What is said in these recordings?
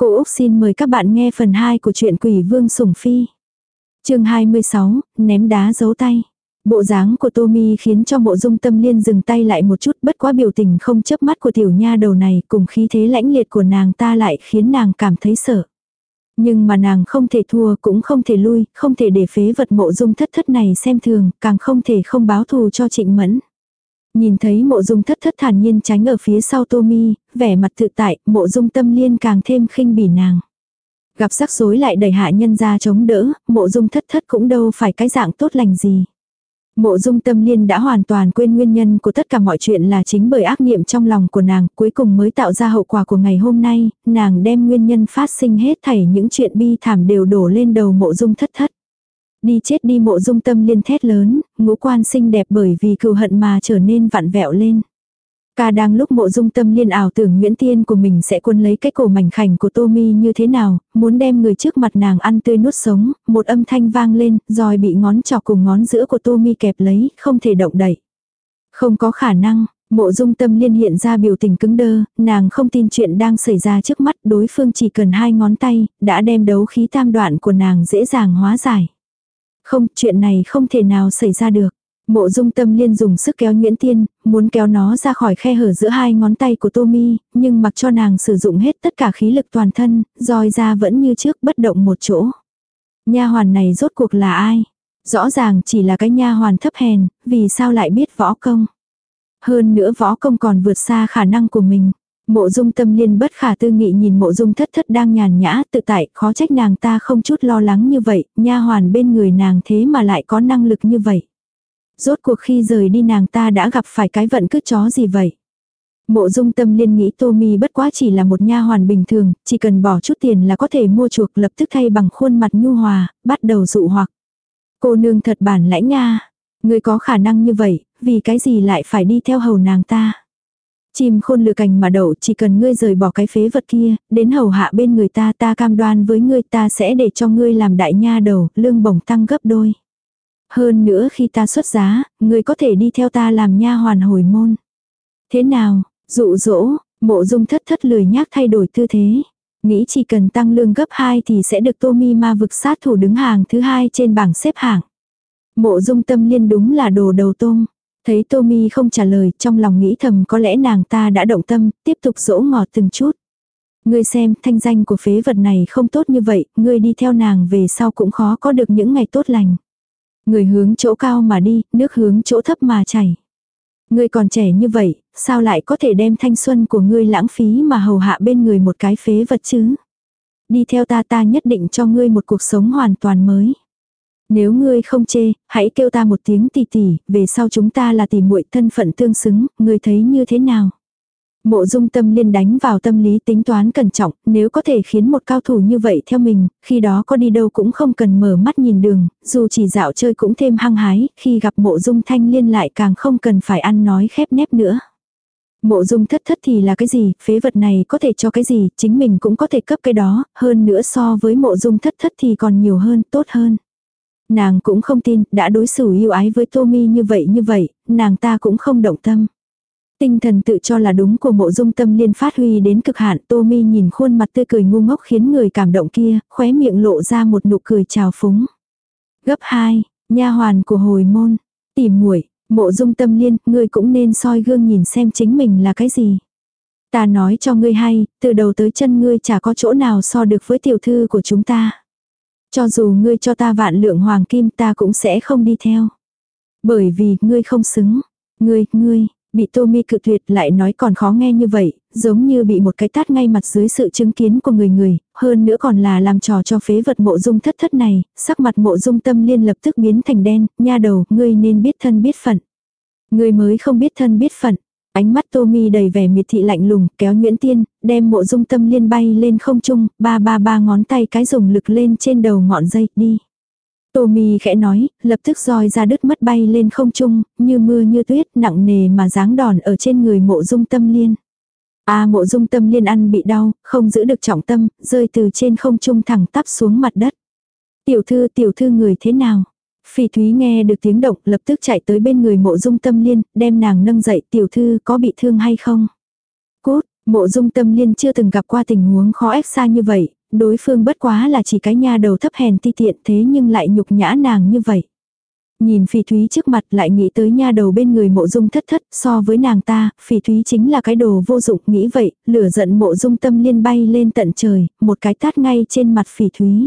Cô Úc xin mời các bạn nghe phần 2 của truyện Quỷ Vương Sủng Phi. chương 26, ném đá giấu tay. Bộ dáng của Tommy khiến cho mộ dung tâm liên dừng tay lại một chút bất quá biểu tình không chớp mắt của tiểu nha đầu này cùng khí thế lãnh liệt của nàng ta lại khiến nàng cảm thấy sợ. Nhưng mà nàng không thể thua cũng không thể lui, không thể để phế vật mộ dung thất thất này xem thường, càng không thể không báo thù cho trịnh mẫn. Nhìn thấy mộ dung thất thất thản nhiên tránh ở phía sau tô mi, vẻ mặt tự tại, mộ dung tâm liên càng thêm khinh bỉ nàng. Gặp rắc rối lại đẩy hạ nhân ra chống đỡ, mộ dung thất thất cũng đâu phải cái dạng tốt lành gì. Mộ dung tâm liên đã hoàn toàn quên nguyên nhân của tất cả mọi chuyện là chính bởi ác niệm trong lòng của nàng cuối cùng mới tạo ra hậu quả của ngày hôm nay, nàng đem nguyên nhân phát sinh hết thảy những chuyện bi thảm đều đổ lên đầu mộ dung thất thất. Đi chết đi mộ dung tâm liên thét lớn, ngũ quan xinh đẹp bởi vì cừu hận mà trở nên vặn vẹo lên. Ca đang lúc mộ dung tâm liên ảo tưởng Nguyễn Tiên của mình sẽ quân lấy cái cổ mảnh khảnh của Tô Mi như thế nào, muốn đem người trước mặt nàng ăn tươi nuốt sống, một âm thanh vang lên, rồi bị ngón trỏ cùng ngón giữa của Tô Mi kẹp lấy, không thể động đậy. Không có khả năng, mộ dung tâm liên hiện ra biểu tình cứng đơ, nàng không tin chuyện đang xảy ra trước mắt, đối phương chỉ cần hai ngón tay, đã đem đấu khí tam đoạn của nàng dễ dàng hóa giải. Không, chuyện này không thể nào xảy ra được. Mộ dung tâm liên dùng sức kéo Nguyễn Tiên, muốn kéo nó ra khỏi khe hở giữa hai ngón tay của Tô Mi, nhưng mặc cho nàng sử dụng hết tất cả khí lực toàn thân, roi ra vẫn như trước bất động một chỗ. Nha hoàn này rốt cuộc là ai? Rõ ràng chỉ là cái nha hoàn thấp hèn, vì sao lại biết võ công? Hơn nữa võ công còn vượt xa khả năng của mình. Mộ dung tâm liên bất khả tư nghị nhìn mộ dung thất thất đang nhàn nhã tự tại, khó trách nàng ta không chút lo lắng như vậy, nha hoàn bên người nàng thế mà lại có năng lực như vậy. Rốt cuộc khi rời đi nàng ta đã gặp phải cái vận cứ chó gì vậy? Mộ dung tâm liên nghĩ Tô Mi bất quá chỉ là một nha hoàn bình thường, chỉ cần bỏ chút tiền là có thể mua chuộc lập tức thay bằng khuôn mặt nhu hòa, bắt đầu dụ hoặc. Cô nương thật bản lãnh nha. Người có khả năng như vậy, vì cái gì lại phải đi theo hầu nàng ta? Chim khôn lừa cành mà đậu chỉ cần ngươi rời bỏ cái phế vật kia, đến hầu hạ bên người ta ta cam đoan với ngươi ta sẽ để cho ngươi làm đại nha đầu, lương bổng tăng gấp đôi. Hơn nữa khi ta xuất giá, ngươi có thể đi theo ta làm nha hoàn hồi môn. Thế nào, dụ dỗ, mộ dung thất thất lười nhác thay đổi tư thế. Nghĩ chỉ cần tăng lương gấp 2 thì sẽ được tô mi ma vực sát thủ đứng hàng thứ hai trên bảng xếp hạng. Mộ dung tâm liên đúng là đồ đầu tôm. Thấy Tommy không trả lời, trong lòng nghĩ thầm có lẽ nàng ta đã động tâm, tiếp tục dỗ ngọt từng chút. Ngươi xem, thanh danh của phế vật này không tốt như vậy, ngươi đi theo nàng về sau cũng khó có được những ngày tốt lành. Người hướng chỗ cao mà đi, nước hướng chỗ thấp mà chảy. Ngươi còn trẻ như vậy, sao lại có thể đem thanh xuân của ngươi lãng phí mà hầu hạ bên người một cái phế vật chứ? Đi theo ta ta nhất định cho ngươi một cuộc sống hoàn toàn mới. Nếu ngươi không chê, hãy kêu ta một tiếng tỷ tỷ, về sau chúng ta là tỷ muội thân phận tương xứng, ngươi thấy như thế nào? Mộ dung tâm liên đánh vào tâm lý tính toán cẩn trọng, nếu có thể khiến một cao thủ như vậy theo mình, khi đó có đi đâu cũng không cần mở mắt nhìn đường, dù chỉ dạo chơi cũng thêm hăng hái, khi gặp mộ dung thanh liên lại càng không cần phải ăn nói khép nép nữa. Mộ dung thất thất thì là cái gì, phế vật này có thể cho cái gì, chính mình cũng có thể cấp cái đó, hơn nữa so với mộ dung thất thất thì còn nhiều hơn, tốt hơn. Nàng cũng không tin, đã đối xử yêu ái với Tommy như vậy như vậy, nàng ta cũng không động tâm. Tinh thần tự cho là đúng của mộ dung tâm liên phát huy đến cực hạn Tommy nhìn khuôn mặt tươi cười ngu ngốc khiến người cảm động kia, khóe miệng lộ ra một nụ cười trào phúng. Gấp 2, nha hoàn của hồi môn, tìm muội mộ dung tâm liên, ngươi cũng nên soi gương nhìn xem chính mình là cái gì. Ta nói cho ngươi hay, từ đầu tới chân ngươi chả có chỗ nào so được với tiểu thư của chúng ta. Cho dù ngươi cho ta vạn lượng hoàng kim ta cũng sẽ không đi theo. Bởi vì, ngươi không xứng. Ngươi, ngươi, bị Tô Mi cự tuyệt lại nói còn khó nghe như vậy, giống như bị một cái tát ngay mặt dưới sự chứng kiến của người người, hơn nữa còn là làm trò cho phế vật mộ dung thất thất này, sắc mặt mộ dung tâm liên lập tức biến thành đen, nha đầu, ngươi nên biết thân biết phận. Ngươi mới không biết thân biết phận, Ánh mắt Tommy đầy vẻ miệt thị lạnh lùng, kéo Nguyễn Tiên, đem mộ dung tâm liên bay lên không trung, ba ba ba ngón tay cái dùng lực lên trên đầu ngọn dây, đi. Tommy khẽ nói, lập tức roi ra đứt mất bay lên không trung, như mưa như tuyết, nặng nề mà dáng đòn ở trên người mộ dung tâm liên. A à, mộ dung tâm liên ăn bị đau, không giữ được trọng tâm, rơi từ trên không trung thẳng tắp xuống mặt đất. Tiểu thư tiểu thư người thế nào? Phỉ Thúy nghe được tiếng động lập tức chạy tới bên người mộ dung tâm liên, đem nàng nâng dậy tiểu thư có bị thương hay không. Cút, Mộ dung tâm liên chưa từng gặp qua tình huống khó ép xa như vậy, đối phương bất quá là chỉ cái nha đầu thấp hèn ti tiện thế nhưng lại nhục nhã nàng như vậy. Nhìn phỉ thúy trước mặt lại nghĩ tới nha đầu bên người mộ dung thất thất so với nàng ta, phỉ thúy chính là cái đồ vô dụng nghĩ vậy, lửa giận mộ dung tâm liên bay lên tận trời, một cái tát ngay trên mặt phỉ thúy.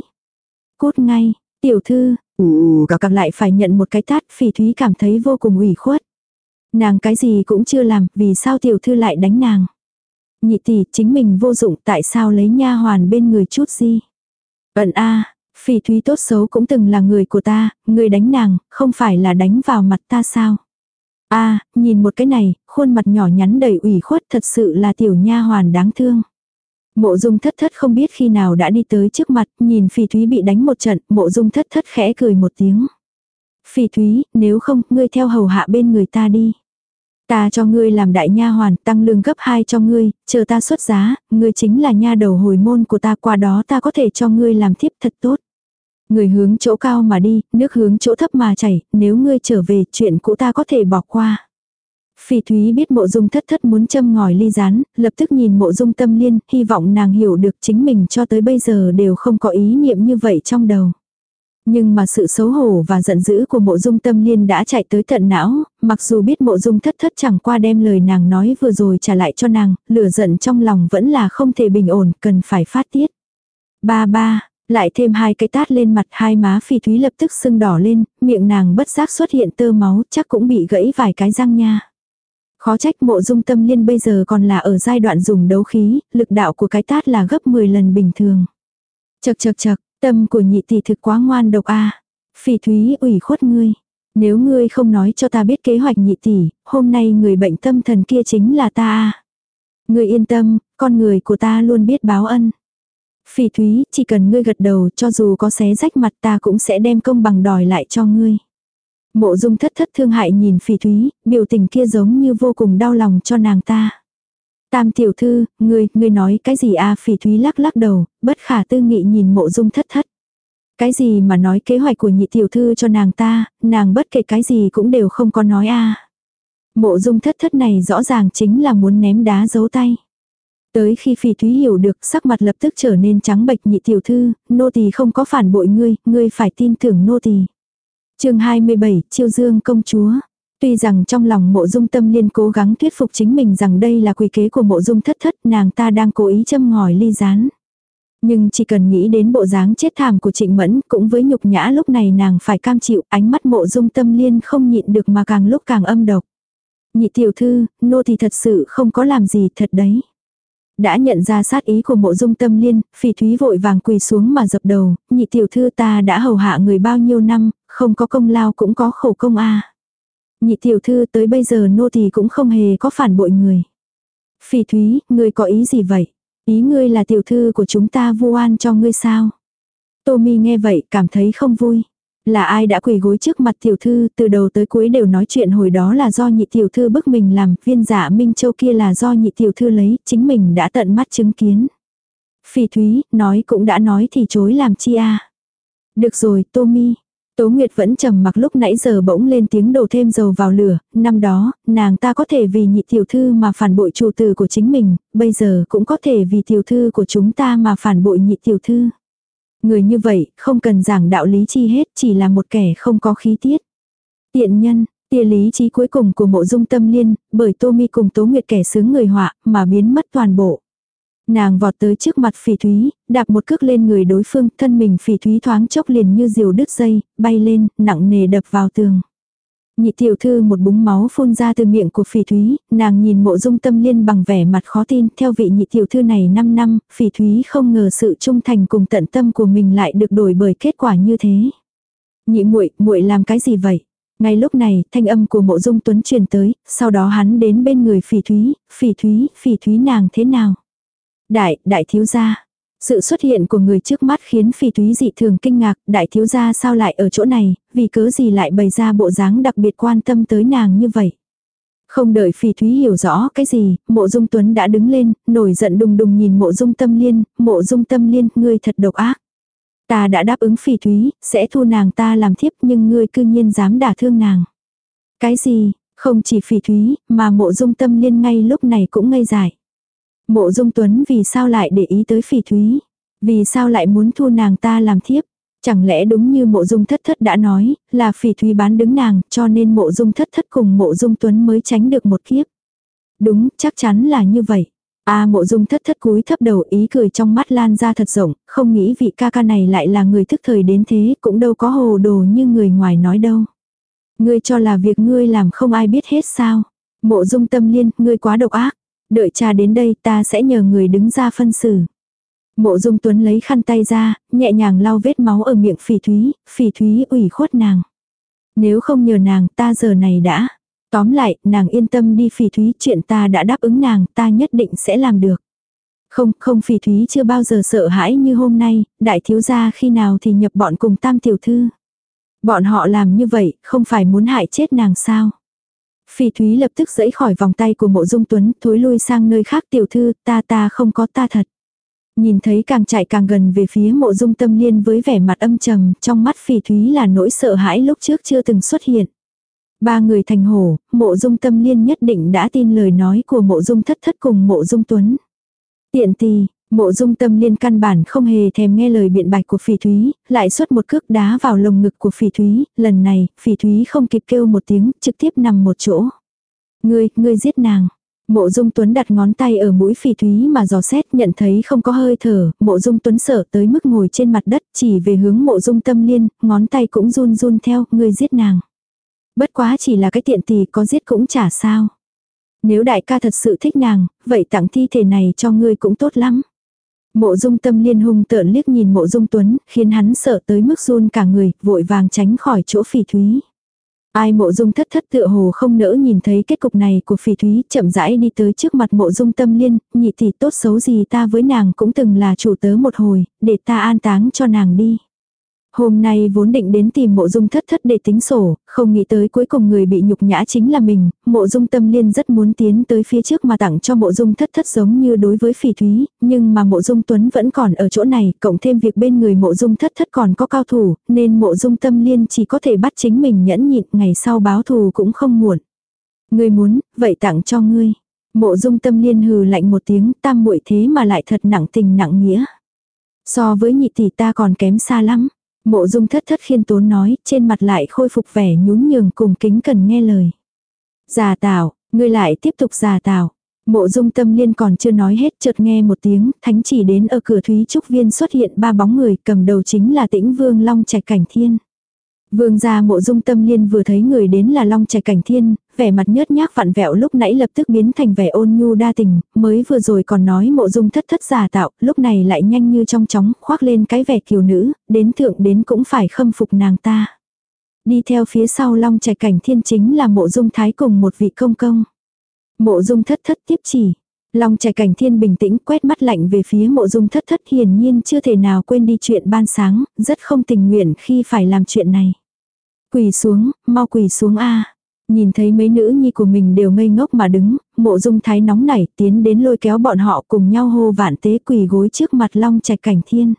Cút ngay, tiểu thư, ù cả càng lại phải nhận một cái tát phỉ thúy cảm thấy vô cùng ủy khuất. Nàng cái gì cũng chưa làm, vì sao tiểu thư lại đánh nàng. Nhị tỷ, chính mình vô dụng, tại sao lấy nha hoàn bên người chút gì? Ẩn a, Phỉ thúy tốt xấu cũng từng là người của ta, người đánh nàng, không phải là đánh vào mặt ta sao? a nhìn một cái này, khuôn mặt nhỏ nhắn đầy ủy khuất thật sự là tiểu nha hoàn đáng thương. Mộ dung thất thất không biết khi nào đã đi tới trước mặt, nhìn phỉ thúy bị đánh một trận, mộ dung thất thất khẽ cười một tiếng. Phỉ thúy, nếu không, ngươi theo hầu hạ bên người ta đi. Ta cho ngươi làm đại nha hoàn, tăng lương gấp 2 cho ngươi, chờ ta xuất giá, ngươi chính là nha đầu hồi môn của ta, qua đó ta có thể cho ngươi làm thiếp thật tốt. Người hướng chỗ cao mà đi, nước hướng chỗ thấp mà chảy, nếu ngươi trở về, chuyện cũ ta có thể bỏ qua. Phỉ Thúy biết mộ dung thất thất muốn châm ngòi ly rán, lập tức nhìn mộ dung tâm liên, hy vọng nàng hiểu được chính mình cho tới bây giờ đều không có ý niệm như vậy trong đầu. Nhưng mà sự xấu hổ và giận dữ của mộ dung tâm liên đã chạy tới tận não, mặc dù biết mộ dung thất thất chẳng qua đem lời nàng nói vừa rồi trả lại cho nàng, lửa giận trong lòng vẫn là không thể bình ổn, cần phải phát tiết. Ba ba, lại thêm hai cái tát lên mặt hai má phi thúy lập tức sưng đỏ lên, miệng nàng bất giác xuất hiện tơ máu chắc cũng bị gãy vài cái răng nha. Khó trách mộ dung tâm liên bây giờ còn là ở giai đoạn dùng đấu khí, lực đạo của cái tát là gấp 10 lần bình thường. Chật chật chật, tâm của nhị tỷ thực quá ngoan độc a à. Phỉ thúy ủy khuất ngươi. Nếu ngươi không nói cho ta biết kế hoạch nhị tỷ, hôm nay người bệnh tâm thần kia chính là ta a Ngươi yên tâm, con người của ta luôn biết báo ân. Phỉ thúy, chỉ cần ngươi gật đầu cho dù có xé rách mặt ta cũng sẽ đem công bằng đòi lại cho ngươi. Mộ dung thất thất thương hại nhìn phỉ thúy, biểu tình kia giống như vô cùng đau lòng cho nàng ta. Tam tiểu thư, ngươi, ngươi nói cái gì à phỉ thúy lắc lắc đầu, bất khả tư nghị nhìn mộ dung thất thất. Cái gì mà nói kế hoạch của nhị tiểu thư cho nàng ta, nàng bất kể cái gì cũng đều không có nói a à. Mộ dung thất thất này rõ ràng chính là muốn ném đá giấu tay. Tới khi phỉ thúy hiểu được sắc mặt lập tức trở nên trắng bệch nhị tiểu thư, nô tỳ không có phản bội ngươi, ngươi phải tin tưởng nô tỳ chương 27, chiêu dương công chúa. Tuy rằng trong lòng mộ dung tâm liên cố gắng thuyết phục chính mình rằng đây là quỷ kế của mộ dung thất thất nàng ta đang cố ý châm ngòi ly rán. Nhưng chỉ cần nghĩ đến bộ dáng chết thảm của trịnh mẫn cũng với nhục nhã lúc này nàng phải cam chịu ánh mắt mộ dung tâm liên không nhịn được mà càng lúc càng âm độc. Nhị tiểu thư, nô thì thật sự không có làm gì thật đấy. Đã nhận ra sát ý của mộ dung tâm liên, phỉ thúy vội vàng quỳ xuống mà dập đầu, nhị tiểu thư ta đã hầu hạ người bao nhiêu năm, không có công lao cũng có khổ công a Nhị tiểu thư tới bây giờ nô thì cũng không hề có phản bội người. Phỉ thúy, ngươi có ý gì vậy? Ý ngươi là tiểu thư của chúng ta vu oan cho ngươi sao? Tô mi nghe vậy cảm thấy không vui. Là ai đã quỳ gối trước mặt tiểu thư từ đầu tới cuối đều nói chuyện hồi đó là do nhị tiểu thư bức mình làm, viên giả Minh Châu kia là do nhị tiểu thư lấy, chính mình đã tận mắt chứng kiến. Phỉ thúy, nói cũng đã nói thì chối làm chi a Được rồi, Tô mi Tố Nguyệt vẫn trầm mặc lúc nãy giờ bỗng lên tiếng đổ thêm dầu vào lửa, năm đó, nàng ta có thể vì nhị tiểu thư mà phản bội chủ tử của chính mình, bây giờ cũng có thể vì tiểu thư của chúng ta mà phản bội nhị tiểu thư. Người như vậy, không cần giảng đạo lý chi hết, chỉ là một kẻ không có khí tiết. Tiện nhân, tia lý trí cuối cùng của mộ dung tâm liên, bởi Tô Mi cùng Tố Nguyệt kẻ sướng người họa, mà biến mất toàn bộ. Nàng vọt tới trước mặt phỉ thúy, đạp một cước lên người đối phương, thân mình phỉ thúy thoáng chốc liền như diều đứt dây, bay lên, nặng nề đập vào tường. Nhị tiểu thư một búng máu phun ra từ miệng của phỉ thúy, nàng nhìn mộ dung tâm liên bằng vẻ mặt khó tin, theo vị nhị tiểu thư này 5 năm, phỉ thúy không ngờ sự trung thành cùng tận tâm của mình lại được đổi bởi kết quả như thế. Nhị muội muội làm cái gì vậy? Ngay lúc này, thanh âm của mộ dung tuấn truyền tới, sau đó hắn đến bên người phỉ thúy, phỉ thúy, phỉ thúy nàng thế nào? Đại, đại thiếu gia. Sự xuất hiện của người trước mắt khiến phi túy dị thường kinh ngạc, đại thiếu gia sao lại ở chỗ này, vì cớ gì lại bày ra bộ dáng đặc biệt quan tâm tới nàng như vậy. Không đợi phi thúy hiểu rõ cái gì, mộ dung tuấn đã đứng lên, nổi giận đùng đùng nhìn mộ dung tâm liên, mộ dung tâm liên, ngươi thật độc ác. Ta đã đáp ứng phi thúy, sẽ thu nàng ta làm thiếp nhưng ngươi cư nhiên dám đả thương nàng. Cái gì, không chỉ phi thúy, mà mộ dung tâm liên ngay lúc này cũng ngây dại. Mộ dung tuấn vì sao lại để ý tới phỉ thúy? Vì sao lại muốn thu nàng ta làm thiếp? Chẳng lẽ đúng như mộ dung thất thất đã nói, là phỉ thúy bán đứng nàng, cho nên mộ dung thất thất cùng mộ dung tuấn mới tránh được một kiếp. Đúng, chắc chắn là như vậy. A mộ dung thất thất cúi thấp đầu ý cười trong mắt lan ra thật rộng, không nghĩ vị ca ca này lại là người thức thời đến thế, cũng đâu có hồ đồ như người ngoài nói đâu. Ngươi cho là việc ngươi làm không ai biết hết sao. Mộ dung tâm liên, ngươi quá độc ác. Đợi cha đến đây ta sẽ nhờ người đứng ra phân xử. Mộ dung tuấn lấy khăn tay ra, nhẹ nhàng lau vết máu ở miệng phỉ thúy, phỉ thúy ủy khuất nàng. Nếu không nhờ nàng ta giờ này đã. Tóm lại, nàng yên tâm đi phỉ thúy, chuyện ta đã đáp ứng nàng, ta nhất định sẽ làm được. Không, không phỉ thúy chưa bao giờ sợ hãi như hôm nay, đại thiếu gia khi nào thì nhập bọn cùng tam tiểu thư. Bọn họ làm như vậy, không phải muốn hại chết nàng sao. Phỉ thúy lập tức dẫy khỏi vòng tay của mộ dung tuấn, thối lui sang nơi khác tiểu thư, ta ta không có ta thật. Nhìn thấy càng chạy càng gần về phía mộ dung tâm liên với vẻ mặt âm trầm, trong mắt phỉ thúy là nỗi sợ hãi lúc trước chưa từng xuất hiện. Ba người thành hổ, mộ dung tâm liên nhất định đã tin lời nói của mộ dung thất thất cùng mộ dung tuấn. Tiện tì, mộ dung tâm liên căn bản không hề thèm nghe lời biện bạch của phỉ thúy, lại xuất một cước đá vào lồng ngực của phỉ thúy, lần này, phỉ thúy không kịp kêu một tiếng, trực tiếp nằm một chỗ. Ngươi, ngươi giết nàng. Mộ dung tuấn đặt ngón tay ở mũi phỉ thúy mà dò xét nhận thấy không có hơi thở, mộ dung tuấn sợ tới mức ngồi trên mặt đất chỉ về hướng mộ dung tâm liên, ngón tay cũng run run theo, ngươi giết nàng. Bất quá chỉ là cái tiện tì có giết cũng chả sao. Nếu đại ca thật sự thích nàng, vậy tặng thi thể này cho ngươi cũng tốt lắm. Mộ dung tâm liên hung tợn liếc nhìn mộ dung tuấn, khiến hắn sợ tới mức run cả người, vội vàng tránh khỏi chỗ phỉ thúy. Ai mộ dung thất thất tựa hồ không nỡ nhìn thấy kết cục này của phỉ thúy chậm rãi đi tới trước mặt mộ dung tâm liên, nhị thì tốt xấu gì ta với nàng cũng từng là chủ tớ một hồi, để ta an táng cho nàng đi. Hôm nay vốn định đến tìm mộ dung thất thất để tính sổ, không nghĩ tới cuối cùng người bị nhục nhã chính là mình, mộ dung tâm liên rất muốn tiến tới phía trước mà tặng cho mộ dung thất thất giống như đối với phỉ thúy, nhưng mà mộ dung tuấn vẫn còn ở chỗ này, cộng thêm việc bên người mộ dung thất thất còn có cao thủ, nên mộ dung tâm liên chỉ có thể bắt chính mình nhẫn nhịn, ngày sau báo thù cũng không muộn. Ngươi muốn, vậy tặng cho ngươi. Mộ dung tâm liên hừ lạnh một tiếng, tam muội thế mà lại thật nặng tình nặng nghĩa. So với nhị tỷ ta còn kém xa lắm. Mộ dung thất thất khiên tốn nói, trên mặt lại khôi phục vẻ nhún nhường cùng kính cần nghe lời. Già tảo, ngươi lại tiếp tục già tảo. Mộ dung tâm liên còn chưa nói hết chợt nghe một tiếng, thánh chỉ đến ở cửa thúy trúc viên xuất hiện ba bóng người cầm đầu chính là tĩnh vương long trạch cảnh thiên. Vương gia mộ dung tâm liên vừa thấy người đến là long trạch cảnh thiên, vẻ mặt nhớt nhác vặn vẹo lúc nãy lập tức biến thành vẻ ôn nhu đa tình, mới vừa rồi còn nói mộ dung thất thất giả tạo, lúc này lại nhanh như trong chóng khoác lên cái vẻ kiều nữ, đến thượng đến cũng phải khâm phục nàng ta. Đi theo phía sau long trạch cảnh thiên chính là mộ dung thái cùng một vị công công. Mộ dung thất thất tiếp chỉ. Long trạch cảnh thiên bình tĩnh quét mắt lạnh về phía mộ dung thất thất hiển nhiên chưa thể nào quên đi chuyện ban sáng, rất không tình nguyện khi phải làm chuyện này. Quỳ xuống, mau quỳ xuống a Nhìn thấy mấy nữ nhi của mình đều ngây ngốc mà đứng, mộ dung thái nóng nảy tiến đến lôi kéo bọn họ cùng nhau hô vạn tế quỳ gối trước mặt long trạch cảnh thiên.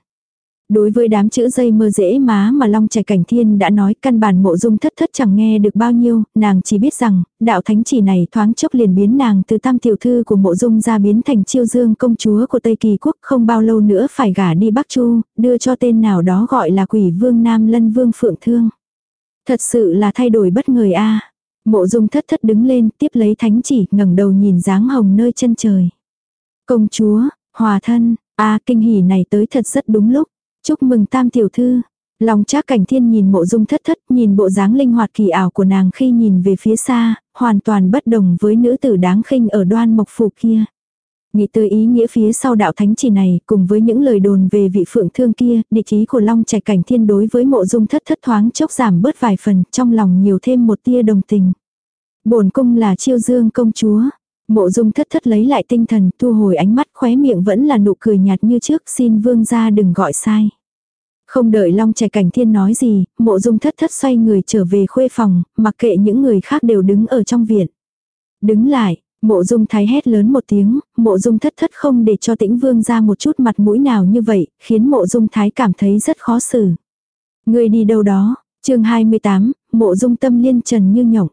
Đối với đám chữ dây mơ dễ má mà Long Trạch Cảnh Thiên đã nói căn bản mộ dung thất thất chẳng nghe được bao nhiêu, nàng chỉ biết rằng, đạo thánh chỉ này thoáng chốc liền biến nàng từ tam tiểu thư của mộ dung ra biến thành chiêu dương công chúa của Tây Kỳ Quốc không bao lâu nữa phải gả đi Bắc Chu, đưa cho tên nào đó gọi là quỷ vương Nam Lân Vương Phượng Thương. Thật sự là thay đổi bất ngờ a Mộ dung thất thất đứng lên tiếp lấy thánh chỉ ngẩng đầu nhìn dáng hồng nơi chân trời. Công chúa, hòa thân, a kinh hỉ này tới thật rất đúng lúc. Chúc mừng tam tiểu thư. Lòng trác cảnh thiên nhìn mộ dung thất thất nhìn bộ dáng linh hoạt kỳ ảo của nàng khi nhìn về phía xa, hoàn toàn bất đồng với nữ tử đáng khinh ở đoan mộc phủ kia. Nghĩ tới ý nghĩa phía sau đạo thánh chỉ này, cùng với những lời đồn về vị phượng thương kia, địch ý của Long Trạch Cảnh Thiên đối với mộ dung thất thất thoáng chốc giảm bớt vài phần, trong lòng nhiều thêm một tia đồng tình. bổn cung là chiêu dương công chúa. Mộ dung thất thất lấy lại tinh thần, thu hồi ánh mắt khóe miệng vẫn là nụ cười nhạt như trước, xin vương gia đừng gọi sai. Không đợi Long Trạch Cảnh Thiên nói gì, mộ dung thất thất xoay người trở về khuê phòng, mặc kệ những người khác đều đứng ở trong viện. Đứng lại, Mộ dung thái hét lớn một tiếng, mộ dung thất thất không để cho tĩnh vương ra một chút mặt mũi nào như vậy, khiến mộ dung thái cảm thấy rất khó xử. Người đi đâu đó, chương 28, mộ dung tâm liên trần như nhộng.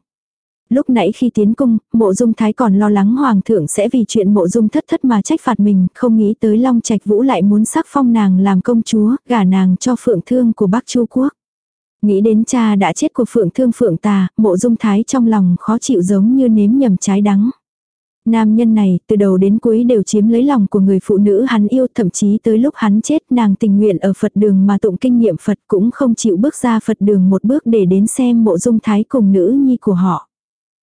Lúc nãy khi tiến cung, mộ dung thái còn lo lắng hoàng thượng sẽ vì chuyện mộ dung thất thất mà trách phạt mình, không nghĩ tới long trạch vũ lại muốn sắc phong nàng làm công chúa, gả nàng cho phượng thương của bắc chu quốc. Nghĩ đến cha đã chết của phượng thương phượng tà, mộ dung thái trong lòng khó chịu giống như nếm nhầm trái đắng. Nam nhân này, từ đầu đến cuối đều chiếm lấy lòng của người phụ nữ hắn yêu, thậm chí tới lúc hắn chết nàng tình nguyện ở Phật đường mà tụng kinh nghiệm Phật cũng không chịu bước ra Phật đường một bước để đến xem mộ dung thái cùng nữ nhi của họ.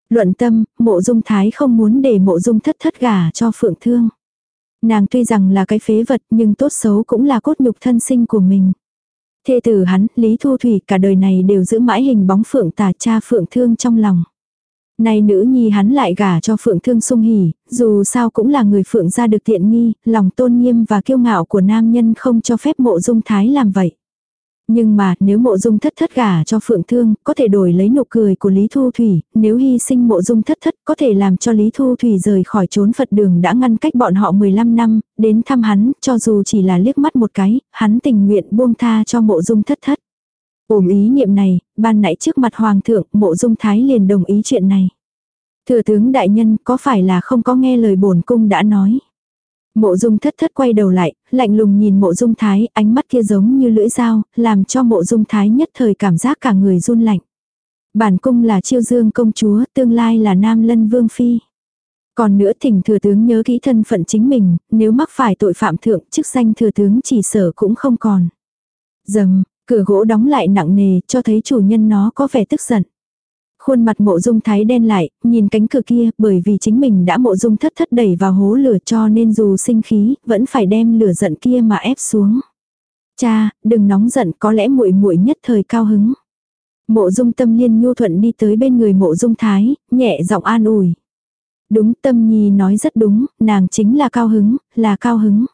Luận tâm, mộ dung thái không muốn để mộ dung thất thất gả cho phượng thương. Nàng tuy rằng là cái phế vật nhưng tốt xấu cũng là cốt nhục thân sinh của mình. Thê tử hắn, Lý Thu Thủy cả đời này đều giữ mãi hình bóng phượng tà cha phượng thương trong lòng. Này nữ nhi hắn lại gả cho phượng thương sung hỉ, dù sao cũng là người phượng ra được tiện nghi, lòng tôn nghiêm và kiêu ngạo của nam nhân không cho phép mộ dung thái làm vậy. Nhưng mà nếu mộ dung thất thất gả cho phượng thương, có thể đổi lấy nụ cười của Lý Thu Thủy, nếu hy sinh mộ dung thất thất có thể làm cho Lý Thu Thủy rời khỏi trốn Phật đường đã ngăn cách bọn họ 15 năm, đến thăm hắn, cho dù chỉ là liếc mắt một cái, hắn tình nguyện buông tha cho mộ dung thất thất. Ôm ý niệm này, ban nãy trước mặt hoàng thượng, mộ dung thái liền đồng ý chuyện này. Thừa tướng đại nhân có phải là không có nghe lời bổn cung đã nói. Mộ dung thất thất quay đầu lại, lạnh lùng nhìn mộ dung thái, ánh mắt kia giống như lưỡi dao, làm cho mộ dung thái nhất thời cảm giác cả người run lạnh. Bản cung là chiêu dương công chúa, tương lai là nam lân vương phi. Còn nữa thỉnh thừa tướng nhớ kỹ thân phận chính mình, nếu mắc phải tội phạm thượng, chức danh thừa tướng chỉ sở cũng không còn. Dầm, cửa gỗ đóng lại nặng nề, cho thấy chủ nhân nó có vẻ tức giận. Khuôn mặt mộ dung thái đen lại, nhìn cánh cửa kia, bởi vì chính mình đã mộ dung thất thất đẩy vào hố lửa cho nên dù sinh khí, vẫn phải đem lửa giận kia mà ép xuống. Cha, đừng nóng giận, có lẽ muội muội nhất thời cao hứng. Mộ dung tâm liên nhu thuận đi tới bên người mộ dung thái, nhẹ giọng an ủi. Đúng tâm nhi nói rất đúng, nàng chính là cao hứng, là cao hứng.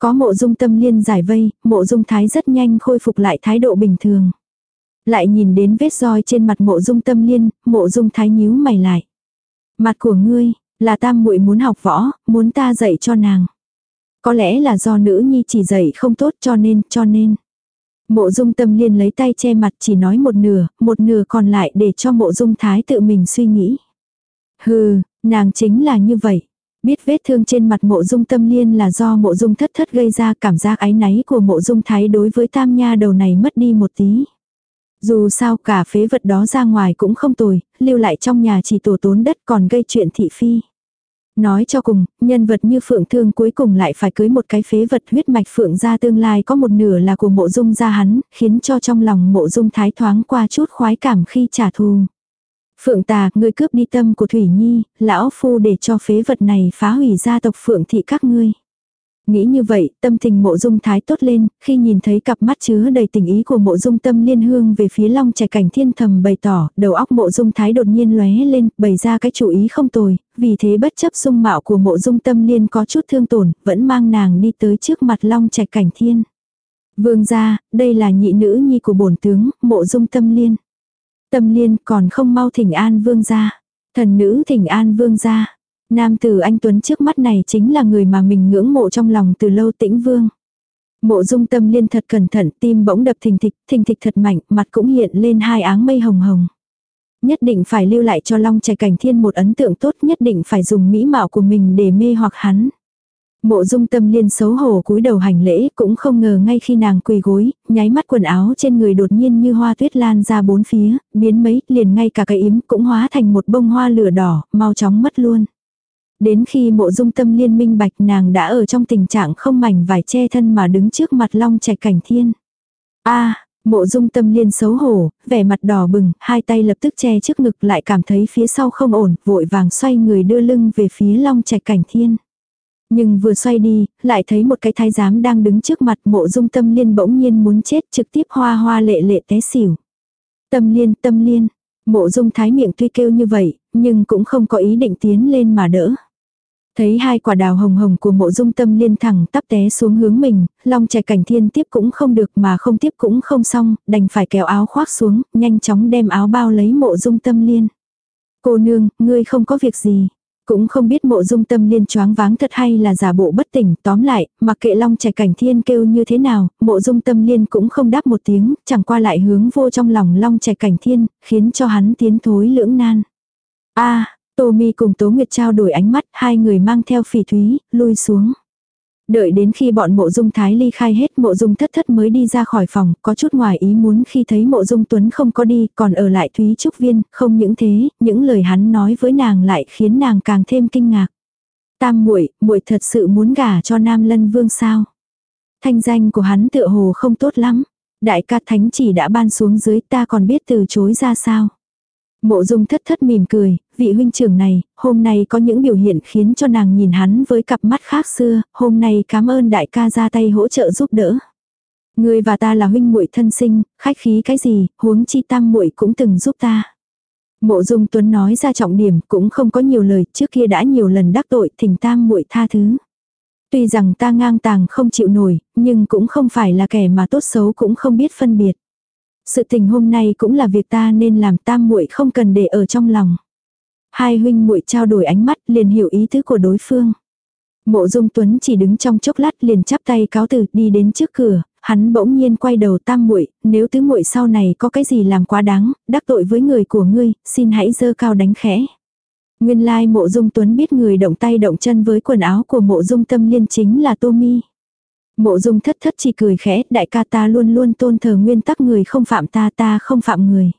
Có mộ dung tâm liên giải vây, mộ dung thái rất nhanh khôi phục lại thái độ bình thường. Lại nhìn đến vết roi trên mặt mộ dung tâm liên, mộ dung thái nhíu mày lại. Mặt của ngươi, là tam muội muốn học võ, muốn ta dạy cho nàng. Có lẽ là do nữ nhi chỉ dạy không tốt cho nên, cho nên. Mộ dung tâm liên lấy tay che mặt chỉ nói một nửa, một nửa còn lại để cho mộ dung thái tự mình suy nghĩ. Hừ, nàng chính là như vậy. Biết vết thương trên mặt mộ dung tâm liên là do mộ dung thất thất gây ra cảm giác ái náy của mộ dung thái đối với tam nha đầu này mất đi một tí. Dù sao cả phế vật đó ra ngoài cũng không tồi, lưu lại trong nhà chỉ tổ tốn đất còn gây chuyện thị phi. Nói cho cùng, nhân vật như Phượng Thương cuối cùng lại phải cưới một cái phế vật huyết mạch Phượng gia tương lai có một nửa là của mộ dung gia hắn, khiến cho trong lòng mộ dung thái thoáng qua chút khoái cảm khi trả thù. Phượng tà, ngươi cướp đi tâm của Thủy Nhi, lão phu để cho phế vật này phá hủy gia tộc Phượng thị các ngươi. Nghĩ như vậy, tâm tình mộ dung thái tốt lên, khi nhìn thấy cặp mắt chứa đầy tình ý của mộ dung tâm liên hương về phía long trẻ cảnh thiên thầm bày tỏ, đầu óc mộ dung thái đột nhiên lóe lên, bày ra cái chủ ý không tồi, vì thế bất chấp dung mạo của mộ dung tâm liên có chút thương tổn, vẫn mang nàng đi tới trước mặt long trẻ cảnh thiên. Vương gia, đây là nhị nữ nhi của bổn tướng, mộ dung tâm liên. Tâm liên còn không mau thỉnh an vương gia. Thần nữ thỉnh an vương gia. Nam tử anh Tuấn trước mắt này chính là người mà mình ngưỡng mộ trong lòng từ lâu tĩnh vương. Mộ dung tâm liên thật cẩn thận, tim bỗng đập thình thịch, thình thịch thật mạnh, mặt cũng hiện lên hai áng mây hồng hồng. Nhất định phải lưu lại cho Long Trẻ Cảnh Thiên một ấn tượng tốt, nhất định phải dùng mỹ mạo của mình để mê hoặc hắn. Mộ dung tâm liên xấu hổ cúi đầu hành lễ cũng không ngờ ngay khi nàng quỳ gối, nháy mắt quần áo trên người đột nhiên như hoa tuyết lan ra bốn phía, biến mấy, liền ngay cả cái yếm cũng hóa thành một bông hoa lửa đỏ, mau chóng mất luôn. Đến khi mộ dung tâm liên minh bạch nàng đã ở trong tình trạng không mảnh vải che thân mà đứng trước mặt long trạch cảnh thiên. a mộ dung tâm liên xấu hổ, vẻ mặt đỏ bừng, hai tay lập tức che trước ngực lại cảm thấy phía sau không ổn, vội vàng xoay người đưa lưng về phía long trạch cảnh thiên. Nhưng vừa xoay đi, lại thấy một cái thái giám đang đứng trước mặt mộ dung tâm liên bỗng nhiên muốn chết trực tiếp hoa hoa lệ lệ té xỉu. Tâm liên, tâm liên, mộ dung thái miệng tuy kêu như vậy, nhưng cũng không có ý định tiến lên mà đỡ. Thấy hai quả đào hồng hồng của mộ dung tâm liên thẳng tắp té xuống hướng mình, long trẻ cảnh thiên tiếp cũng không được mà không tiếp cũng không xong, đành phải kéo áo khoác xuống, nhanh chóng đem áo bao lấy mộ dung tâm liên. Cô nương, ngươi không có việc gì. Cũng không biết mộ dung tâm liên choáng váng thật hay là giả bộ bất tỉnh, tóm lại, mặc kệ long trẻ cảnh thiên kêu như thế nào, mộ dung tâm liên cũng không đáp một tiếng, chẳng qua lại hướng vô trong lòng long trẻ cảnh thiên, khiến cho hắn tiến thối lưỡng nan. a Tô Mi cùng Tố Nguyệt trao đổi ánh mắt, hai người mang theo phỉ thúy, lui xuống. Đợi đến khi bọn mộ dung thái ly khai hết mộ dung thất thất mới đi ra khỏi phòng, có chút ngoài ý muốn khi thấy mộ dung tuấn không có đi, còn ở lại Thúy Trúc Viên, không những thế, những lời hắn nói với nàng lại khiến nàng càng thêm kinh ngạc. Tam muội muội thật sự muốn gả cho Nam Lân Vương sao? Thanh danh của hắn tựa hồ không tốt lắm. Đại ca thánh chỉ đã ban xuống dưới ta còn biết từ chối ra sao. Mộ dung thất thất mỉm cười, vị huynh trưởng này, hôm nay có những biểu hiện khiến cho nàng nhìn hắn với cặp mắt khác xưa, hôm nay cảm ơn đại ca ra tay hỗ trợ giúp đỡ. Người và ta là huynh muội thân sinh, khách khí cái gì, huống chi tam muội cũng từng giúp ta. Mộ Dung Tuấn nói ra trọng điểm, cũng không có nhiều lời, trước kia đã nhiều lần đắc tội, thỉnh tam muội tha thứ. Tuy rằng ta ngang tàng không chịu nổi, nhưng cũng không phải là kẻ mà tốt xấu cũng không biết phân biệt. Sự tình hôm nay cũng là việc ta nên làm tam muội không cần để ở trong lòng. Hai huynh muội trao đổi ánh mắt liền hiểu ý tứ của đối phương. Mộ Dung Tuấn chỉ đứng trong chốc lát liền chắp tay cáo từ đi đến trước cửa, hắn bỗng nhiên quay đầu tam muội, nếu tứ muội sau này có cái gì làm quá đáng, đắc tội với người của ngươi, xin hãy dơ cao đánh khẽ. Nguyên lai mộ dung tuấn biết người động tay động chân với quần áo của mộ dung tâm liên chính là Tô Mi. Mộ dung thất thất chỉ cười khẽ, đại ca ta luôn luôn tôn thờ nguyên tắc người không phạm ta ta không phạm người.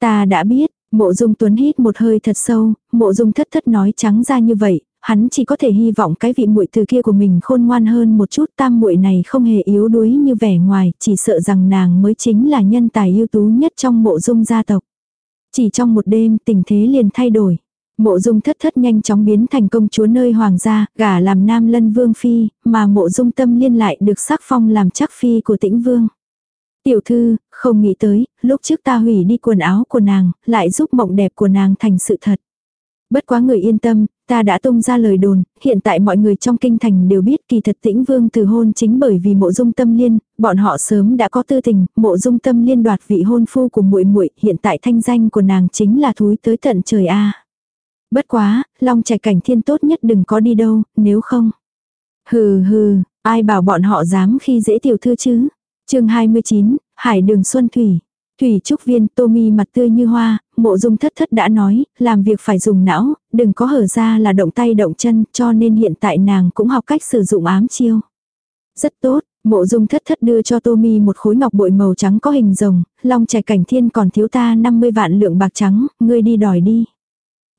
Ta đã biết, mộ dung tuấn hít một hơi thật sâu, mộ dung thất thất nói trắng ra như vậy, hắn chỉ có thể hy vọng cái vị muội từ kia của mình khôn ngoan hơn một chút tam muội này không hề yếu đuối như vẻ ngoài, chỉ sợ rằng nàng mới chính là nhân tài ưu tú nhất trong mộ dung gia tộc. Chỉ trong một đêm tình thế liền thay đổi. Mộ dung thất thất nhanh chóng biến thành công chúa nơi hoàng gia, gả làm nam lân vương phi, mà mộ dung tâm liên lại được sắc phong làm chắc phi của tĩnh vương. Tiểu thư, không nghĩ tới, lúc trước ta hủy đi quần áo của nàng, lại giúp mộng đẹp của nàng thành sự thật. Bất quá người yên tâm, ta đã tung ra lời đồn, hiện tại mọi người trong kinh thành đều biết kỳ thật tĩnh vương từ hôn chính bởi vì mộ dung tâm liên, bọn họ sớm đã có tư tình, mộ dung tâm liên đoạt vị hôn phu của muội muội hiện tại thanh danh của nàng chính là thúi tới tận trời A. Bất quá, long trẻ cảnh thiên tốt nhất đừng có đi đâu, nếu không. Hừ hừ, ai bảo bọn họ dám khi dễ tiểu thư chứ. chương 29, Hải đường Xuân Thủy. Thủy Trúc Viên, Tommy mặt tươi như hoa, mộ dung thất thất đã nói, làm việc phải dùng não, đừng có hở ra là động tay động chân, cho nên hiện tại nàng cũng học cách sử dụng ám chiêu. Rất tốt, mộ dung thất thất đưa cho Tommy một khối ngọc bội màu trắng có hình rồng, long trẻ cảnh thiên còn thiếu ta 50 vạn lượng bạc trắng, ngươi đi đòi đi.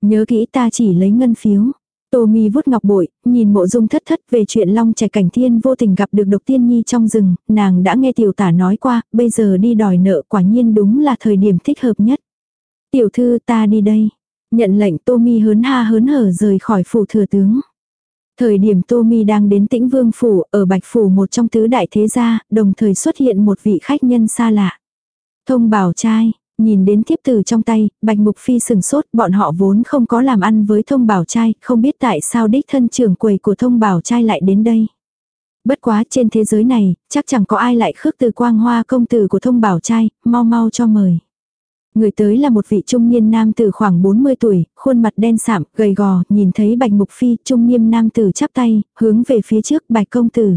Nhớ kỹ ta chỉ lấy ngân phiếu. Tô mi vút ngọc bội, nhìn mộ dung thất thất về chuyện long trẻ cảnh thiên vô tình gặp được độc tiên nhi trong rừng, nàng đã nghe tiểu tả nói qua, bây giờ đi đòi nợ quả nhiên đúng là thời điểm thích hợp nhất. Tiểu thư ta đi đây. Nhận lệnh Tô mi hớn ha hớn hở rời khỏi phủ thừa tướng. Thời điểm Tô mi đang đến tĩnh vương phủ, ở bạch phủ một trong tứ đại thế gia, đồng thời xuất hiện một vị khách nhân xa lạ. Thông bảo trai, Nhìn đến thiếp từ trong tay, Bạch Mục Phi sừng sốt, bọn họ vốn không có làm ăn với thông bảo trai, không biết tại sao đích thân trưởng quầy của thông bảo trai lại đến đây. Bất quá trên thế giới này, chắc chẳng có ai lại khước từ quang hoa công tử của thông bảo trai, mau mau cho mời. Người tới là một vị trung niên nam tử khoảng 40 tuổi, khuôn mặt đen sạm, gầy gò, nhìn thấy bạch mục phi, trung niên nam tử chắp tay, hướng về phía trước bạch công tử.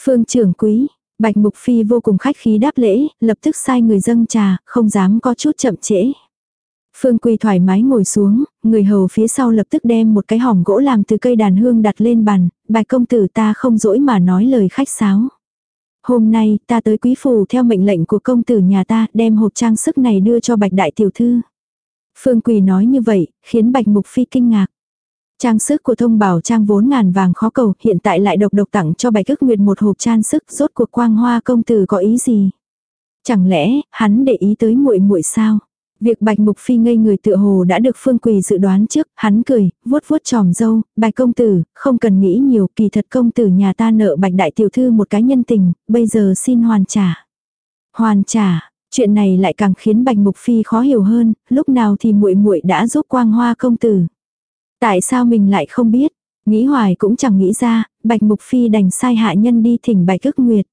Phương trưởng quý, Bạch Mục Phi vô cùng khách khí đáp lễ, lập tức sai người dâng trà, không dám có chút chậm trễ. Phương Quỳ thoải mái ngồi xuống, người hầu phía sau lập tức đem một cái hòm gỗ làm từ cây đàn hương đặt lên bàn, bạch công tử ta không dỗi mà nói lời khách sáo. Hôm nay ta tới quý phủ theo mệnh lệnh của công tử nhà ta đem hộp trang sức này đưa cho bạch đại tiểu thư. Phương Quỳ nói như vậy, khiến bạch mục phi kinh ngạc. Trang sức của thông bảo trang vốn ngàn vàng khó cầu, hiện tại lại độc độc tặng cho bạch ức nguyệt một hộp trang sức, rốt cuộc quang hoa công tử có ý gì? Chẳng lẽ, hắn để ý tới muội muội sao? Việc bạch mục phi ngây người tựa hồ đã được phương quỳ dự đoán trước, hắn cười, vuốt vuốt tròm dâu, bạch công tử, không cần nghĩ nhiều, kỳ thật công tử nhà ta nợ bạch đại tiểu thư một cái nhân tình, bây giờ xin hoàn trả. Hoàn trả, chuyện này lại càng khiến bạch mục phi khó hiểu hơn, lúc nào thì muội muội đã giúp quang hoa công tử. Tại sao mình lại không biết? Nghĩ hoài cũng chẳng nghĩ ra, Bạch Mục Phi đành sai hạ nhân đi thỉnh Bạch ức nguyệt.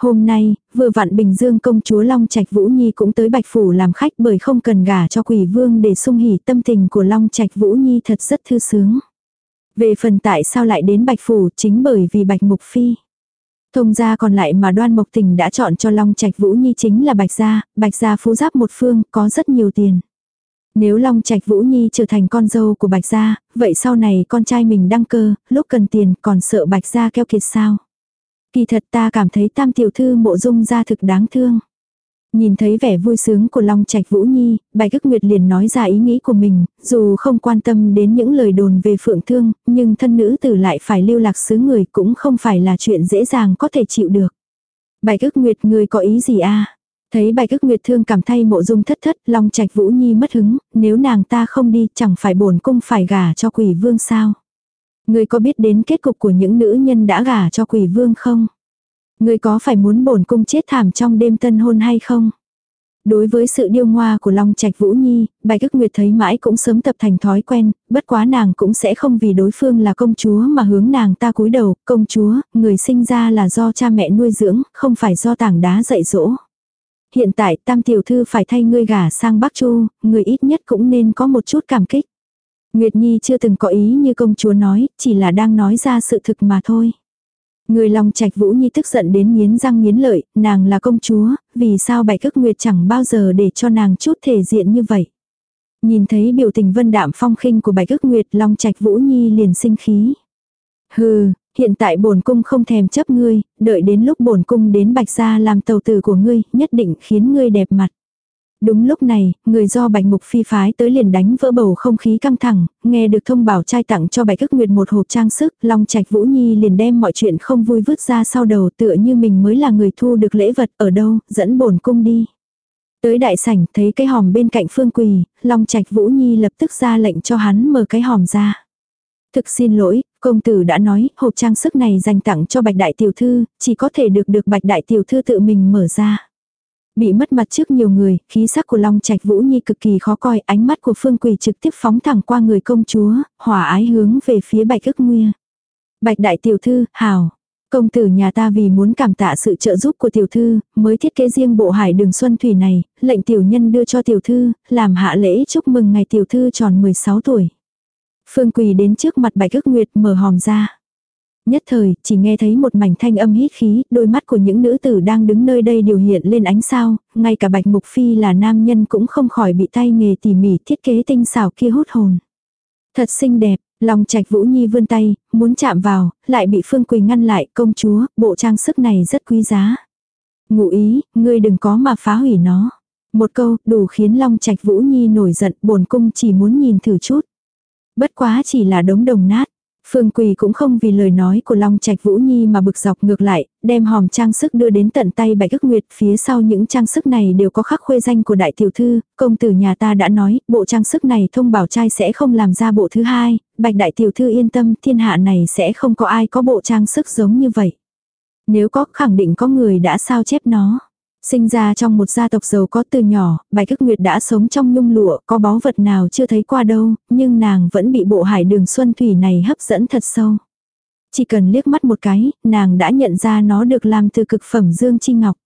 Hôm nay, vừa vặn Bình Dương công chúa Long Trạch Vũ Nhi cũng tới Bạch Phủ làm khách bởi không cần gả cho quỷ vương để sung hỉ tâm tình của Long Trạch Vũ Nhi thật rất thư sướng. Về phần tại sao lại đến Bạch Phủ chính bởi vì Bạch Mục Phi. Thông gia còn lại mà đoan mộc tình đã chọn cho Long Trạch Vũ Nhi chính là Bạch Gia, Bạch Gia phú giáp một phương, có rất nhiều tiền. Nếu Long Trạch Vũ Nhi trở thành con dâu của Bạch Gia, vậy sau này con trai mình đăng cơ, lúc cần tiền còn sợ Bạch Gia keo kiệt sao? Kỳ thật ta cảm thấy tam tiểu thư mộ dung gia thực đáng thương. Nhìn thấy vẻ vui sướng của Long Trạch Vũ Nhi, Bạch Ức Nguyệt liền nói ra ý nghĩ của mình, dù không quan tâm đến những lời đồn về phượng thương, nhưng thân nữ tử lại phải lưu lạc xứ người cũng không phải là chuyện dễ dàng có thể chịu được. Bạch Ức Nguyệt người có ý gì a? Thấy Bạch cước Nguyệt thương cảm thay mộ dung thất thất, Long Trạch Vũ Nhi mất hứng, nếu nàng ta không đi chẳng phải bổn cung phải gả cho quỷ vương sao? Người có biết đến kết cục của những nữ nhân đã gả cho quỷ vương không? Người có phải muốn bổn cung chết thảm trong đêm tân hôn hay không? Đối với sự điêu ngoa của Long Trạch Vũ Nhi, Bạch cức Nguyệt thấy mãi cũng sớm tập thành thói quen, bất quá nàng cũng sẽ không vì đối phương là công chúa mà hướng nàng ta cúi đầu, công chúa, người sinh ra là do cha mẹ nuôi dưỡng, không phải do tảng đá dạy dỗ. Hiện tại tam tiểu thư phải thay ngươi gả sang Bắc Chu, người ít nhất cũng nên có một chút cảm kích. Nguyệt Nhi chưa từng có ý như công chúa nói, chỉ là đang nói ra sự thực mà thôi. Người lòng trạch Vũ Nhi tức giận đến nghiến răng nghiến lợi, nàng là công chúa, vì sao bạch cức nguyệt chẳng bao giờ để cho nàng chút thể diện như vậy. Nhìn thấy biểu tình vân đạm phong khinh của bạch cức nguyệt long trạch Vũ Nhi liền sinh khí. Hừ, hiện tại bổn cung không thèm chấp ngươi, đợi đến lúc bổn cung đến bạch gia làm tàu tử của ngươi, nhất định khiến ngươi đẹp mặt. Đúng lúc này, người do Bạch Mục Phi phái tới liền đánh vỡ bầu không khí căng thẳng, nghe được thông báo trai tặng cho Bạch Ức Nguyệt một hộp trang sức, Long Trạch Vũ Nhi liền đem mọi chuyện không vui vứt ra sau đầu tựa như mình mới là người thu được lễ vật ở đâu, dẫn bổn cung đi. Tới đại sảnh thấy cái hòm bên cạnh Phương Quỳ, Long Trạch Vũ Nhi lập tức ra lệnh cho hắn mở cái hòm ra. Thực xin lỗi, công tử đã nói, hộp trang sức này dành tặng cho Bạch Đại Tiểu Thư, chỉ có thể được được Bạch Đại Tiểu Thư tự mình mở ra. Bị mất mặt trước nhiều người, khí sắc của Long Trạch Vũ Nhi cực kỳ khó coi, ánh mắt của Phương Quỳ trực tiếp phóng thẳng qua người công chúa, hỏa ái hướng về phía Bạch ước nguya. Bạch đại tiểu thư, hào. Công tử nhà ta vì muốn cảm tạ sự trợ giúp của tiểu thư, mới thiết kế riêng bộ hải đường xuân thủy này, lệnh tiểu nhân đưa cho tiểu thư, làm hạ lễ chúc mừng ngày tiểu thư tròn 16 tuổi. Phương Quỳ đến trước mặt Bạch ức nguyệt mở hòm ra. Nhất thời, chỉ nghe thấy một mảnh thanh âm hít khí, đôi mắt của những nữ tử đang đứng nơi đây điều hiện lên ánh sao, ngay cả bạch mục phi là nam nhân cũng không khỏi bị tay nghề tỉ mỉ thiết kế tinh xảo kia hút hồn. Thật xinh đẹp, lòng trạch vũ nhi vươn tay, muốn chạm vào, lại bị Phương Quỳ ngăn lại, công chúa, bộ trang sức này rất quý giá. Ngụ ý, ngươi đừng có mà phá hủy nó. Một câu, đủ khiến Long Trạch Vũ Nhi nổi giận, bổn cung chỉ muốn nhìn thử chút. Bất quá chỉ là đống đồng nát. Phương Quỳ cũng không vì lời nói của Long Trạch Vũ Nhi mà bực dọc ngược lại, đem hòm trang sức đưa đến tận tay Bạch Ước Nguyệt, phía sau những trang sức này đều có khắc khuê danh của đại tiểu thư, công tử nhà ta đã nói, bộ trang sức này thông bảo trai sẽ không làm ra bộ thứ hai, Bạch đại tiểu thư yên tâm, thiên hạ này sẽ không có ai có bộ trang sức giống như vậy. Nếu có, khẳng định có người đã sao chép nó. Sinh ra trong một gia tộc giàu có từ nhỏ, Bạch Cức Nguyệt đã sống trong nhung lụa, có báu vật nào chưa thấy qua đâu, nhưng nàng vẫn bị bộ hải đường xuân thủy này hấp dẫn thật sâu. Chỉ cần liếc mắt một cái, nàng đã nhận ra nó được làm từ cực phẩm dương chi ngọc.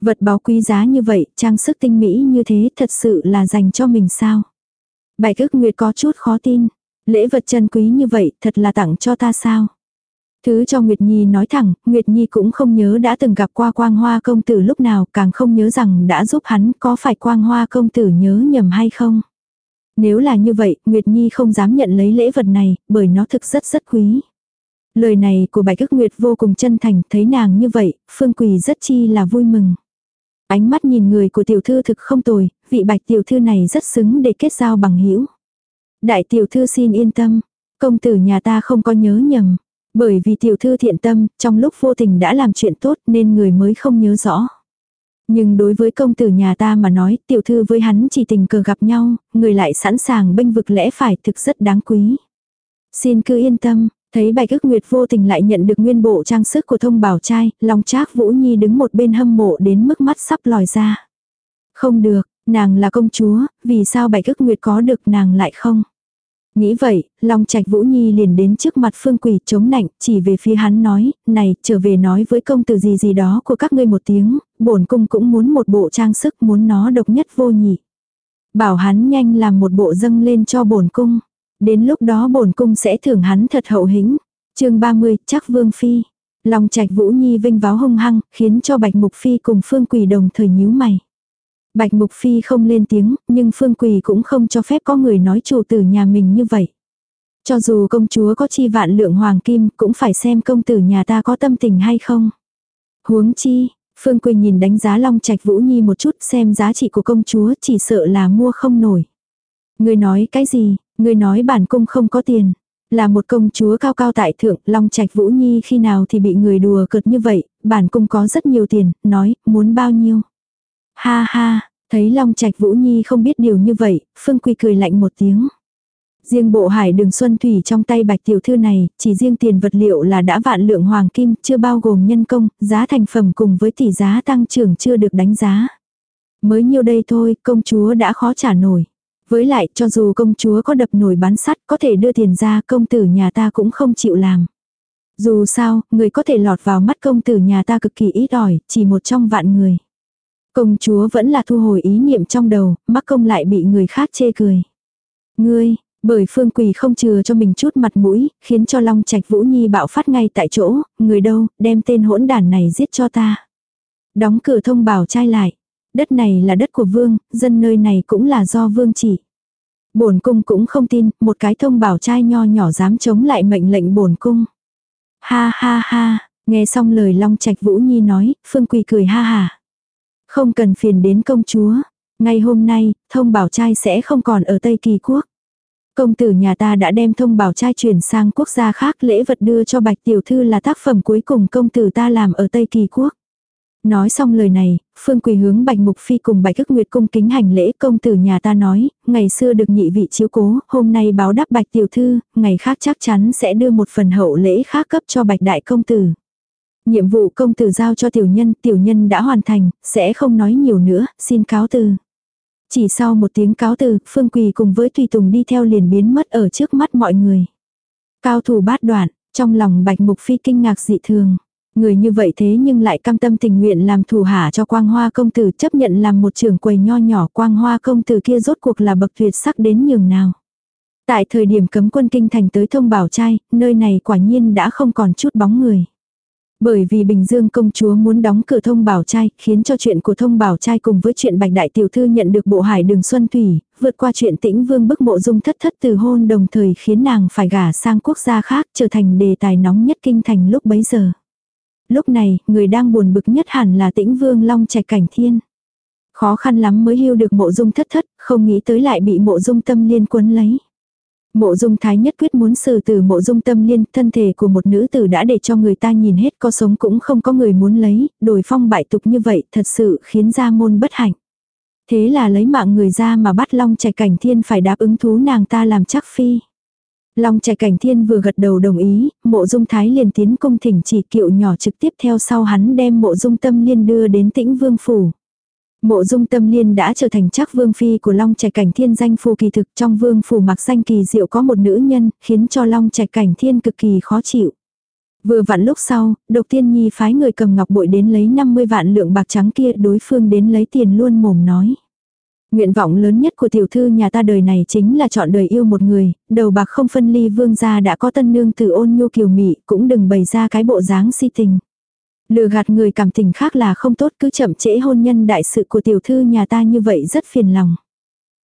Vật báu quý giá như vậy, trang sức tinh mỹ như thế thật sự là dành cho mình sao? Bạch Cức Nguyệt có chút khó tin. Lễ vật chân quý như vậy, thật là tặng cho ta sao? Thứ cho Nguyệt Nhi nói thẳng, Nguyệt Nhi cũng không nhớ đã từng gặp qua quang hoa công tử lúc nào, càng không nhớ rằng đã giúp hắn có phải quang hoa công tử nhớ nhầm hay không. Nếu là như vậy, Nguyệt Nhi không dám nhận lấy lễ vật này, bởi nó thực rất rất quý. Lời này của Bạch Ức Nguyệt vô cùng chân thành, thấy nàng như vậy, Phương Quỳ rất chi là vui mừng. Ánh mắt nhìn người của tiểu thư thực không tồi, vị Bạch tiểu thư này rất xứng để kết giao bằng hữu. Đại tiểu thư xin yên tâm, công tử nhà ta không có nhớ nhầm. Bởi vì tiểu thư thiện tâm, trong lúc vô tình đã làm chuyện tốt nên người mới không nhớ rõ. Nhưng đối với công tử nhà ta mà nói, tiểu thư với hắn chỉ tình cờ gặp nhau, người lại sẵn sàng bênh vực lẽ phải thực rất đáng quý. Xin cứ yên tâm, thấy bạch ức nguyệt vô tình lại nhận được nguyên bộ trang sức của thông bảo trai, lòng trác Vũ Nhi đứng một bên hâm mộ đến mức mắt sắp lòi ra. Không được, nàng là công chúa, vì sao bạch ức nguyệt có được nàng lại không? Nghĩ vậy, Long Trạch Vũ Nhi liền đến trước mặt Phương Quỳ chống nạnh, chỉ về phía hắn nói, này, trở về nói với công tử gì gì đó của các ngươi một tiếng, bổn cung cũng muốn một bộ trang sức muốn nó độc nhất vô nhị. Bảo hắn nhanh làm một bộ dâng lên cho bổn cung. Đến lúc đó bổn cung sẽ thưởng hắn thật hậu hĩnh. chương 30, chắc Vương Phi. Long Trạch Vũ Nhi vinh váo hung hăng, khiến cho Bạch Mục Phi cùng Phương Quỳ đồng thời nhíu mày. Bạch Mục Phi không lên tiếng, nhưng Phương Quỳ cũng không cho phép có người nói chủ tử nhà mình như vậy. Cho dù công chúa có chi vạn lượng hoàng kim, cũng phải xem công tử nhà ta có tâm tình hay không. Huống chi, Phương Quỳ nhìn đánh giá Long Trạch Vũ Nhi một chút xem giá trị của công chúa chỉ sợ là mua không nổi. Người nói cái gì, người nói bản cung không có tiền. Là một công chúa cao cao tại thượng, Long Trạch Vũ Nhi khi nào thì bị người đùa cợt như vậy, bản cung có rất nhiều tiền, nói, muốn bao nhiêu. Ha ha, thấy Long Trạch Vũ Nhi không biết điều như vậy, Phương Quy cười lạnh một tiếng. Riêng bộ hải đường xuân thủy trong tay bạch tiểu thư này, chỉ riêng tiền vật liệu là đã vạn lượng hoàng kim, chưa bao gồm nhân công, giá thành phẩm cùng với tỷ giá tăng trưởng chưa được đánh giá. Mới nhiêu đây thôi, công chúa đã khó trả nổi. Với lại, cho dù công chúa có đập nổi bán sắt, có thể đưa tiền ra, công tử nhà ta cũng không chịu làm. Dù sao, người có thể lọt vào mắt công tử nhà ta cực kỳ ít ỏi, chỉ một trong vạn người. Công chúa vẫn là thu hồi ý niệm trong đầu, mắc công lại bị người khác chê cười. Ngươi, bởi Phương Quỳ không chừa cho mình chút mặt mũi, khiến cho Long Trạch Vũ Nhi bạo phát ngay tại chỗ, người đâu, đem tên hỗn đản này giết cho ta. Đóng cửa thông bảo trai lại. Đất này là đất của vương, dân nơi này cũng là do vương chỉ. Bổn cung cũng không tin, một cái thông bảo trai nho nhỏ dám chống lại mệnh lệnh bổn cung. Ha ha ha, nghe xong lời Long Trạch Vũ Nhi nói, Phương Quỳ cười ha ha. Không cần phiền đến công chúa. Ngay hôm nay, thông bảo trai sẽ không còn ở Tây Kỳ Quốc. Công tử nhà ta đã đem thông bảo trai chuyển sang quốc gia khác lễ vật đưa cho Bạch Tiểu Thư là tác phẩm cuối cùng công tử ta làm ở Tây Kỳ Quốc. Nói xong lời này, Phương Quỳ hướng Bạch Mục Phi cùng Bạch Ước Nguyệt cung kính hành lễ công tử nhà ta nói, ngày xưa được nhị vị chiếu cố, hôm nay báo đáp Bạch Tiểu Thư, ngày khác chắc chắn sẽ đưa một phần hậu lễ khác cấp cho Bạch Đại Công Tử. Nhiệm vụ công tử giao cho tiểu nhân, tiểu nhân đã hoàn thành, sẽ không nói nhiều nữa, xin cáo từ. Chỉ sau một tiếng cáo từ, Phương Quỳ cùng với Tùy Tùng đi theo liền biến mất ở trước mắt mọi người. Cao thủ bát đoạn, trong lòng Bạch Mục Phi kinh ngạc dị thường. Người như vậy thế nhưng lại cam tâm tình nguyện làm thủ hạ cho quang hoa công tử chấp nhận làm một trưởng quầy nho nhỏ quang hoa công tử kia rốt cuộc là bậc tuyệt sắc đến nhường nào. Tại thời điểm cấm quân kinh thành tới thông bảo trai, nơi này quả nhiên đã không còn chút bóng người. Bởi vì Bình Dương công chúa muốn đóng cửa thông bảo trai, khiến cho chuyện của thông bảo trai cùng với chuyện bạch đại tiểu thư nhận được bộ hải đường xuân thủy, vượt qua chuyện tĩnh vương bức mộ dung thất thất từ hôn đồng thời khiến nàng phải gả sang quốc gia khác trở thành đề tài nóng nhất kinh thành lúc bấy giờ. Lúc này, người đang buồn bực nhất hẳn là tĩnh vương long trạch cảnh thiên. Khó khăn lắm mới hưu được mộ dung thất thất, không nghĩ tới lại bị mộ dung tâm liên quấn lấy. Mộ dung thái nhất quyết muốn xử từ mộ dung tâm liên, thân thể của một nữ tử đã để cho người ta nhìn hết có sống cũng không có người muốn lấy, đổi phong bại tục như vậy thật sự khiến ra môn bất hạnh. Thế là lấy mạng người ra mà bắt long trạch cảnh thiên phải đáp ứng thú nàng ta làm chắc phi. Long trạch cảnh thiên vừa gật đầu đồng ý, mộ dung thái liền tiến cung thỉnh chỉ kiệu nhỏ trực tiếp theo sau hắn đem mộ dung tâm liên đưa đến tĩnh vương phủ. Mộ dung tâm liên đã trở thành chắc vương phi của Long Trạch Cảnh Thiên danh phù kỳ thực trong vương phủ mặc danh kỳ diệu có một nữ nhân, khiến cho Long Trạch Cảnh Thiên cực kỳ khó chịu. Vừa vặn lúc sau, độc tiên nhi phái người cầm ngọc bội đến lấy 50 vạn lượng bạc trắng kia đối phương đến lấy tiền luôn mồm nói. Nguyện vọng lớn nhất của tiểu thư nhà ta đời này chính là chọn đời yêu một người, đầu bạc không phân ly vương gia đã có tân nương từ ôn nhu kiều mị, cũng đừng bày ra cái bộ dáng si tình. Lừa gạt người cảm tình khác là không tốt cứ chậm trễ hôn nhân đại sự của tiểu thư nhà ta như vậy rất phiền lòng.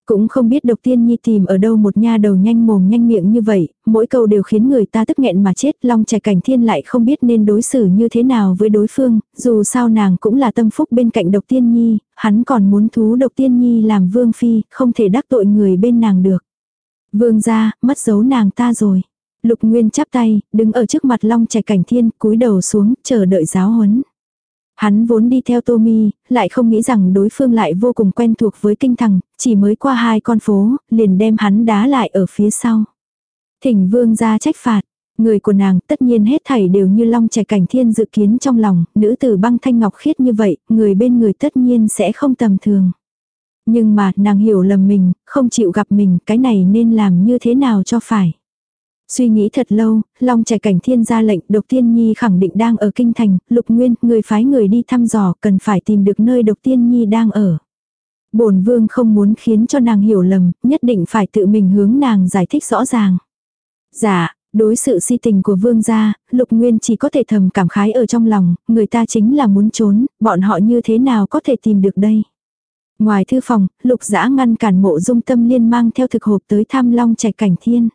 Cũng không biết độc tiên nhi tìm ở đâu một nha đầu nhanh mồm nhanh miệng như vậy, mỗi câu đều khiến người ta tức nghẹn mà chết, long trẻ cảnh thiên lại không biết nên đối xử như thế nào với đối phương, dù sao nàng cũng là tâm phúc bên cạnh độc tiên nhi, hắn còn muốn thú độc tiên nhi làm vương phi, không thể đắc tội người bên nàng được. Vương ra, mất dấu nàng ta rồi. Lục Nguyên chắp tay, đứng ở trước mặt Long Trạch Cảnh Thiên, cúi đầu xuống, chờ đợi giáo huấn. Hắn vốn đi theo Tommy, Mi, lại không nghĩ rằng đối phương lại vô cùng quen thuộc với kinh thằng, chỉ mới qua hai con phố, liền đem hắn đá lại ở phía sau. Thỉnh vương ra trách phạt, người của nàng tất nhiên hết thảy đều như long trẻ cảnh thiên dự kiến trong lòng, nữ tử băng thanh ngọc khiết như vậy, người bên người tất nhiên sẽ không tầm thường. Nhưng mà nàng hiểu lầm mình, không chịu gặp mình, cái này nên làm như thế nào cho phải. Suy nghĩ thật lâu, Long Trạch Cảnh Thiên ra lệnh, Độc Tiên Nhi khẳng định đang ở kinh thành, Lục Nguyên, người phái người đi thăm dò, cần phải tìm được nơi Độc Tiên Nhi đang ở. Bổn vương không muốn khiến cho nàng hiểu lầm, nhất định phải tự mình hướng nàng giải thích rõ ràng. Dạ, đối sự si tình của vương gia, Lục Nguyên chỉ có thể thầm cảm khái ở trong lòng, người ta chính là muốn trốn, bọn họ như thế nào có thể tìm được đây. Ngoài thư phòng, lục dã ngăn cản mộ dung tâm liên mang theo thực hộp tới thăm long trạch cảnh thiên.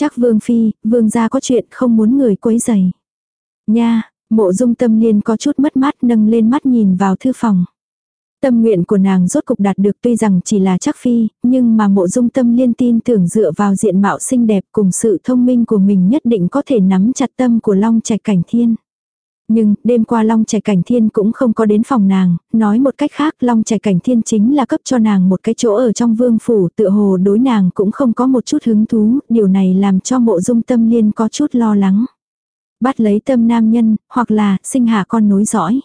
Chắc vương phi, vương gia có chuyện không muốn người quấy giày. Nha, mộ dung tâm liên có chút mất mát nâng lên mắt nhìn vào thư phòng. Tâm nguyện của nàng rốt cục đạt được tuy rằng chỉ là chắc phi, nhưng mà mộ dung tâm liên tin tưởng dựa vào diện mạo xinh đẹp cùng sự thông minh của mình nhất định có thể nắm chặt tâm của Long Trạch Cảnh Thiên. Nhưng, đêm qua Long Trẻ Cảnh Thiên cũng không có đến phòng nàng, nói một cách khác Long Trẻ Cảnh Thiên chính là cấp cho nàng một cái chỗ ở trong vương phủ tựa hồ đối nàng cũng không có một chút hứng thú, điều này làm cho mộ dung tâm liên có chút lo lắng. Bắt lấy tâm nam nhân, hoặc là sinh hạ con nối dõi.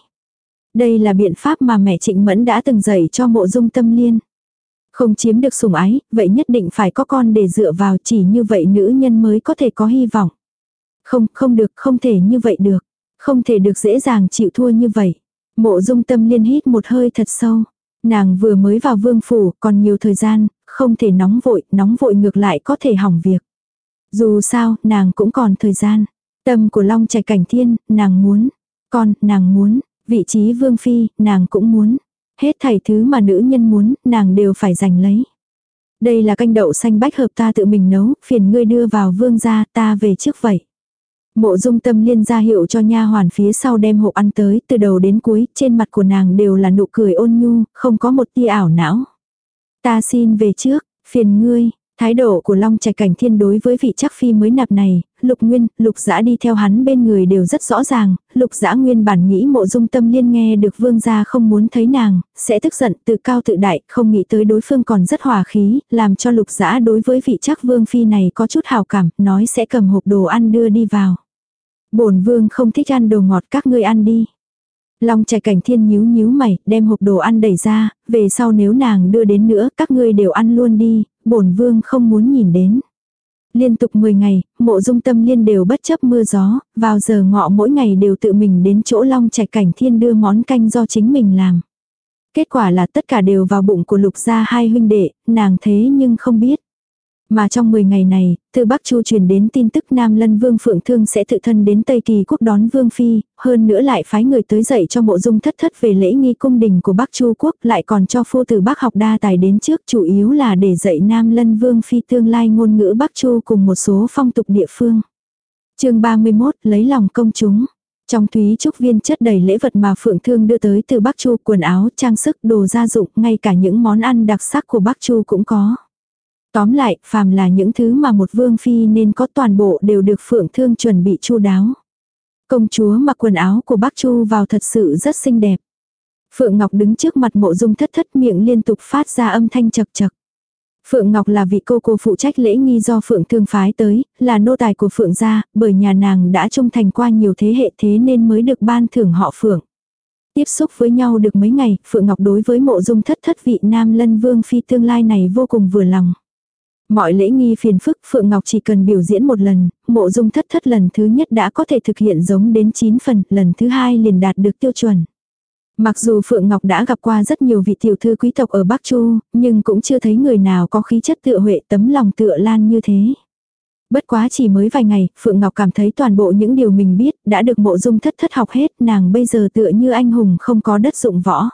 Đây là biện pháp mà mẹ Trịnh Mẫn đã từng dạy cho mộ dung tâm liên. Không chiếm được sủng ái, vậy nhất định phải có con để dựa vào chỉ như vậy nữ nhân mới có thể có hy vọng. Không, không được, không thể như vậy được. Không thể được dễ dàng chịu thua như vậy. Mộ dung tâm liên hít một hơi thật sâu. Nàng vừa mới vào vương phủ, còn nhiều thời gian, không thể nóng vội, nóng vội ngược lại có thể hỏng việc. Dù sao, nàng cũng còn thời gian. Tâm của Long Trạch Cảnh Thiên, nàng muốn. Con, nàng muốn. Vị trí vương phi, nàng cũng muốn. Hết thảy thứ mà nữ nhân muốn, nàng đều phải giành lấy. Đây là canh đậu xanh bách hợp ta tự mình nấu, phiền ngươi đưa vào vương gia, ta về trước vậy. Mộ dung tâm liên ra hiệu cho nha hoàn phía sau đem hộp ăn tới, từ đầu đến cuối, trên mặt của nàng đều là nụ cười ôn nhu, không có một tia ảo não. Ta xin về trước, phiền ngươi, Thái độ của Long Trạch Cảnh Thiên đối với vị chắc phi mới nạp này, Lục Nguyên, Lục Dã đi theo hắn bên người đều rất rõ ràng, Lục Dã nguyên bản nghĩ Mộ Dung Tâm Liên nghe được vương gia không muốn thấy nàng, sẽ tức giận, tự cao tự đại, không nghĩ tới đối phương còn rất hòa khí, làm cho Lục Dã đối với vị chắc vương phi này có chút hào cảm, nói sẽ cầm hộp đồ ăn đưa đi vào. Bổn vương không thích ăn đồ ngọt các ngươi ăn đi. Long Trạch Cảnh Thiên nhíu nhíu mày, đem hộp đồ ăn đẩy ra, về sau nếu nàng đưa đến nữa, các ngươi đều ăn luôn đi, bổn vương không muốn nhìn đến. Liên tục 10 ngày, mộ dung tâm liên đều bất chấp mưa gió, vào giờ ngọ mỗi ngày đều tự mình đến chỗ long trạch cảnh thiên đưa món canh do chính mình làm. Kết quả là tất cả đều vào bụng của lục gia hai huynh đệ, nàng thế nhưng không biết. Mà trong 10 ngày này, từ Bắc Chu truyền đến tin tức Nam Lân Vương Phượng Thương sẽ tự thân đến Tây Kỳ quốc đón Vương Phi, hơn nữa lại phái người tới dạy cho mộ dung thất thất về lễ nghi cung đình của Bắc Chu quốc lại còn cho phu tử Bắc học đa tài đến trước chủ yếu là để dạy Nam Lân Vương Phi tương lai ngôn ngữ Bắc Chu cùng một số phong tục địa phương. chương 31 lấy lòng công chúng. Trong thúy trúc viên chất đầy lễ vật mà Phượng Thương đưa tới từ Bắc Chu quần áo, trang sức, đồ gia dụng, ngay cả những món ăn đặc sắc của Bắc Chu cũng có. Tóm lại, phàm là những thứ mà một vương phi nên có toàn bộ đều được phượng thương chuẩn bị chu đáo. Công chúa mặc quần áo của bác Chu vào thật sự rất xinh đẹp. Phượng Ngọc đứng trước mặt mộ dung thất thất miệng liên tục phát ra âm thanh chật chật. Phượng Ngọc là vị cô cô phụ trách lễ nghi do Phượng Thương phái tới, là nô tài của Phượng gia, bởi nhà nàng đã trung thành qua nhiều thế hệ thế nên mới được ban thưởng họ Phượng. Tiếp xúc với nhau được mấy ngày, Phượng Ngọc đối với mộ dung thất thất vị nam lân vương phi tương lai này vô cùng vừa lòng. Mọi lễ nghi phiền phức Phượng Ngọc chỉ cần biểu diễn một lần, mộ dung thất thất lần thứ nhất đã có thể thực hiện giống đến 9 phần, lần thứ hai liền đạt được tiêu chuẩn. Mặc dù Phượng Ngọc đã gặp qua rất nhiều vị tiểu thư quý tộc ở Bắc Chu, nhưng cũng chưa thấy người nào có khí chất tựa huệ tấm lòng tựa lan như thế. Bất quá chỉ mới vài ngày, Phượng Ngọc cảm thấy toàn bộ những điều mình biết đã được mộ dung thất thất học hết, nàng bây giờ tựa như anh hùng không có đất dụng võ.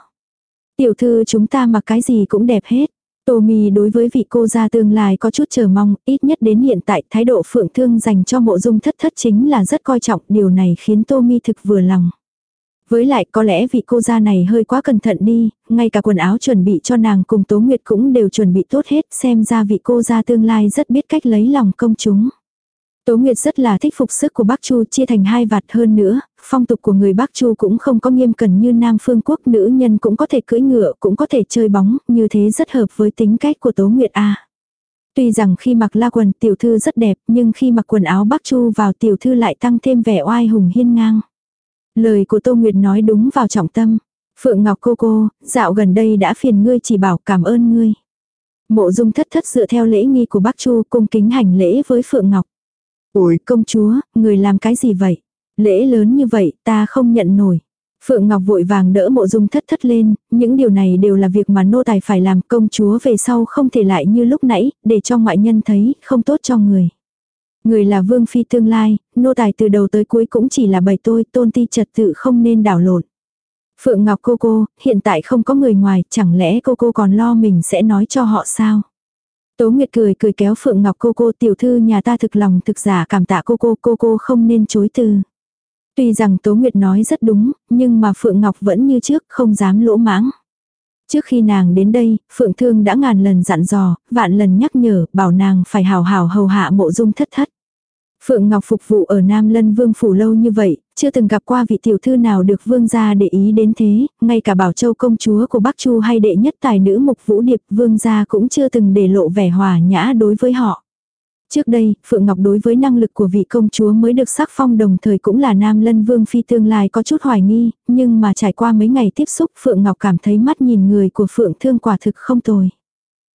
Tiểu thư chúng ta mặc cái gì cũng đẹp hết. Tommy đối với vị cô gia tương lai có chút chờ mong, ít nhất đến hiện tại thái độ phượng thương dành cho mộ dung thất thất chính là rất coi trọng, điều này khiến Tommy thực vừa lòng. Với lại có lẽ vị cô gia này hơi quá cẩn thận đi, ngay cả quần áo chuẩn bị cho nàng cùng Tố Nguyệt cũng đều chuẩn bị tốt hết, xem ra vị cô gia tương lai rất biết cách lấy lòng công chúng. Tố Nguyệt rất là thích phục sức của Bắc Chu chia thành hai vạt hơn nữa, phong tục của người Bắc Chu cũng không có nghiêm cẩn như Nam Phương Quốc nữ nhân cũng có thể cưỡi ngựa cũng có thể chơi bóng, như thế rất hợp với tính cách của Tố Nguyệt A. Tuy rằng khi mặc la quần tiểu thư rất đẹp nhưng khi mặc quần áo Bắc Chu vào tiểu thư lại tăng thêm vẻ oai hùng hiên ngang. Lời của Tô Nguyệt nói đúng vào trọng tâm. Phượng Ngọc cô cô, dạo gần đây đã phiền ngươi chỉ bảo cảm ơn ngươi. Mộ dung thất thất dựa theo lễ nghi của Bắc Chu cung kính hành lễ với Phượng Ngọc. Ôi công chúa, người làm cái gì vậy? Lễ lớn như vậy ta không nhận nổi. Phượng Ngọc vội vàng đỡ mộ dung thất thất lên, những điều này đều là việc mà nô tài phải làm công chúa về sau không thể lại như lúc nãy, để cho ngoại nhân thấy, không tốt cho người. Người là vương phi tương lai, nô tài từ đầu tới cuối cũng chỉ là bày tôi, tôn ti trật tự không nên đảo lộn. Phượng Ngọc cô cô, hiện tại không có người ngoài, chẳng lẽ cô cô còn lo mình sẽ nói cho họ sao? Tố Nguyệt cười cười kéo Phượng Ngọc cô cô tiểu thư nhà ta thực lòng thực giả cảm tạ cô cô cô cô không nên chối từ. Tuy rằng Tố Nguyệt nói rất đúng, nhưng mà Phượng Ngọc vẫn như trước không dám lỗ mãng. Trước khi nàng đến đây, Phượng Thương đã ngàn lần dặn dò, vạn lần nhắc nhở, bảo nàng phải hào hào hầu hạ mộ dung thất thất. Phượng Ngọc phục vụ ở Nam Lân Vương Phủ lâu như vậy, chưa từng gặp qua vị tiểu thư nào được vương gia để ý đến thế, ngay cả Bảo Châu công chúa của Bắc Chu hay đệ nhất tài nữ Mục Vũ Điệp vương gia cũng chưa từng để lộ vẻ hòa nhã đối với họ. Trước đây, Phượng Ngọc đối với năng lực của vị công chúa mới được sắc phong đồng thời cũng là Nam Lân Vương Phi tương lai có chút hoài nghi, nhưng mà trải qua mấy ngày tiếp xúc Phượng Ngọc cảm thấy mắt nhìn người của Phượng Thương quả thực không tồi.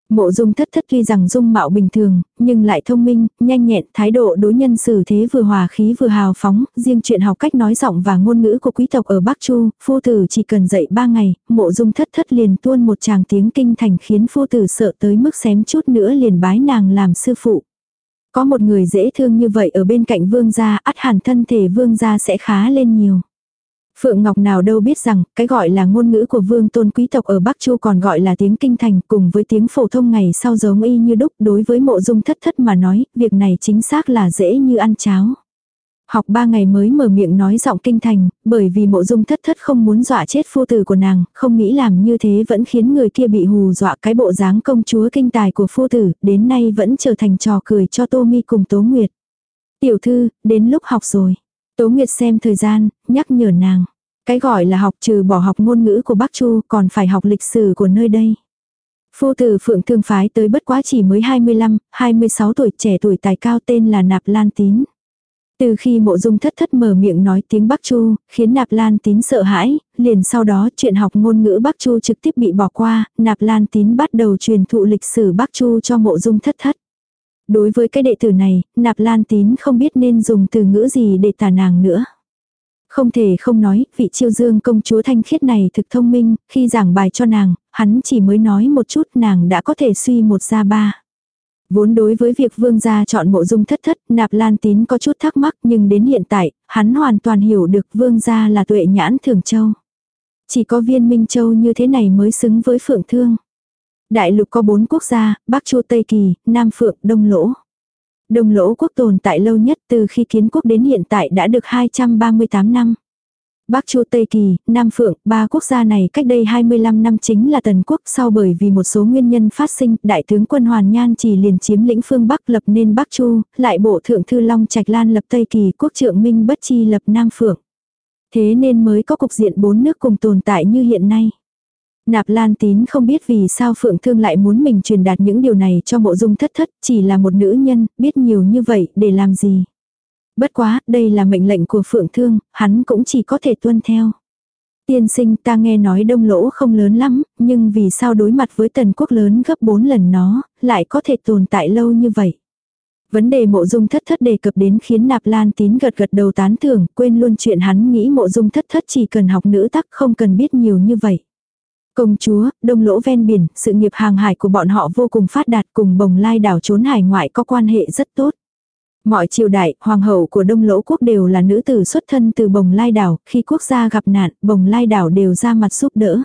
Mộ dung thất thất tuy rằng dung mạo bình thường, nhưng lại thông minh, nhanh nhẹn, thái độ đối nhân xử thế vừa hòa khí vừa hào phóng, riêng chuyện học cách nói giọng và ngôn ngữ của quý tộc ở Bắc Chu, phu tử chỉ cần dạy ba ngày, mộ dung thất thất liền tuôn một tràng tiếng kinh thành khiến phu tử sợ tới mức xém chút nữa liền bái nàng làm sư phụ. Có một người dễ thương như vậy ở bên cạnh vương gia, ắt hẳn thân thể vương gia sẽ khá lên nhiều. Phượng Ngọc nào đâu biết rằng, cái gọi là ngôn ngữ của vương tôn quý tộc ở Bắc Chu còn gọi là tiếng kinh thành cùng với tiếng phổ thông ngày sau giống y như đúc đối với mộ dung thất thất mà nói, việc này chính xác là dễ như ăn cháo. Học ba ngày mới mở miệng nói giọng kinh thành, bởi vì mộ dung thất thất không muốn dọa chết phu tử của nàng, không nghĩ làm như thế vẫn khiến người kia bị hù dọa cái bộ dáng công chúa kinh tài của phu tử, đến nay vẫn trở thành trò cười cho Tô Mi cùng Tố Nguyệt. Tiểu thư, đến lúc học rồi. Tố Nguyệt xem thời gian, nhắc nhở nàng. Cái gọi là học trừ bỏ học ngôn ngữ của Bắc Chu còn phải học lịch sử của nơi đây. Phu tử Phượng Thương Phái tới bất quá chỉ mới 25, 26 tuổi trẻ tuổi tài cao tên là Nạp Lan Tín. Từ khi mộ dung thất thất mở miệng nói tiếng Bắc Chu, khiến Nạp Lan Tín sợ hãi, liền sau đó chuyện học ngôn ngữ Bắc Chu trực tiếp bị bỏ qua, Nạp Lan Tín bắt đầu truyền thụ lịch sử Bắc Chu cho mộ dung thất thất. Đối với cái đệ tử này, Nạp Lan Tín không biết nên dùng từ ngữ gì để tả nàng nữa. Không thể không nói, vị chiêu dương công chúa thanh khiết này thực thông minh, khi giảng bài cho nàng, hắn chỉ mới nói một chút nàng đã có thể suy một ra ba. Vốn đối với việc vương gia chọn mộ dung thất thất, nạp lan tín có chút thắc mắc nhưng đến hiện tại, hắn hoàn toàn hiểu được vương gia là tuệ nhãn thường châu. Chỉ có viên minh châu như thế này mới xứng với phượng thương. Đại lục có bốn quốc gia, Bắc Chu Tây Kỳ, Nam Phượng, Đông Lỗ. Đông Lỗ quốc tồn tại lâu nhất từ khi kiến quốc đến hiện tại đã được 238 năm. Bắc Chu Tây Kỳ, Nam Phượng, ba quốc gia này cách đây 25 năm chính là Tần quốc sau bởi vì một số nguyên nhân phát sinh, đại tướng quân Hoàn Nhan chỉ liền chiếm lĩnh phương Bắc lập nên Bắc Chu, lại bộ thượng thư Long Trạch Lan lập Tây Kỳ, quốc trượng Minh Bất Chi lập Nam Phượng. Thế nên mới có cục diện bốn nước cùng tồn tại như hiện nay. Nạp Lan Tín không biết vì sao Phượng Thương lại muốn mình truyền đạt những điều này cho mộ dung thất thất, chỉ là một nữ nhân, biết nhiều như vậy, để làm gì. Bất quá, đây là mệnh lệnh của Phượng Thương, hắn cũng chỉ có thể tuân theo. Tiên sinh ta nghe nói đông lỗ không lớn lắm, nhưng vì sao đối mặt với tần quốc lớn gấp 4 lần nó, lại có thể tồn tại lâu như vậy. Vấn đề mộ dung thất thất đề cập đến khiến nạp lan tín gật gật đầu tán thưởng, quên luôn chuyện hắn nghĩ mộ dung thất thất chỉ cần học nữ tắc không cần biết nhiều như vậy. Công chúa, đông lỗ ven biển, sự nghiệp hàng hải của bọn họ vô cùng phát đạt cùng bồng lai đảo trốn hải ngoại có quan hệ rất tốt. Mọi triều đại, hoàng hậu của đông lỗ quốc đều là nữ tử xuất thân từ bồng lai đảo, khi quốc gia gặp nạn, bồng lai đảo đều ra mặt giúp đỡ.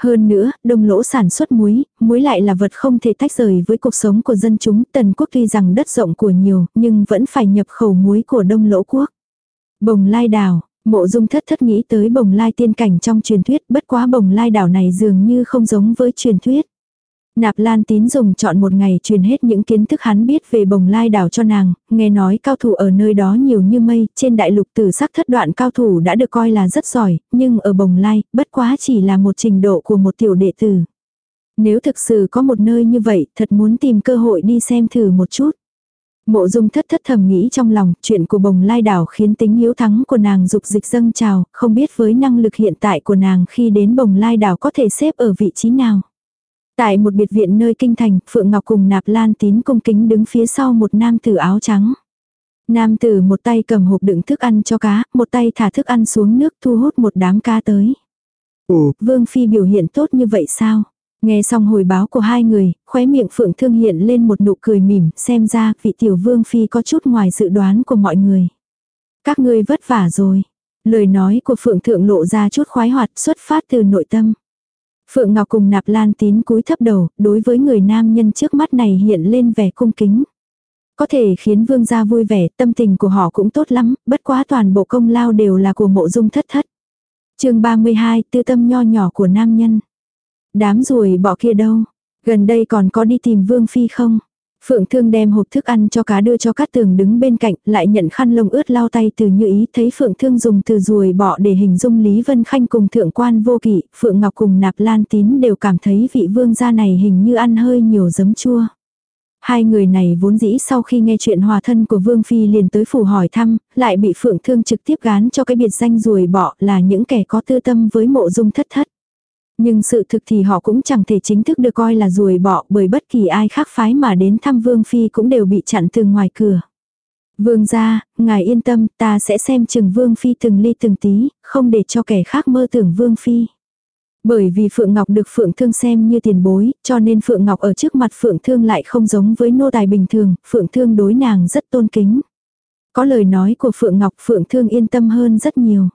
Hơn nữa, đông lỗ sản xuất muối, muối lại là vật không thể tách rời với cuộc sống của dân chúng. Tần quốc tuy rằng đất rộng của nhiều, nhưng vẫn phải nhập khẩu muối của đông lỗ quốc. Bồng lai đảo, mộ dung thất thất nghĩ tới bồng lai tiên cảnh trong truyền thuyết, bất quá bồng lai đảo này dường như không giống với truyền thuyết. Nạp Lan Tín dùng chọn một ngày truyền hết những kiến thức hắn biết về bồng lai đảo cho nàng, nghe nói cao thủ ở nơi đó nhiều như mây, trên đại lục tử sắc thất đoạn cao thủ đã được coi là rất giỏi, nhưng ở bồng lai, bất quá chỉ là một trình độ của một tiểu đệ tử. Nếu thực sự có một nơi như vậy, thật muốn tìm cơ hội đi xem thử một chút. Mộ dung thất thất thầm nghĩ trong lòng, chuyện của bồng lai đảo khiến tính hiếu thắng của nàng dục dịch dâng trào, không biết với năng lực hiện tại của nàng khi đến bồng lai đảo có thể xếp ở vị trí nào. Tại một biệt viện nơi kinh thành, Phượng Ngọc cùng nạp lan tín cung kính đứng phía sau một nam tử áo trắng. Nam tử một tay cầm hộp đựng thức ăn cho cá, một tay thả thức ăn xuống nước thu hút một đám cá tới. Ồ, Vương Phi biểu hiện tốt như vậy sao? Nghe xong hồi báo của hai người, khóe miệng Phượng Thương hiện lên một nụ cười mỉm, xem ra vị tiểu Vương Phi có chút ngoài dự đoán của mọi người. Các ngươi vất vả rồi. Lời nói của Phượng Thượng lộ ra chút khoái hoạt xuất phát từ nội tâm. Phượng Ngọc cùng nạp lan tín cúi thấp đầu, đối với người nam nhân trước mắt này hiện lên vẻ cung kính. Có thể khiến vương gia vui vẻ, tâm tình của họ cũng tốt lắm, bất quá toàn bộ công lao đều là của mộ dung thất thất. chương 32, tư tâm nho nhỏ của nam nhân. Đám ruồi bỏ kia đâu? Gần đây còn có đi tìm vương phi không? Phượng Thương đem hộp thức ăn cho cá đưa cho Cát Tường đứng bên cạnh, lại nhận khăn lông ướt lau tay từ Như Ý, thấy Phượng Thương dùng từ ruồi bọ để hình dung Lý Vân Khanh cùng thượng quan vô kỵ, Phượng Ngọc cùng Nạp Lan Tín đều cảm thấy vị vương gia này hình như ăn hơi nhiều giấm chua. Hai người này vốn dĩ sau khi nghe chuyện hòa thân của Vương Phi liền tới phủ hỏi thăm, lại bị Phượng Thương trực tiếp gán cho cái biệt danh ruồi bọ là những kẻ có tư tâm với mộ dung thất thất. Nhưng sự thực thì họ cũng chẳng thể chính thức được coi là ruồi bọ bởi bất kỳ ai khác phái mà đến thăm Vương Phi cũng đều bị chặn từ ngoài cửa. Vương gia, ngài yên tâm, ta sẽ xem chừng Vương Phi từng ly từng tí, không để cho kẻ khác mơ tưởng Vương Phi. Bởi vì Phượng Ngọc được Phượng Thương xem như tiền bối, cho nên Phượng Ngọc ở trước mặt Phượng Thương lại không giống với nô tài bình thường, Phượng Thương đối nàng rất tôn kính. Có lời nói của Phượng Ngọc Phượng Thương yên tâm hơn rất nhiều.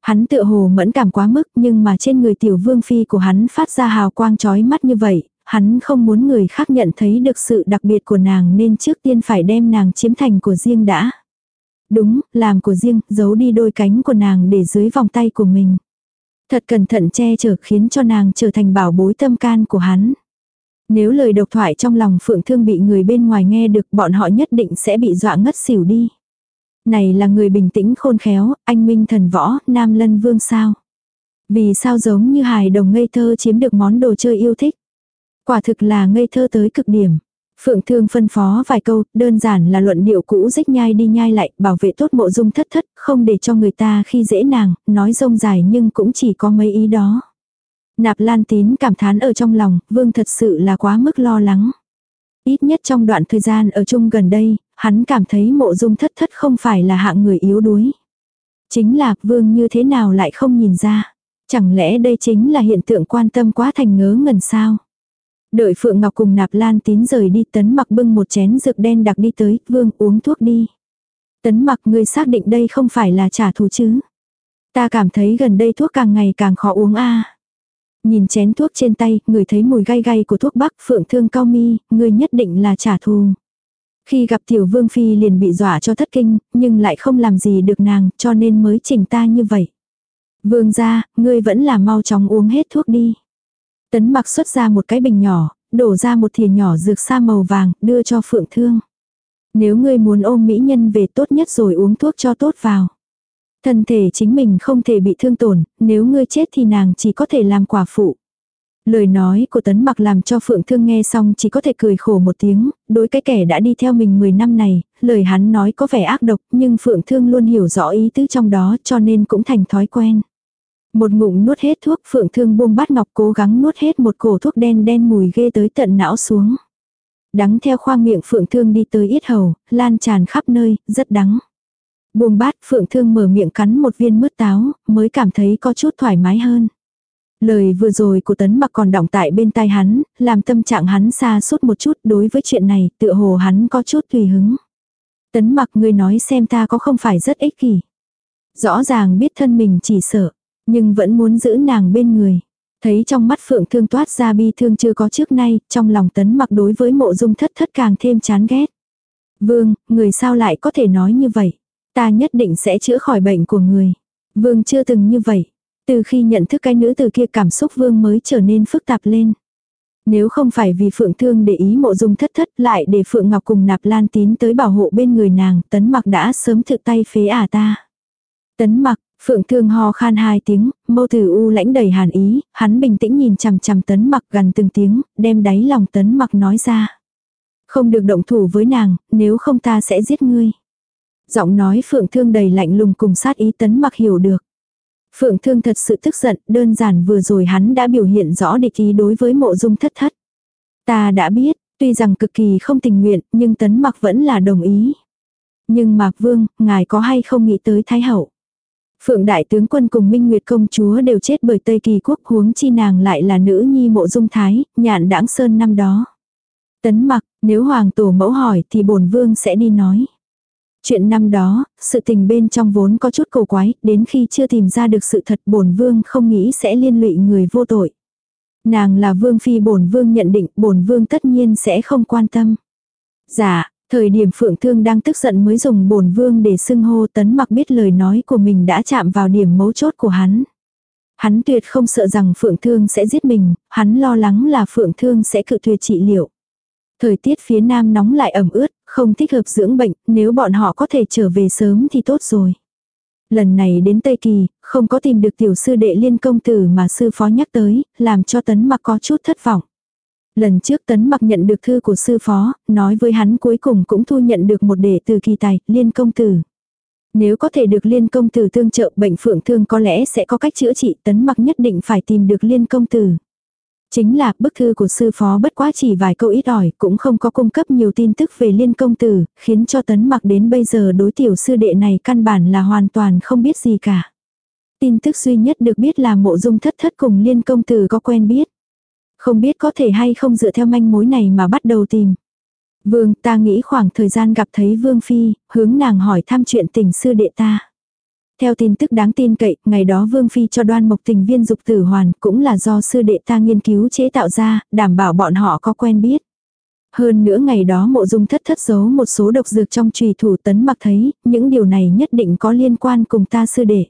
Hắn tựa hồ mẫn cảm quá mức nhưng mà trên người tiểu vương phi của hắn phát ra hào quang chói mắt như vậy, hắn không muốn người khác nhận thấy được sự đặc biệt của nàng nên trước tiên phải đem nàng chiếm thành của riêng đã. Đúng, làm của riêng, giấu đi đôi cánh của nàng để dưới vòng tay của mình. Thật cẩn thận che chở khiến cho nàng trở thành bảo bối tâm can của hắn. Nếu lời độc thoại trong lòng phượng thương bị người bên ngoài nghe được bọn họ nhất định sẽ bị dọa ngất xỉu đi. Này là người bình tĩnh khôn khéo, anh minh thần võ, nam lân vương sao. Vì sao giống như hài đồng ngây thơ chiếm được món đồ chơi yêu thích. Quả thực là ngây thơ tới cực điểm. Phượng Thương phân phó vài câu, đơn giản là luận điệu cũ rích nhai đi nhai lại, bảo vệ tốt mộ dung thất thất, không để cho người ta khi dễ nàng, nói rông dài nhưng cũng chỉ có mấy ý đó. Nạp Lan Tín cảm thán ở trong lòng, Vương thật sự là quá mức lo lắng. Ít nhất trong đoạn thời gian ở chung gần đây, hắn cảm thấy mộ dung thất thất không phải là hạng người yếu đuối. Chính là Vương như thế nào lại không nhìn ra. Chẳng lẽ đây chính là hiện tượng quan tâm quá thành ngớ ngẩn sao? Đợi Phượng Ngọc cùng nạp lan tín rời đi tấn mặc bưng một chén rực đen đặc đi tới, vương uống thuốc đi. Tấn mặc ngươi xác định đây không phải là trả thù chứ. Ta cảm thấy gần đây thuốc càng ngày càng khó uống a. Nhìn chén thuốc trên tay, người thấy mùi gai gai của thuốc bắc phượng thương cao mi, người nhất định là trả thù. Khi gặp tiểu vương phi liền bị dọa cho thất kinh, nhưng lại không làm gì được nàng, cho nên mới chỉnh ta như vậy. Vương gia, ngươi vẫn là mau chóng uống hết thuốc đi. Tấn mặc xuất ra một cái bình nhỏ, đổ ra một thìa nhỏ dược sa màu vàng, đưa cho phượng thương. Nếu ngươi muốn ôm mỹ nhân về tốt nhất rồi uống thuốc cho tốt vào. Thân thể chính mình không thể bị thương tổn, nếu ngươi chết thì nàng chỉ có thể làm quả phụ. Lời nói của tấn mặc làm cho Phượng Thương nghe xong chỉ có thể cười khổ một tiếng, đối cái kẻ đã đi theo mình 10 năm này, lời hắn nói có vẻ ác độc nhưng Phượng Thương luôn hiểu rõ ý tứ trong đó cho nên cũng thành thói quen. Một ngụm nuốt hết thuốc phượng thương buông bát ngọc cố gắng nuốt hết một cổ thuốc đen đen mùi ghê tới tận não xuống. Đắng theo khoang miệng phượng thương đi tới yết hầu, lan tràn khắp nơi, rất đắng. Buông bát phượng thương mở miệng cắn một viên mứt táo, mới cảm thấy có chút thoải mái hơn. Lời vừa rồi của tấn mặc còn đọng tại bên tai hắn, làm tâm trạng hắn xa suốt một chút đối với chuyện này, tựa hồ hắn có chút tùy hứng. Tấn mặc người nói xem ta có không phải rất ích kỷ. Rõ ràng biết thân mình chỉ sợ. Nhưng vẫn muốn giữ nàng bên người. Thấy trong mắt phượng thương toát ra bi thương chưa có trước nay, trong lòng tấn mặc đối với mộ dung thất thất càng thêm chán ghét. Vương, người sao lại có thể nói như vậy? Ta nhất định sẽ chữa khỏi bệnh của người. Vương chưa từng như vậy. Từ khi nhận thức cái nữ từ kia cảm xúc vương mới trở nên phức tạp lên. Nếu không phải vì Phượng Thương để ý mộ dung thất thất lại để Phượng Ngọc cùng nạp lan tín tới bảo hộ bên người nàng, tấn mặc đã sớm thực tay phế ả ta. Tấn mặc, Phượng thương ho khan hai tiếng, mâu tử u lãnh đầy hàn ý, hắn bình tĩnh nhìn chằm chằm tấn mặc gần từng tiếng, đem đáy lòng tấn mặc nói ra. Không được động thủ với nàng, nếu không ta sẽ giết ngươi. Giọng nói phượng thương đầy lạnh lùng cùng sát ý tấn mặc hiểu được. Phượng thương thật sự tức giận, đơn giản vừa rồi hắn đã biểu hiện rõ địch ý đối với mộ dung thất thất. Ta đã biết, tuy rằng cực kỳ không tình nguyện, nhưng tấn mặc vẫn là đồng ý. Nhưng Mạc Vương, ngài có hay không nghĩ tới Thái Hậu? Phượng đại tướng quân cùng Minh Nguyệt công chúa đều chết bởi Tây Kỳ quốc huống chi nàng lại là nữ nhi mộ dung thái, nhạn đãng sơn năm đó. Tấn mặc, nếu hoàng tổ mẫu hỏi thì bổn vương sẽ đi nói. Chuyện năm đó, sự tình bên trong vốn có chút cầu quái, đến khi chưa tìm ra được sự thật bổn vương không nghĩ sẽ liên lụy người vô tội. Nàng là vương phi bổn vương nhận định bổn vương tất nhiên sẽ không quan tâm. Dạ, thời điểm phượng thương đang tức giận mới dùng bổn vương để xưng hô tấn mặc biết lời nói của mình đã chạm vào điểm mấu chốt của hắn. Hắn tuyệt không sợ rằng phượng thương sẽ giết mình, hắn lo lắng là phượng thương sẽ cự tuyệt trị liệu. Thời tiết phía nam nóng lại ẩm ướt, không thích hợp dưỡng bệnh, nếu bọn họ có thể trở về sớm thì tốt rồi. Lần này đến Tây Kỳ, không có tìm được tiểu sư đệ liên công tử mà sư phó nhắc tới, làm cho tấn mặc có chút thất vọng. Lần trước tấn mặc nhận được thư của sư phó, nói với hắn cuối cùng cũng thu nhận được một đệ từ kỳ tài, liên công tử. Nếu có thể được liên công tử tương trợ bệnh phượng thương có lẽ sẽ có cách chữa trị tấn mặc nhất định phải tìm được liên công tử. Chính là bức thư của sư phó bất quá chỉ vài câu ít ỏi cũng không có cung cấp nhiều tin tức về liên công tử, khiến cho tấn mặc đến bây giờ đối tiểu sư đệ này căn bản là hoàn toàn không biết gì cả. Tin tức duy nhất được biết là mộ dung thất thất cùng liên công tử có quen biết. Không biết có thể hay không dựa theo manh mối này mà bắt đầu tìm. Vương ta nghĩ khoảng thời gian gặp thấy Vương Phi, hướng nàng hỏi thăm chuyện tình sư đệ ta. Theo tin tức đáng tin cậy, ngày đó Vương Phi cho đoan mộc tình viên dục tử hoàn cũng là do sư đệ ta nghiên cứu chế tạo ra, đảm bảo bọn họ có quen biết. Hơn nữa ngày đó mộ dung thất thất giấu một số độc dược trong trùy thủ tấn mặc thấy, những điều này nhất định có liên quan cùng ta sư đệ.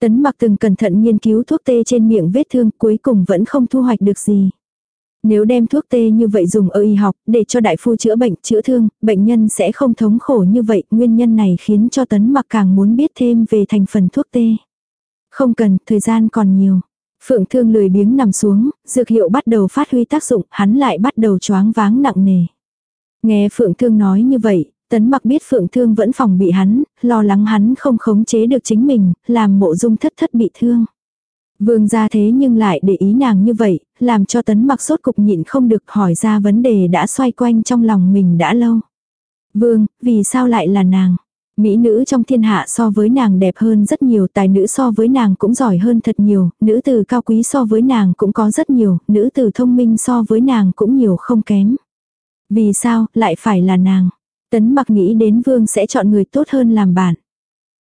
Tấn mặc từng cẩn thận nghiên cứu thuốc tê trên miệng vết thương cuối cùng vẫn không thu hoạch được gì. Nếu đem thuốc tê như vậy dùng ở y học để cho đại phu chữa bệnh, chữa thương, bệnh nhân sẽ không thống khổ như vậy. Nguyên nhân này khiến cho tấn mặc càng muốn biết thêm về thành phần thuốc tê. Không cần, thời gian còn nhiều. Phượng thương lười biếng nằm xuống, dược hiệu bắt đầu phát huy tác dụng, hắn lại bắt đầu choáng váng nặng nề. Nghe Phượng thương nói như vậy, tấn mặc biết Phượng thương vẫn phòng bị hắn, lo lắng hắn không khống chế được chính mình, làm mộ dung thất thất bị thương. Vương gia thế nhưng lại để ý nàng như vậy, làm cho tấn mặc sốt cục nhịn không được hỏi ra vấn đề đã xoay quanh trong lòng mình đã lâu. Vương, vì sao lại là nàng? Mỹ nữ trong thiên hạ so với nàng đẹp hơn rất nhiều, tài nữ so với nàng cũng giỏi hơn thật nhiều, nữ từ cao quý so với nàng cũng có rất nhiều, nữ từ thông minh so với nàng cũng nhiều không kém. Vì sao, lại phải là nàng? Tấn mặc nghĩ đến vương sẽ chọn người tốt hơn làm bạn.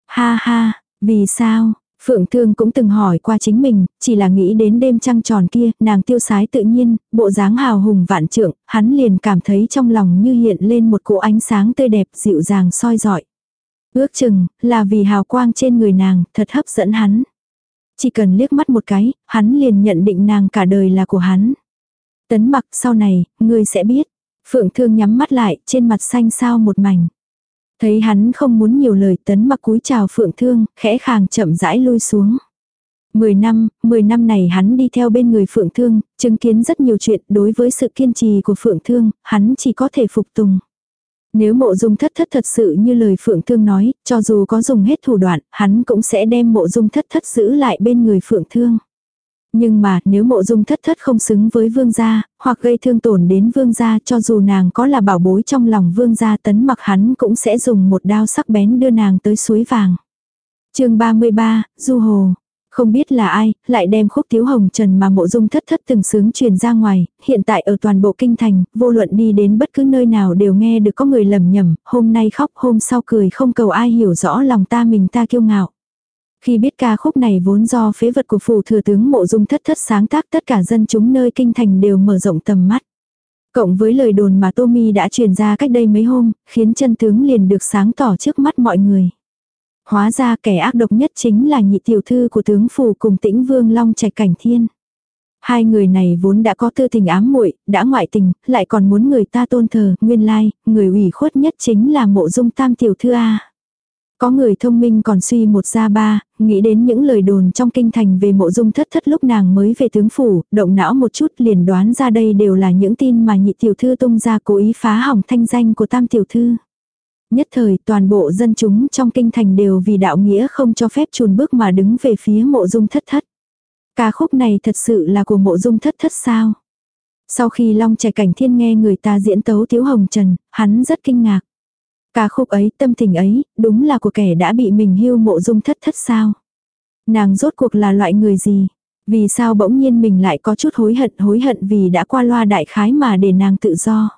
Ha ha, vì sao, Phượng Thương cũng từng hỏi qua chính mình, chỉ là nghĩ đến đêm trăng tròn kia, nàng tiêu sái tự nhiên, bộ dáng hào hùng vạn trượng, hắn liền cảm thấy trong lòng như hiện lên một cỗ ánh sáng tươi đẹp dịu dàng soi dọi. Ước chừng, là vì hào quang trên người nàng, thật hấp dẫn hắn. Chỉ cần liếc mắt một cái, hắn liền nhận định nàng cả đời là của hắn. Tấn mặc sau này, ngươi sẽ biết. Phượng Thương nhắm mắt lại, trên mặt xanh sao một mảnh. Thấy hắn không muốn nhiều lời tấn mặc cúi chào phượng thương, khẽ khàng chậm rãi lui xuống. Mười năm, mười năm này hắn đi theo bên người Phượng Thương, chứng kiến rất nhiều chuyện đối với sự kiên trì của Phượng Thương, hắn chỉ có thể phục tùng. Nếu mộ dung thất thất thật sự như lời Phượng Thương nói, cho dù có dùng hết thủ đoạn, hắn cũng sẽ đem mộ dung thất thất giữ lại bên người Phượng Thương. Nhưng mà nếu mộ dung thất thất không xứng với vương gia, hoặc gây thương tổn đến vương gia cho dù nàng có là bảo bối trong lòng vương gia tấn mặc hắn cũng sẽ dùng một đao sắc bén đưa nàng tới suối vàng. chương 33, Du Hồ. Không biết là ai, lại đem khúc thiếu hồng trần mà mộ dung thất thất từng sướng truyền ra ngoài, hiện tại ở toàn bộ kinh thành, vô luận đi đến bất cứ nơi nào đều nghe được có người lầm nhầm, hôm nay khóc hôm sau cười không cầu ai hiểu rõ lòng ta mình ta kiêu ngạo. Khi biết ca khúc này vốn do phế vật của phủ thừa tướng mộ dung thất thất sáng tác tất cả dân chúng nơi kinh thành đều mở rộng tầm mắt. Cộng với lời đồn mà Tommy đã truyền ra cách đây mấy hôm, khiến chân tướng liền được sáng tỏ trước mắt mọi người. Hóa ra kẻ ác độc nhất chính là nhị tiểu thư của tướng phủ cùng tĩnh vương Long Trạch Cảnh Thiên. Hai người này vốn đã có tư tình ám muội, đã ngoại tình, lại còn muốn người ta tôn thờ, nguyên lai, người ủy khuất nhất chính là mộ dung tam tiểu thư A. Có người thông minh còn suy một ra ba, nghĩ đến những lời đồn trong kinh thành về mộ dung thất thất lúc nàng mới về tướng phủ, động não một chút liền đoán ra đây đều là những tin mà nhị tiểu thư tung ra cố ý phá hỏng thanh danh của tam tiểu thư. Nhất thời toàn bộ dân chúng trong kinh thành đều vì đạo nghĩa không cho phép chùn bước mà đứng về phía mộ dung thất thất. Ca khúc này thật sự là của mộ dung thất thất sao? Sau khi Long Trẻ Cảnh Thiên nghe người ta diễn tấu Tiếu Hồng Trần, hắn rất kinh ngạc. Ca khúc ấy, tâm tình ấy, đúng là của kẻ đã bị mình hưu mộ dung thất thất sao. Nàng rốt cuộc là loại người gì? Vì sao bỗng nhiên mình lại có chút hối hận hối hận vì đã qua loa đại khái mà để nàng tự do.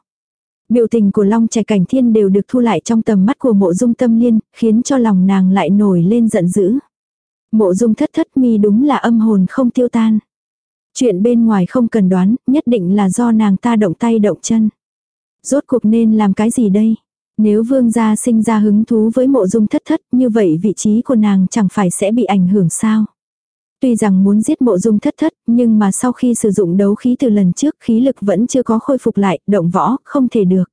Biểu tình của Long Trẻ Cảnh Thiên đều được thu lại trong tầm mắt của mộ dung tâm liên, khiến cho lòng nàng lại nổi lên giận dữ. Mộ dung thất thất mi đúng là âm hồn không tiêu tan. Chuyện bên ngoài không cần đoán, nhất định là do nàng ta động tay động chân. Rốt cuộc nên làm cái gì đây? Nếu vương gia sinh ra hứng thú với mộ dung thất thất, như vậy vị trí của nàng chẳng phải sẽ bị ảnh hưởng sao? Tuy rằng muốn giết mộ dung thất thất, nhưng mà sau khi sử dụng đấu khí từ lần trước khí lực vẫn chưa có khôi phục lại, động võ, không thể được.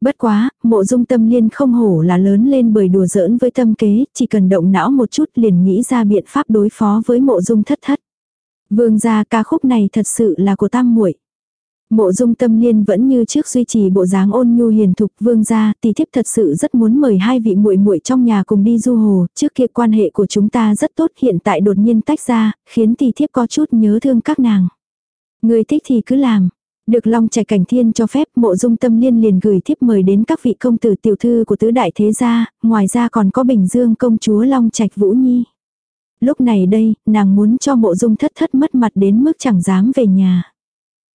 Bất quá, mộ dung tâm liên không hổ là lớn lên bởi đùa giỡn với tâm kế, chỉ cần động não một chút liền nghĩ ra biện pháp đối phó với mộ dung thất thất. Vương gia ca khúc này thật sự là của tam muội Mộ dung tâm liên vẫn như trước duy trì bộ dáng ôn nhu hiền thục vương gia, tỷ thiếp thật sự rất muốn mời hai vị muội muội trong nhà cùng đi du hồ, trước kia quan hệ của chúng ta rất tốt hiện tại đột nhiên tách ra, khiến tỷ thiếp có chút nhớ thương các nàng. Người thích thì cứ làm. Được Long Trạch Cảnh Thiên cho phép mộ dung tâm liên liền gửi thiếp mời đến các vị công tử tiểu thư của tứ đại thế gia, ngoài ra còn có Bình Dương công chúa Long Trạch Vũ Nhi. Lúc này đây, nàng muốn cho mộ dung thất thất mất mặt đến mức chẳng dám về nhà.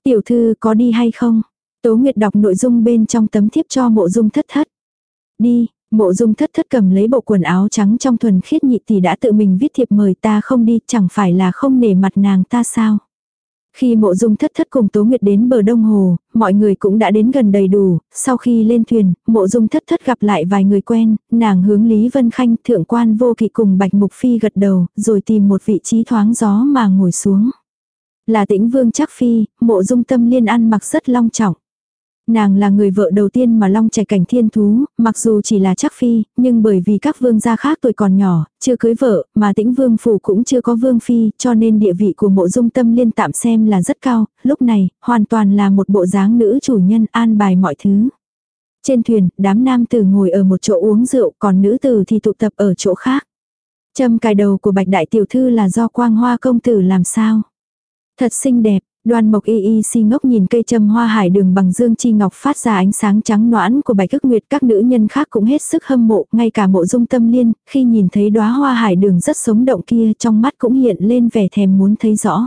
Tiểu thư có đi hay không? Tố Nguyệt đọc nội dung bên trong tấm thiếp cho mộ dung thất thất. Đi, mộ dung thất thất cầm lấy bộ quần áo trắng trong thuần khiết nhị thì đã tự mình viết thiệp mời ta không đi chẳng phải là không nể mặt nàng ta sao. Khi mộ dung thất thất cùng Tố Nguyệt đến bờ Đông Hồ, mọi người cũng đã đến gần đầy đủ, sau khi lên thuyền, mộ dung thất thất gặp lại vài người quen, nàng hướng Lý Vân Khanh thượng quan vô kỵ cùng Bạch Mục Phi gật đầu, rồi tìm một vị trí thoáng gió mà ngồi xuống. Là tĩnh vương chắc phi, mộ dung tâm liên ăn mặc rất long trọng. Nàng là người vợ đầu tiên mà Long Trạch cảnh thiên thú, mặc dù chỉ là chắc phi, nhưng bởi vì các vương gia khác tuổi còn nhỏ, chưa cưới vợ, mà tĩnh vương phủ cũng chưa có vương phi, cho nên địa vị của mộ dung tâm liên tạm xem là rất cao, lúc này, hoàn toàn là một bộ dáng nữ chủ nhân an bài mọi thứ. Trên thuyền, đám nam tử ngồi ở một chỗ uống rượu, còn nữ tử thì tụ tập ở chỗ khác. Châm cài đầu của bạch đại tiểu thư là do quang hoa công tử làm sao? Thật xinh đẹp, đoan mộc y y si ngốc nhìn cây châm hoa hải đường bằng dương chi ngọc phát ra ánh sáng trắng noãn của bạch ức nguyệt các nữ nhân khác cũng hết sức hâm mộ, ngay cả mộ dung tâm liên, khi nhìn thấy đóa hoa hải đường rất sống động kia trong mắt cũng hiện lên vẻ thèm muốn thấy rõ.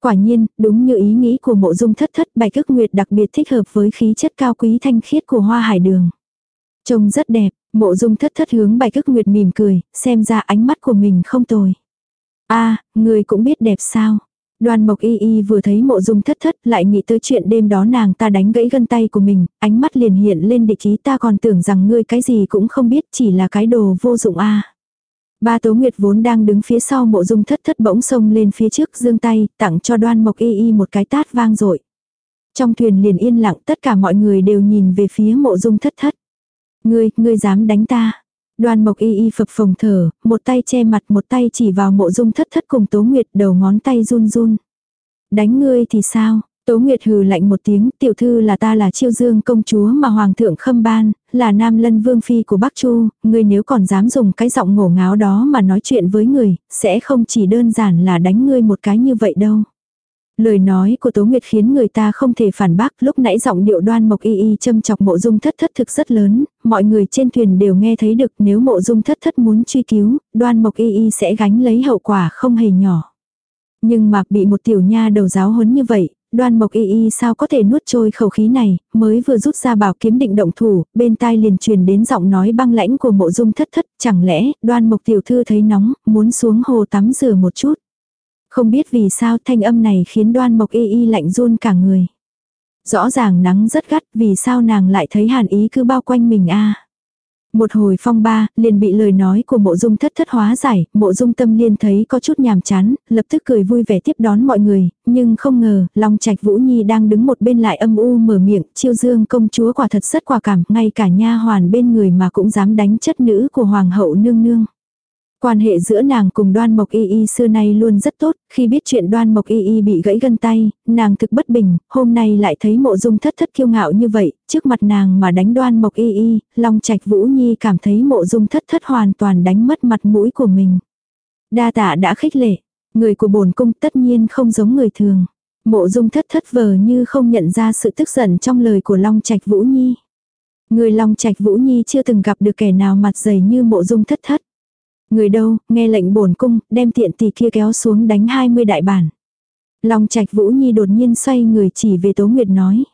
Quả nhiên, đúng như ý nghĩ của mộ dung thất thất bạch ức nguyệt đặc biệt thích hợp với khí chất cao quý thanh khiết của hoa hải đường. Trông rất đẹp, mộ dung thất thất hướng bạch ức nguyệt mỉm cười, xem ra ánh mắt của mình không tồi. a người cũng biết đẹp sao. Đoan Mộc Y Y vừa thấy mộ dung thất thất lại nghĩ tới chuyện đêm đó nàng ta đánh gãy gân tay của mình, ánh mắt liền hiện lên địch ý ta còn tưởng rằng ngươi cái gì cũng không biết chỉ là cái đồ vô dụng a. Ba Tố Nguyệt vốn đang đứng phía sau mộ dung thất thất bỗng xông lên phía trước giương tay, tặng cho đoan mộc y y một cái tát vang dội Trong thuyền liền yên lặng tất cả mọi người đều nhìn về phía mộ dung thất thất. Ngươi, ngươi dám đánh ta. Đoan mộc y y phập phồng thở, một tay che mặt một tay chỉ vào mộ dung thất thất cùng Tố Nguyệt đầu ngón tay run run. Đánh ngươi thì sao? Tố Nguyệt hừ lạnh một tiếng, tiểu thư là ta là chiêu dương công chúa mà hoàng thượng khâm ban, là nam lân vương phi của Bắc Chu, ngươi nếu còn dám dùng cái giọng ngổ ngáo đó mà nói chuyện với người, sẽ không chỉ đơn giản là đánh ngươi một cái như vậy đâu. Lời nói của Tố Nguyệt khiến người ta không thể phản bác, lúc nãy giọng điệu đoan mộc y y châm chọc mộ dung thất thất thực rất lớn, mọi người trên thuyền đều nghe thấy được nếu mộ dung thất thất muốn truy cứu, đoan mộc y y sẽ gánh lấy hậu quả không hề nhỏ. Nhưng mà bị một tiểu nha đầu giáo huấn như vậy, đoan mộc y y sao có thể nuốt trôi khẩu khí này, mới vừa rút ra bảo kiếm định động thủ, bên tai liền truyền đến giọng nói băng lãnh của mộ dung thất thất, chẳng lẽ đoan mộc tiểu thư thấy nóng, muốn xuống hồ tắm rửa một chút. Không biết vì sao thanh âm này khiến đoan mộc y y lạnh run cả người. Rõ ràng nắng rất gắt vì sao nàng lại thấy hàn ý cứ bao quanh mình a Một hồi phong ba, liền bị lời nói của mộ dung thất thất hóa giải, mộ dung tâm liên thấy có chút nhàm chán, lập tức cười vui vẻ tiếp đón mọi người, nhưng không ngờ, Long Trạch Vũ Nhi đang đứng một bên lại âm u mở miệng, chiêu dương công chúa quả thật rất quả cảm, ngay cả nha hoàn bên người mà cũng dám đánh chất nữ của hoàng hậu nương nương. Quan hệ giữa nàng cùng đoan mộc y y xưa nay luôn rất tốt, khi biết chuyện đoan mộc y y bị gãy gân tay, nàng thực bất bình, hôm nay lại thấy mộ dung thất thất kiêu ngạo như vậy, trước mặt nàng mà đánh đoan mộc y y, long trạch vũ nhi cảm thấy mộ dung thất thất hoàn toàn đánh mất mặt mũi của mình. Đa tạ đã khích lệ, người của bổn cung tất nhiên không giống người thường. Mộ dung thất thất vờ như không nhận ra sự tức giận trong lời của long trạch vũ nhi. Người long trạch vũ nhi chưa từng gặp được kẻ nào mặt dày như mộ dung thất thất. Người đâu, nghe lệnh bổn cung, đem tiện tỷ kia kéo xuống đánh 20 đại bản. Long Trạch Vũ Nhi đột nhiên xoay người chỉ về Tố Nguyệt nói.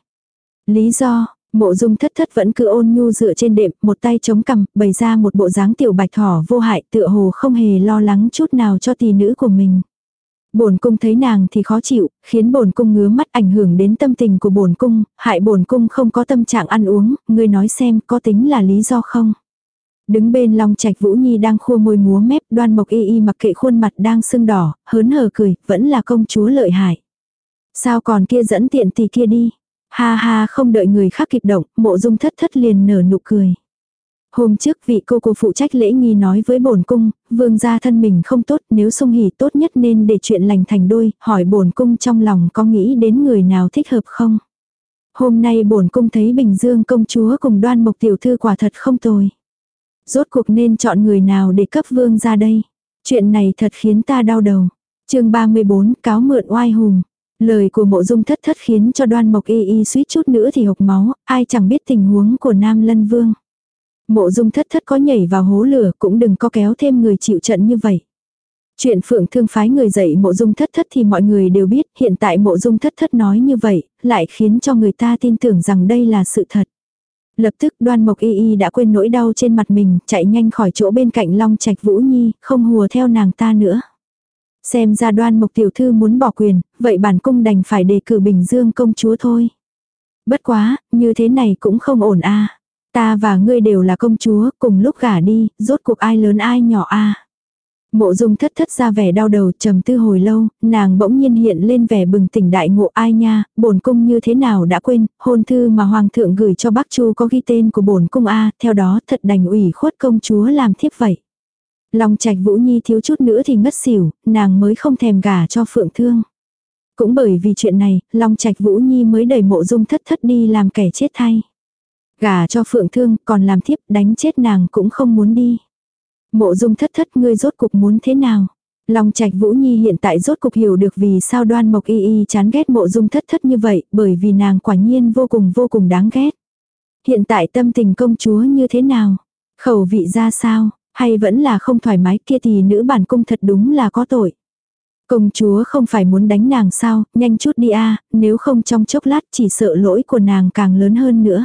Lý do, Mộ dung thất thất vẫn cứ ôn nhu dựa trên đệm, một tay chống cằm, bày ra một bộ dáng tiểu bạch thỏ vô hại tựa hồ không hề lo lắng chút nào cho tỷ nữ của mình. Bổn cung thấy nàng thì khó chịu, khiến bổn cung ngứa mắt ảnh hưởng đến tâm tình của bổn cung, hại bổn cung không có tâm trạng ăn uống, ngươi nói xem có tính là lý do không? Đứng bên Long Trạch Vũ Nhi đang khua môi múa mép, Đoan Mộc Y Y mặc kệ khuôn mặt đang sưng đỏ, hớn hở cười, vẫn là công chúa lợi hại. Sao còn kia dẫn tiện tỷ kia đi? Ha ha không đợi người khác kịp động, Mộ Dung Thất Thất liền nở nụ cười. Hôm trước vị cô cô phụ trách lễ nghi nói với bổn cung, vương gia thân mình không tốt, nếu sung hỉ tốt nhất nên để chuyện lành thành đôi, hỏi bổn cung trong lòng có nghĩ đến người nào thích hợp không. Hôm nay bổn cung thấy Bình Dương công chúa cùng đoan mộc tiểu thư quả thật không tồi. Rốt cuộc nên chọn người nào để cấp vương ra đây. Chuyện này thật khiến ta đau đầu. chương 34 cáo mượn oai hùng. Lời của mộ dung thất thất khiến cho đoan mộc y y suýt chút nữa thì hộc máu, ai chẳng biết tình huống của Nam Lân Vương. Mộ dung thất thất có nhảy vào hố lửa cũng đừng có kéo thêm người chịu trận như vậy. Chuyện phượng thương phái người dạy mộ dung thất thất thì mọi người đều biết, hiện tại mộ dung thất thất nói như vậy, lại khiến cho người ta tin tưởng rằng đây là sự thật. Lập tức đoan mộc y y đã quên nỗi đau trên mặt mình, chạy nhanh khỏi chỗ bên cạnh long trạch vũ nhi, không hùa theo nàng ta nữa. Xem ra đoan mộc tiểu thư muốn bỏ quyền, vậy bản cung đành phải đề cử Bình Dương công chúa thôi. Bất quá, như thế này cũng không ổn a Ta và ngươi đều là công chúa, cùng lúc gả đi, rốt cuộc ai lớn ai nhỏ a Mộ dung thất thất ra vẻ đau đầu trầm tư hồi lâu, nàng bỗng nhiên hiện lên vẻ bừng tỉnh đại ngộ ai nha, bổn cung như thế nào đã quên, hôn thư mà hoàng thượng gửi cho bác chu có ghi tên của bổn cung a, theo đó thật đành ủy khuất công chúa làm thiếp vậy. Long trạch vũ nhi thiếu chút nữa thì ngất xỉu, nàng mới không thèm gả cho phượng thương. Cũng bởi vì chuyện này, Long trạch vũ nhi mới đẩy mộ dung thất thất đi làm kẻ chết thay. Gả cho phượng thương, còn làm thiếp đánh chết nàng cũng không muốn đi. Mộ dung thất thất ngươi rốt cục muốn thế nào? Long Trạch Vũ Nhi hiện tại rốt cục hiểu được vì sao đoan mộc y y chán ghét mộ dung thất thất như vậy, bởi vì nàng quả nhiên vô cùng vô cùng đáng ghét. Hiện tại tâm tình công chúa như thế nào? Khẩu vị ra sao? Hay vẫn là không thoải mái kia thì nữ bản cung thật đúng là có tội. Công chúa không phải muốn đánh nàng sao, nhanh chút đi a nếu không trong chốc lát chỉ sợ lỗi của nàng càng lớn hơn nữa.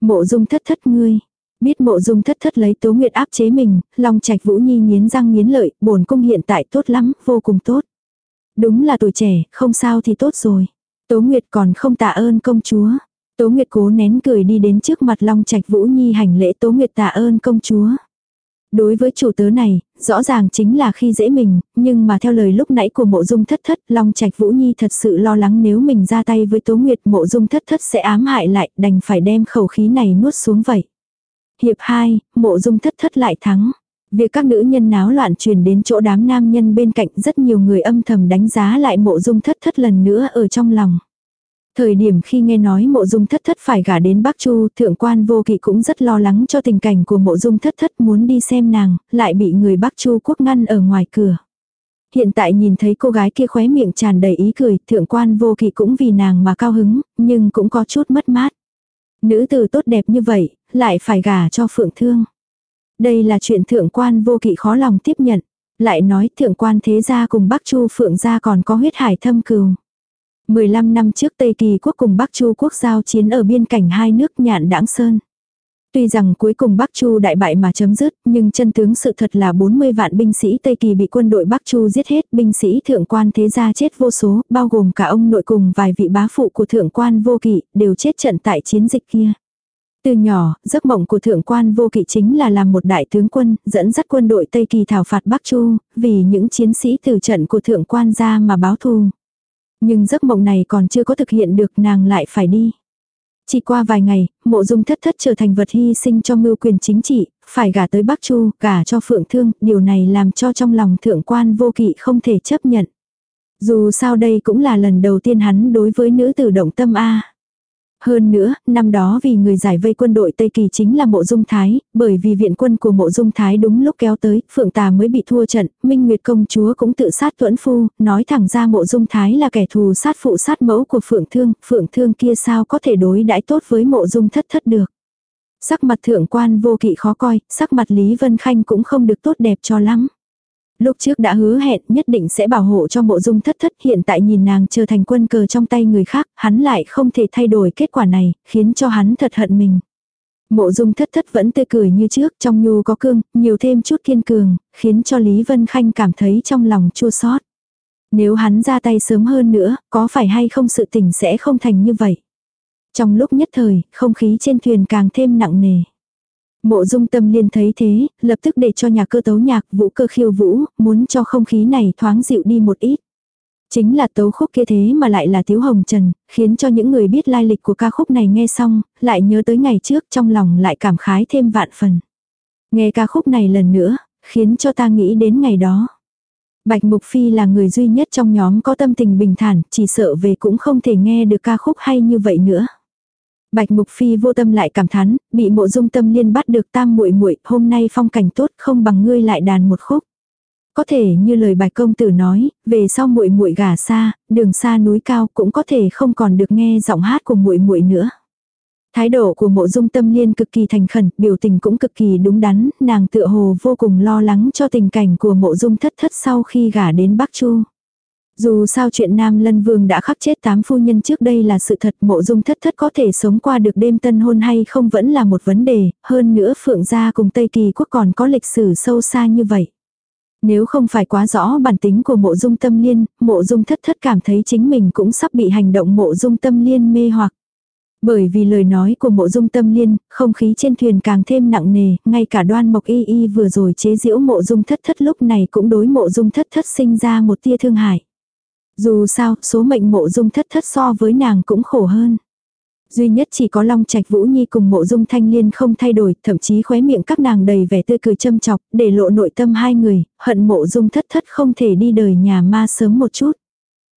Mộ dung thất thất ngươi, Biết mộ dung thất thất lấy tố nguyệt áp chế mình, long trạch vũ nhi nghiến răng nghiến lợi, bổn cung hiện tại tốt lắm, vô cùng tốt. Đúng là tuổi trẻ, không sao thì tốt rồi. Tố Nguyệt còn không tạ ơn công chúa. Tố Nguyệt cố nén cười đi đến trước mặt Long Trạch Vũ Nhi hành lễ Tố Nguyệt tạ ơn công chúa. Đối với chủ tớ này, rõ ràng chính là khi dễ mình, nhưng mà theo lời lúc nãy của mộ dung thất thất, Long Trạch Vũ Nhi thật sự lo lắng nếu mình ra tay với Tố Nguyệt mộ dung thất thất sẽ ám hại lại, đành phải đem khẩu khí này nuốt xuống vậy. Hiệp 2, mộ dung thất thất lại thắng. Việc các nữ nhân náo loạn truyền đến chỗ đám nam nhân bên cạnh rất nhiều người âm thầm đánh giá lại mộ dung thất thất lần nữa ở trong lòng. Thời điểm khi nghe nói mộ dung thất thất phải gả đến Bắc Chu, thượng quan vô kỵ cũng rất lo lắng cho tình cảnh của mộ dung thất thất muốn đi xem nàng, lại bị người Bắc Chu quốc ngăn ở ngoài cửa. Hiện tại nhìn thấy cô gái kia khóe miệng tràn đầy ý cười, thượng quan vô kỵ cũng vì nàng mà cao hứng, nhưng cũng có chút mất mát. Nữ tử tốt đẹp như vậy, lại phải gả cho phượng thương. Đây là chuyện thượng quan vô kỵ khó lòng tiếp nhận. Lại nói thượng quan thế gia cùng Bắc Chu phượng gia còn có huyết hải thâm cừu. 15 năm trước Tây Kỳ quốc cùng Bắc Chu quốc giao chiến ở biên cảnh hai nước nhạn đãng sơn. Tuy rằng cuối cùng Bắc Chu đại bại mà chấm dứt, nhưng chân tướng sự thật là 40 vạn binh sĩ Tây Kỳ bị quân đội Bắc Chu giết hết, binh sĩ thượng quan thế gia chết vô số, bao gồm cả ông nội cùng vài vị bá phụ của thượng quan vô kỵ, đều chết trận tại chiến dịch kia. Từ nhỏ, giấc mộng của thượng quan vô kỵ chính là làm một đại tướng quân, dẫn dắt quân đội Tây Kỳ thảo phạt Bắc Chu, vì những chiến sĩ từ trận của thượng quan ra mà báo thù. Nhưng giấc mộng này còn chưa có thực hiện được nàng lại phải đi. Chỉ qua vài ngày, mộ dung thất thất trở thành vật hy sinh cho mưu quyền chính trị, phải gả tới Bắc Chu, gả cho Phượng Thương, điều này làm cho trong lòng thượng quan vô kỵ không thể chấp nhận. Dù sao đây cũng là lần đầu tiên hắn đối với nữ tử động tâm A. Hơn nữa, năm đó vì người giải vây quân đội Tây Kỳ chính là mộ dung thái, bởi vì viện quân của mộ dung thái đúng lúc kéo tới, phượng tà mới bị thua trận, Minh Nguyệt công chúa cũng tự sát tuẫn phu, nói thẳng ra mộ dung thái là kẻ thù sát phụ sát mẫu của phượng thương, phượng thương kia sao có thể đối đãi tốt với mộ dung thất thất được. Sắc mặt thượng quan vô kỵ khó coi, sắc mặt Lý Vân Khanh cũng không được tốt đẹp cho lắm. Lúc trước đã hứa hẹn nhất định sẽ bảo hộ cho mộ dung thất thất hiện tại nhìn nàng trở thành quân cờ trong tay người khác, hắn lại không thể thay đổi kết quả này, khiến cho hắn thật hận mình. Mộ dung thất thất vẫn tươi cười như trước, trong nhu có cương, nhiều thêm chút kiên cường, khiến cho Lý Vân Khanh cảm thấy trong lòng chua xót. Nếu hắn ra tay sớm hơn nữa, có phải hay không sự tình sẽ không thành như vậy. Trong lúc nhất thời, không khí trên thuyền càng thêm nặng nề. Mộ dung tâm liên thấy thế, lập tức để cho nhà cơ tấu nhạc vũ cơ khiêu vũ, muốn cho không khí này thoáng dịu đi một ít. Chính là tấu khúc kia thế mà lại là Tiếu Hồng Trần, khiến cho những người biết lai lịch của ca khúc này nghe xong, lại nhớ tới ngày trước trong lòng lại cảm khái thêm vạn phần. Nghe ca khúc này lần nữa, khiến cho ta nghĩ đến ngày đó. Bạch Mục Phi là người duy nhất trong nhóm có tâm tình bình thản, chỉ sợ về cũng không thể nghe được ca khúc hay như vậy nữa. Bạch Mục Phi vô tâm lại cảm thán, bị mộ dung tâm liên bắt được tam muội muội hôm nay phong cảnh tốt không bằng ngươi lại đàn một khúc. Có thể như lời bạch công tử nói, về sau muội muội gả xa, đường xa núi cao cũng có thể không còn được nghe giọng hát của muội muội nữa. Thái độ của mộ dung tâm liên cực kỳ thành khẩn, biểu tình cũng cực kỳ đúng đắn, nàng tựa hồ vô cùng lo lắng cho tình cảnh của mộ dung thất thất sau khi gả đến Bắc Chu. Dù sao chuyện Nam Lân Vương đã khắc chết tám phu nhân trước đây là sự thật mộ dung thất thất có thể sống qua được đêm tân hôn hay không vẫn là một vấn đề, hơn nữa Phượng gia cùng Tây Kỳ quốc còn có lịch sử sâu xa như vậy. Nếu không phải quá rõ bản tính của mộ dung tâm liên, mộ dung thất thất cảm thấy chính mình cũng sắp bị hành động mộ dung tâm liên mê hoặc. Bởi vì lời nói của mộ dung tâm liên, không khí trên thuyền càng thêm nặng nề, ngay cả đoan mộc y y vừa rồi chế giễu mộ dung thất thất lúc này cũng đối mộ dung thất thất sinh ra một tia thương hại. Dù sao, số mệnh mộ dung thất thất so với nàng cũng khổ hơn. Duy nhất chỉ có Long Trạch Vũ Nhi cùng mộ dung thanh liên không thay đổi, thậm chí khóe miệng các nàng đầy vẻ tươi cười châm chọc, để lộ nội tâm hai người, hận mộ dung thất thất không thể đi đời nhà ma sớm một chút.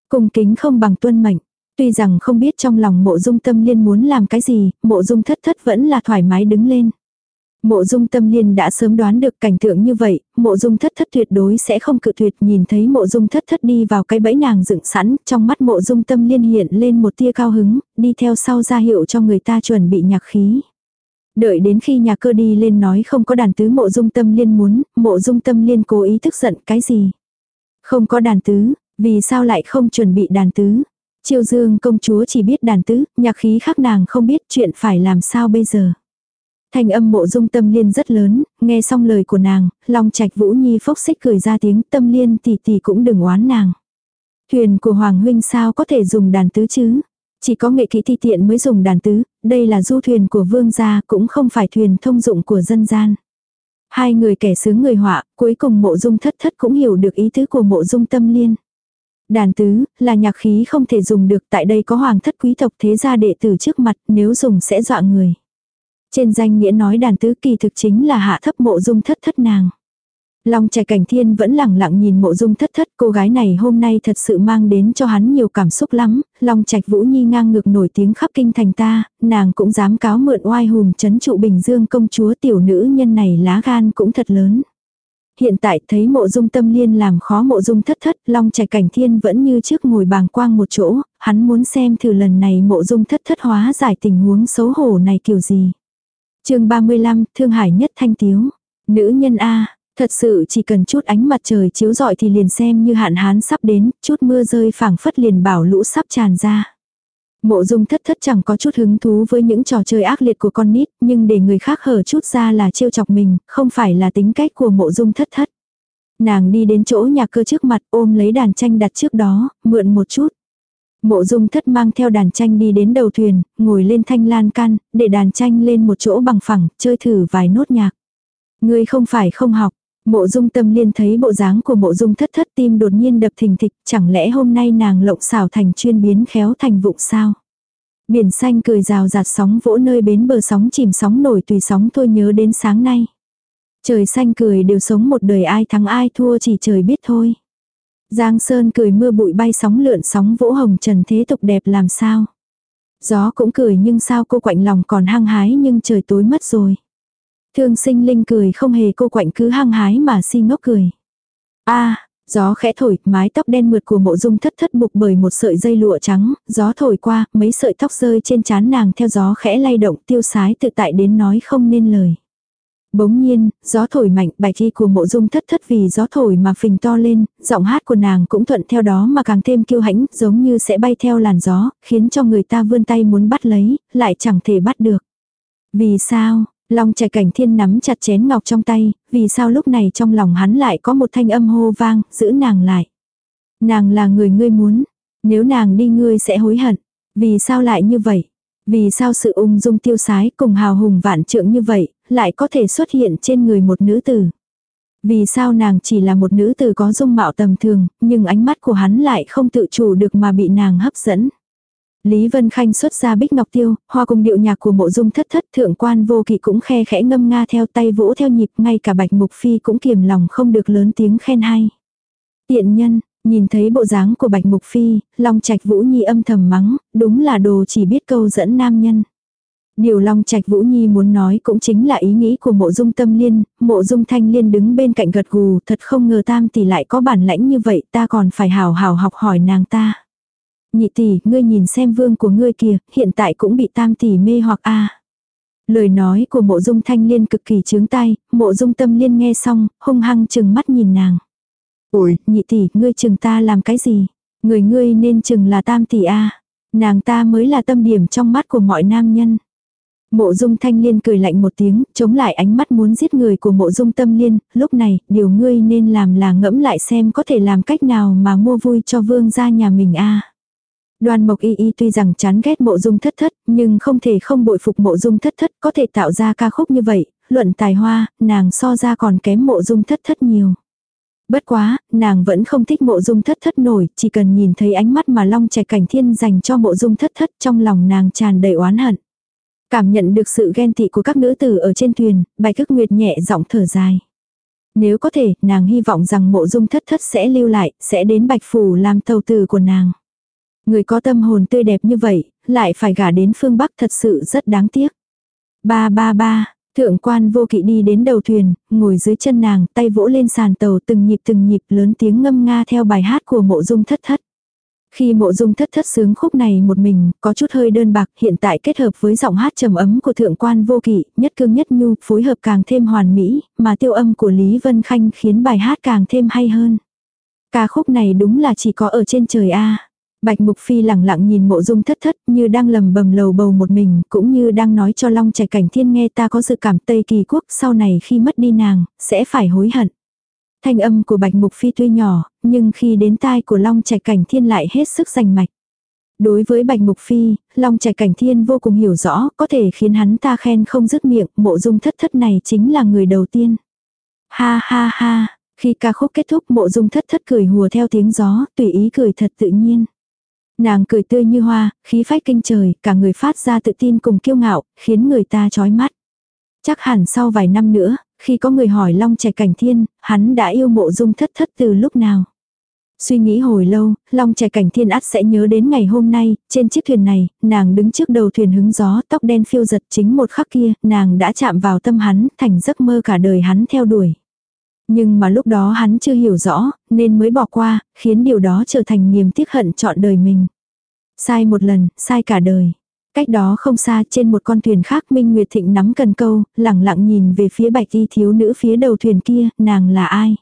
Cùng kính không bằng tuân mệnh. Tuy rằng không biết trong lòng mộ dung tâm liên muốn làm cái gì, mộ dung thất thất vẫn là thoải mái đứng lên. Mộ dung tâm liên đã sớm đoán được cảnh tượng như vậy, mộ dung thất thất tuyệt đối sẽ không cự tuyệt nhìn thấy mộ dung thất thất đi vào cái bẫy nàng dựng sẵn, trong mắt mộ dung tâm liên hiện lên một tia cao hứng, đi theo sau ra hiệu cho người ta chuẩn bị nhạc khí. Đợi đến khi nhà cơ đi lên nói không có đàn tứ mộ dung tâm liên muốn, mộ dung tâm liên cố ý tức giận cái gì. Không có đàn tứ, vì sao lại không chuẩn bị đàn tứ. Triều dương công chúa chỉ biết đàn tứ, nhạc khí khác nàng không biết chuyện phải làm sao bây giờ. Thanh âm mộ dung tâm liên rất lớn, nghe xong lời của nàng, long trạch vũ nhi phốc xích cười ra tiếng tâm liên tỷ tỷ cũng đừng oán nàng. Thuyền của Hoàng huynh sao có thể dùng đàn tứ chứ? Chỉ có nghệ kỹ thi tiện mới dùng đàn tứ, đây là du thuyền của vương gia cũng không phải thuyền thông dụng của dân gian. Hai người kẻ sướng người họa, cuối cùng mộ dung thất thất cũng hiểu được ý tứ của mộ dung tâm liên. Đàn tứ, là nhạc khí không thể dùng được tại đây có hoàng thất quý tộc thế gia đệ tử trước mặt nếu dùng sẽ dọa người. Trên danh nghĩa nói đàn tứ kỳ thực chính là hạ thấp mộ dung thất thất nàng. Long trẻ cảnh thiên vẫn lẳng lặng nhìn mộ dung thất thất cô gái này hôm nay thật sự mang đến cho hắn nhiều cảm xúc lắm, long trạch vũ nhi ngang ngược nổi tiếng khắp kinh thành ta, nàng cũng dám cáo mượn oai hùng chấn trụ bình dương công chúa tiểu nữ nhân này lá gan cũng thật lớn. Hiện tại thấy mộ dung tâm liên làm khó mộ dung thất thất, long trẻ cảnh thiên vẫn như trước ngồi bàng quang một chỗ, hắn muốn xem thử lần này mộ dung thất thất hóa giải tình huống xấu hổ này kiểu gì chương 35, Thương Hải nhất thanh tiếu. Nữ nhân A, thật sự chỉ cần chút ánh mặt trời chiếu rọi thì liền xem như hạn hán sắp đến, chút mưa rơi phảng phất liền bảo lũ sắp tràn ra. Mộ dung thất thất chẳng có chút hứng thú với những trò chơi ác liệt của con nít, nhưng để người khác hở chút ra là trêu chọc mình, không phải là tính cách của mộ dung thất thất. Nàng đi đến chỗ nhà cơ trước mặt ôm lấy đàn tranh đặt trước đó, mượn một chút. Mộ dung thất mang theo đàn tranh đi đến đầu thuyền, ngồi lên thanh lan can, để đàn tranh lên một chỗ bằng phẳng, chơi thử vài nốt nhạc. Ngươi không phải không học. Mộ dung tâm liên thấy bộ dáng của mộ dung thất thất tim đột nhiên đập thình thịch, chẳng lẽ hôm nay nàng lộng xảo thành chuyên biến khéo thành vụng sao? Biển xanh cười rào rạt sóng vỗ nơi bến bờ sóng chìm sóng nổi tùy sóng thôi nhớ đến sáng nay. Trời xanh cười đều sống một đời ai thắng ai thua chỉ trời biết thôi. Giang Sơn cười mưa bụi bay sóng lượn sóng vỗ hồng trần thế tục đẹp làm sao. Gió cũng cười nhưng sao cô quạnh lòng còn hăng hái nhưng trời tối mất rồi. Thương sinh linh cười không hề cô quạnh cứ hăng hái mà si ngốc cười. a gió khẽ thổi, mái tóc đen mượt của mộ dung thất thất buộc bởi một sợi dây lụa trắng, gió thổi qua, mấy sợi tóc rơi trên trán nàng theo gió khẽ lay động tiêu sái tự tại đến nói không nên lời. Bỗng nhiên, gió thổi mạnh, bài thi của mộ dung thất thất vì gió thổi mà phình to lên, giọng hát của nàng cũng thuận theo đó mà càng thêm kiêu hãnh, giống như sẽ bay theo làn gió, khiến cho người ta vươn tay muốn bắt lấy, lại chẳng thể bắt được. Vì sao, Long trẻ cảnh thiên nắm chặt chén ngọc trong tay, vì sao lúc này trong lòng hắn lại có một thanh âm hô vang, giữ nàng lại. Nàng là người ngươi muốn, nếu nàng đi ngươi sẽ hối hận. Vì sao lại như vậy? Vì sao sự ung dung tiêu sái cùng hào hùng vạn trượng như vậy, lại có thể xuất hiện trên người một nữ tử? Vì sao nàng chỉ là một nữ tử có dung mạo tầm thường, nhưng ánh mắt của hắn lại không tự chủ được mà bị nàng hấp dẫn? Lý Vân Khanh xuất ra bích ngọc tiêu, hoa cùng điệu nhạc của mộ dung thất thất thượng quan vô kỵ cũng khe khẽ ngâm nga theo tay vỗ theo nhịp ngay cả bạch mục phi cũng kiềm lòng không được lớn tiếng khen hay. Tiện nhân, nhìn thấy bộ dáng của bạch mục phi, long trạch vũ nhi âm thầm mắng, đúng là đồ chỉ biết câu dẫn nam nhân. Điều Long Trạch Vũ Nhi muốn nói cũng chính là ý nghĩ của mộ dung tâm liên, mộ dung thanh liên đứng bên cạnh gật gù, thật không ngờ tam tỷ lại có bản lãnh như vậy ta còn phải hào hào học hỏi nàng ta. Nhị tỷ, ngươi nhìn xem vương của ngươi kìa, hiện tại cũng bị tam tỷ mê hoặc a. Lời nói của mộ dung thanh liên cực kỳ chướng tai, mộ dung tâm liên nghe xong, hung hăng chừng mắt nhìn nàng. Ôi, nhị tỷ, ngươi chừng ta làm cái gì? Người ngươi nên chừng là tam tỷ a. Nàng ta mới là tâm điểm trong mắt của mọi nam nhân. Mộ dung thanh liên cười lạnh một tiếng, chống lại ánh mắt muốn giết người của mộ dung tâm liên, lúc này, điều ngươi nên làm là ngẫm lại xem có thể làm cách nào mà mua vui cho vương gia nhà mình a. Đoan Mộc Y Y tuy rằng chán ghét mộ dung thất thất, nhưng không thể không bội phục mộ dung thất thất có thể tạo ra ca khúc như vậy, luận tài hoa, nàng so ra còn kém mộ dung thất thất nhiều. Bất quá, nàng vẫn không thích mộ dung thất thất nổi, chỉ cần nhìn thấy ánh mắt mà long trẻ cảnh thiên dành cho mộ dung thất thất trong lòng nàng tràn đầy oán hận. Cảm nhận được sự ghen tị của các nữ tử ở trên thuyền, bạch ức nguyệt nhẹ giọng thở dài. Nếu có thể, nàng hy vọng rằng mộ dung thất thất sẽ lưu lại, sẽ đến bạch phủ làm tàu tử của nàng. Người có tâm hồn tươi đẹp như vậy, lại phải gả đến phương Bắc thật sự rất đáng tiếc. Ba ba ba, thượng quan vô kỵ đi đến đầu thuyền, ngồi dưới chân nàng, tay vỗ lên sàn tàu từng nhịp từng nhịp lớn tiếng ngâm nga theo bài hát của mộ dung thất thất. Khi mộ dung thất thất sướng khúc này một mình, có chút hơi đơn bạc, hiện tại kết hợp với giọng hát trầm ấm của thượng quan vô kỵ, nhất cương nhất nhu, phối hợp càng thêm hoàn mỹ, mà tiêu âm của Lý Vân Khanh khiến bài hát càng thêm hay hơn. Ca khúc này đúng là chỉ có ở trên trời A. Bạch Mục Phi lẳng lặng nhìn mộ dung thất thất như đang lầm bầm lầu bầu một mình, cũng như đang nói cho Long Trạch Cảnh Thiên nghe ta có dự cảm Tây Kỳ Quốc sau này khi mất đi nàng, sẽ phải hối hận. Thanh âm của Bạch Mục Phi tuy nhỏ, nhưng khi đến tai của Long Trạch Cảnh Thiên lại hết sức rành mạch. Đối với Bạch Mục Phi, Long Trạch Cảnh Thiên vô cùng hiểu rõ, có thể khiến hắn ta khen không dứt miệng, mộ dung thất thất này chính là người đầu tiên. Ha ha ha, khi ca khúc kết thúc mộ dung thất thất cười hùa theo tiếng gió, tùy ý cười thật tự nhiên. Nàng cười tươi như hoa, khí phách kinh trời, cả người phát ra tự tin cùng kiêu ngạo, khiến người ta chói mắt. Chắc hẳn sau vài năm nữa, khi có người hỏi Long Trẻ Cảnh Thiên, hắn đã yêu mộ dung thất thất từ lúc nào. Suy nghĩ hồi lâu, Long Trẻ Cảnh Thiên ắt sẽ nhớ đến ngày hôm nay, trên chiếc thuyền này, nàng đứng trước đầu thuyền hứng gió, tóc đen phiêu giật chính một khắc kia, nàng đã chạm vào tâm hắn, thành giấc mơ cả đời hắn theo đuổi. Nhưng mà lúc đó hắn chưa hiểu rõ, nên mới bỏ qua, khiến điều đó trở thành niềm tiếc hận trọn đời mình. Sai một lần, sai cả đời. Cách đó không xa trên một con thuyền khác Minh Nguyệt Thịnh nắm cần câu, lẳng lặng nhìn về phía bạch y thiếu nữ phía đầu thuyền kia, nàng là ai?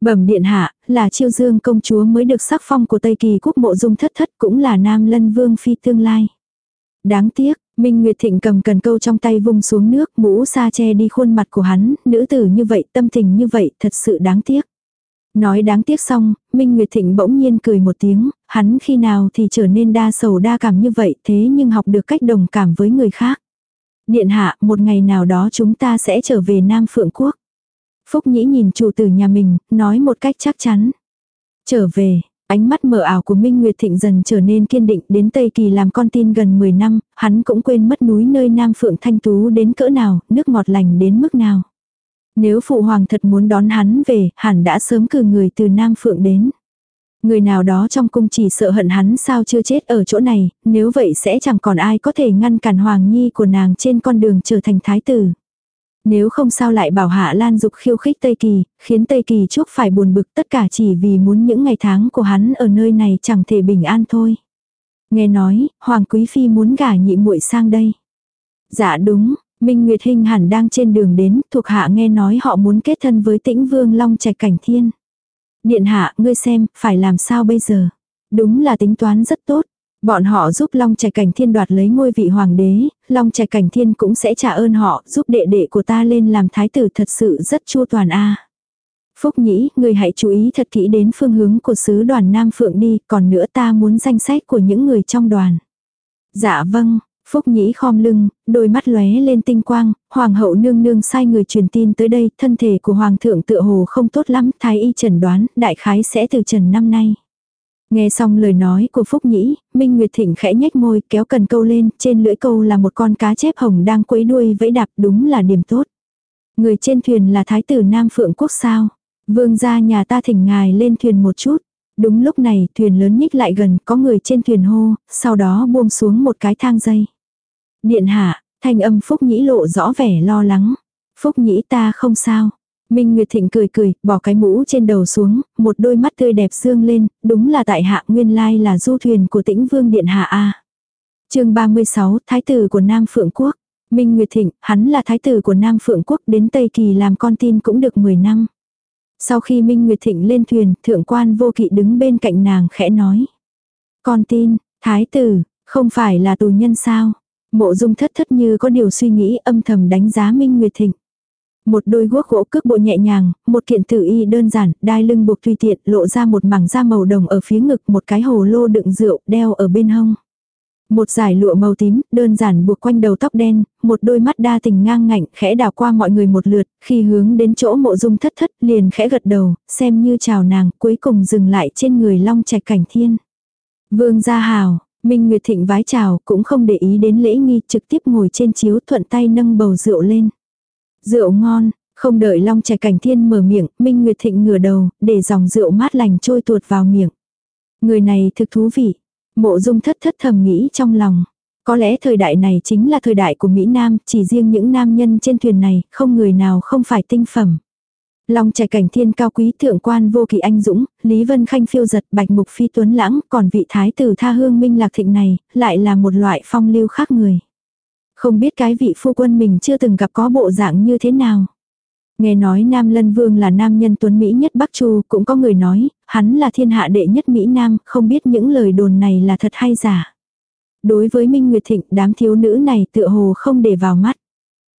Bẩm điện hạ, là chiêu dương công chúa mới được sắc phong của Tây Kỳ quốc mộ dung thất thất cũng là nam lân vương phi tương lai. Đáng tiếc, Minh Nguyệt Thịnh cầm cần câu trong tay vung xuống nước, mũ sa che đi khuôn mặt của hắn, nữ tử như vậy, tâm tình như vậy, thật sự đáng tiếc. Nói đáng tiếc xong, Minh Nguyệt Thịnh bỗng nhiên cười một tiếng, hắn khi nào thì trở nên đa sầu đa cảm như vậy thế nhưng học được cách đồng cảm với người khác. Điện hạ, một ngày nào đó chúng ta sẽ trở về Nam Phượng Quốc. Phúc Nhĩ nhìn chủ tử nhà mình, nói một cách chắc chắn. Trở về, ánh mắt mờ ảo của Minh Nguyệt Thịnh dần trở nên kiên định đến Tây Kỳ làm con tin gần 10 năm, hắn cũng quên mất núi nơi Nam Phượng Thanh Tú đến cỡ nào, nước ngọt lành đến mức nào. Nếu phụ hoàng thật muốn đón hắn về, hẳn đã sớm cử người từ Nam Phượng đến. Người nào đó trong cung chỉ sợ hận hắn sao chưa chết ở chỗ này, nếu vậy sẽ chẳng còn ai có thể ngăn cản hoàng nhi của nàng trên con đường trở thành thái tử. Nếu không sao lại bảo Hạ Lan dục khiêu khích Tây Kỳ, khiến Tây Kỳ chúc phải buồn bực tất cả chỉ vì muốn những ngày tháng của hắn ở nơi này chẳng thể bình an thôi. Nghe nói, Hoàng Quý Phi muốn gả nhị muội sang đây. Dạ đúng, Minh Nguyệt Hinh hẳn đang trên đường đến, thuộc hạ nghe nói họ muốn kết thân với tĩnh vương Long Trạch Cảnh Thiên. Điện hạ, ngươi xem, phải làm sao bây giờ? Đúng là tính toán rất tốt. Bọn họ giúp Long Trạch Cảnh Thiên đoạt lấy ngôi vị hoàng đế, Long Trạch Cảnh Thiên cũng sẽ trả ơn họ, giúp đệ đệ của ta lên làm thái tử thật sự rất chua toàn a. Phúc Nhĩ, người hãy chú ý thật kỹ đến phương hướng của sứ đoàn Nam Phượng đi, còn nữa ta muốn danh sách của những người trong đoàn. Dạ vâng, Phúc Nhĩ khom lưng, đôi mắt lóe lên tinh quang, hoàng hậu nương nương sai người truyền tin tới đây, thân thể của hoàng thượng tựa hồ không tốt lắm, thái y chẩn đoán, đại khái sẽ từ trần năm nay. Nghe xong lời nói của Phúc Nhĩ, Minh Nguyệt Thịnh khẽ nhếch môi, kéo cần câu lên, trên lưỡi câu là một con cá chép hồng đang quấy đuôi vẫy đạp, đúng là điểm tốt. Người trên thuyền là thái tử Nam Phượng Quốc sao? Vương gia nhà ta thỉnh ngài lên thuyền một chút. Đúng lúc này, thuyền lớn nhích lại gần, có người trên thuyền hô, sau đó buông xuống một cái thang dây. Điện hạ, thanh âm Phúc Nhĩ lộ rõ vẻ lo lắng. Phúc Nhĩ ta không sao. Minh Nguyệt Thịnh cười cười, bỏ cái mũ trên đầu xuống, một đôi mắt tươi đẹp dương lên, đúng là tại hạ nguyên lai là du thuyền của tĩnh vương điện hạ A. chương 36, Thái tử của Nam Phượng Quốc. Minh Nguyệt Thịnh, hắn là thái tử của Nam Phượng Quốc đến Tây Kỳ làm con tin cũng được 10 năm. Sau khi Minh Nguyệt Thịnh lên thuyền, thượng quan vô kỵ đứng bên cạnh nàng khẽ nói. Con tin, thái tử, không phải là tù nhân sao? Mộ dung thất thất như có điều suy nghĩ âm thầm đánh giá Minh Nguyệt Thịnh. Một đôi guốc gỗ cước bộ nhẹ nhàng, một kiện tử y đơn giản, đai lưng buộc tùy tiện, lộ ra một mảng da màu đồng ở phía ngực, một cái hồ lô đựng rượu, đeo ở bên hông. Một giải lụa màu tím, đơn giản buộc quanh đầu tóc đen, một đôi mắt đa tình ngang ngạnh, khẽ đào qua mọi người một lượt, khi hướng đến chỗ mộ dung thất thất, liền khẽ gật đầu, xem như chào nàng, cuối cùng dừng lại trên người long trạch cảnh thiên. Vương gia hào, Minh Nguyệt Thịnh vái chào, cũng không để ý đến lễ nghi, trực tiếp ngồi trên chiếu thuận tay nâng bầu rượu lên. Rượu ngon, không đợi Long Trạch Cảnh Thiên mở miệng, Minh Nguyệt Thịnh ngửa đầu, để dòng rượu mát lành trôi tuột vào miệng. Người này thực thú vị. Mộ Dung thất thất thầm nghĩ trong lòng. Có lẽ thời đại này chính là thời đại của Mỹ Nam, chỉ riêng những nam nhân trên thuyền này, không người nào không phải tinh phẩm. Long trẻ cảnh thiên cao quý thượng quan vô kỳ anh dũng, Lý Vân Khanh phiêu giật bạch mục phi tuấn lãng, còn vị thái tử tha hương minh lạc thịnh này, lại là một loại phong lưu khác người. Không biết cái vị phu quân mình chưa từng gặp có bộ dạng như thế nào. Nghe nói Nam Lân Vương là nam nhân tuấn Mỹ nhất Bắc Chu, cũng có người nói, hắn là thiên hạ đệ nhất Mỹ Nam, không biết những lời đồn này là thật hay giả. Đối với Minh Nguyệt Thịnh, đám thiếu nữ này tựa hồ không để vào mắt.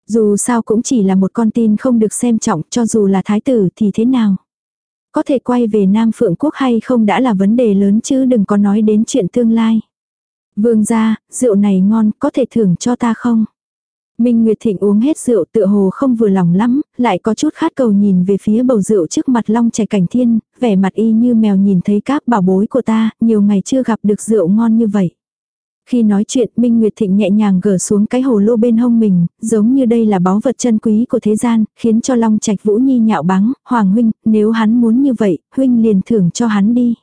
Dù sao cũng chỉ là một con tin không được xem trọng cho dù là thái tử thì thế nào. Có thể quay về Nam Phượng Quốc hay không đã là vấn đề lớn chứ đừng có nói đến chuyện tương lai. Vương gia, rượu này ngon, có thể thưởng cho ta không? Minh Nguyệt Thịnh uống hết rượu tựa hồ không vừa lòng lắm, lại có chút khát cầu nhìn về phía bầu rượu trước mặt long trẻ cảnh thiên, vẻ mặt y như mèo nhìn thấy các bảo bối của ta, nhiều ngày chưa gặp được rượu ngon như vậy. Khi nói chuyện Minh Nguyệt Thịnh nhẹ nhàng gỡ xuống cái hồ lô bên hông mình, giống như đây là báu vật chân quý của thế gian, khiến cho Long Trạch Vũ Nhi nhạo báng, Hoàng Huynh, nếu hắn muốn như vậy, Huynh liền thưởng cho hắn đi.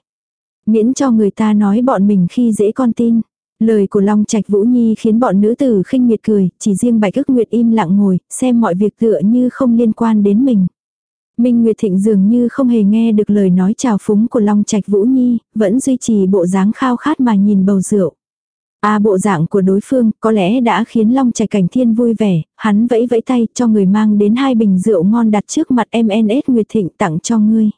Miễn cho người ta nói bọn mình khi dễ con tin. Lời của Long Trạch Vũ Nhi khiến bọn nữ tử khinh miệt cười, chỉ riêng Bạch ước Nguyệt im lặng ngồi, xem mọi việc tựa như không liên quan đến mình. Minh Nguyệt Thịnh dường như không hề nghe được lời nói chào phúng của Long Trạch Vũ Nhi, vẫn duy trì bộ dáng khao khát mà nhìn bầu rượu. À bộ dạng của đối phương có lẽ đã khiến Long Trạch Cảnh Thiên vui vẻ, hắn vẫy vẫy tay cho người mang đến hai bình rượu ngon đặt trước mặt MNS Nguyệt Thịnh tặng cho ngươi.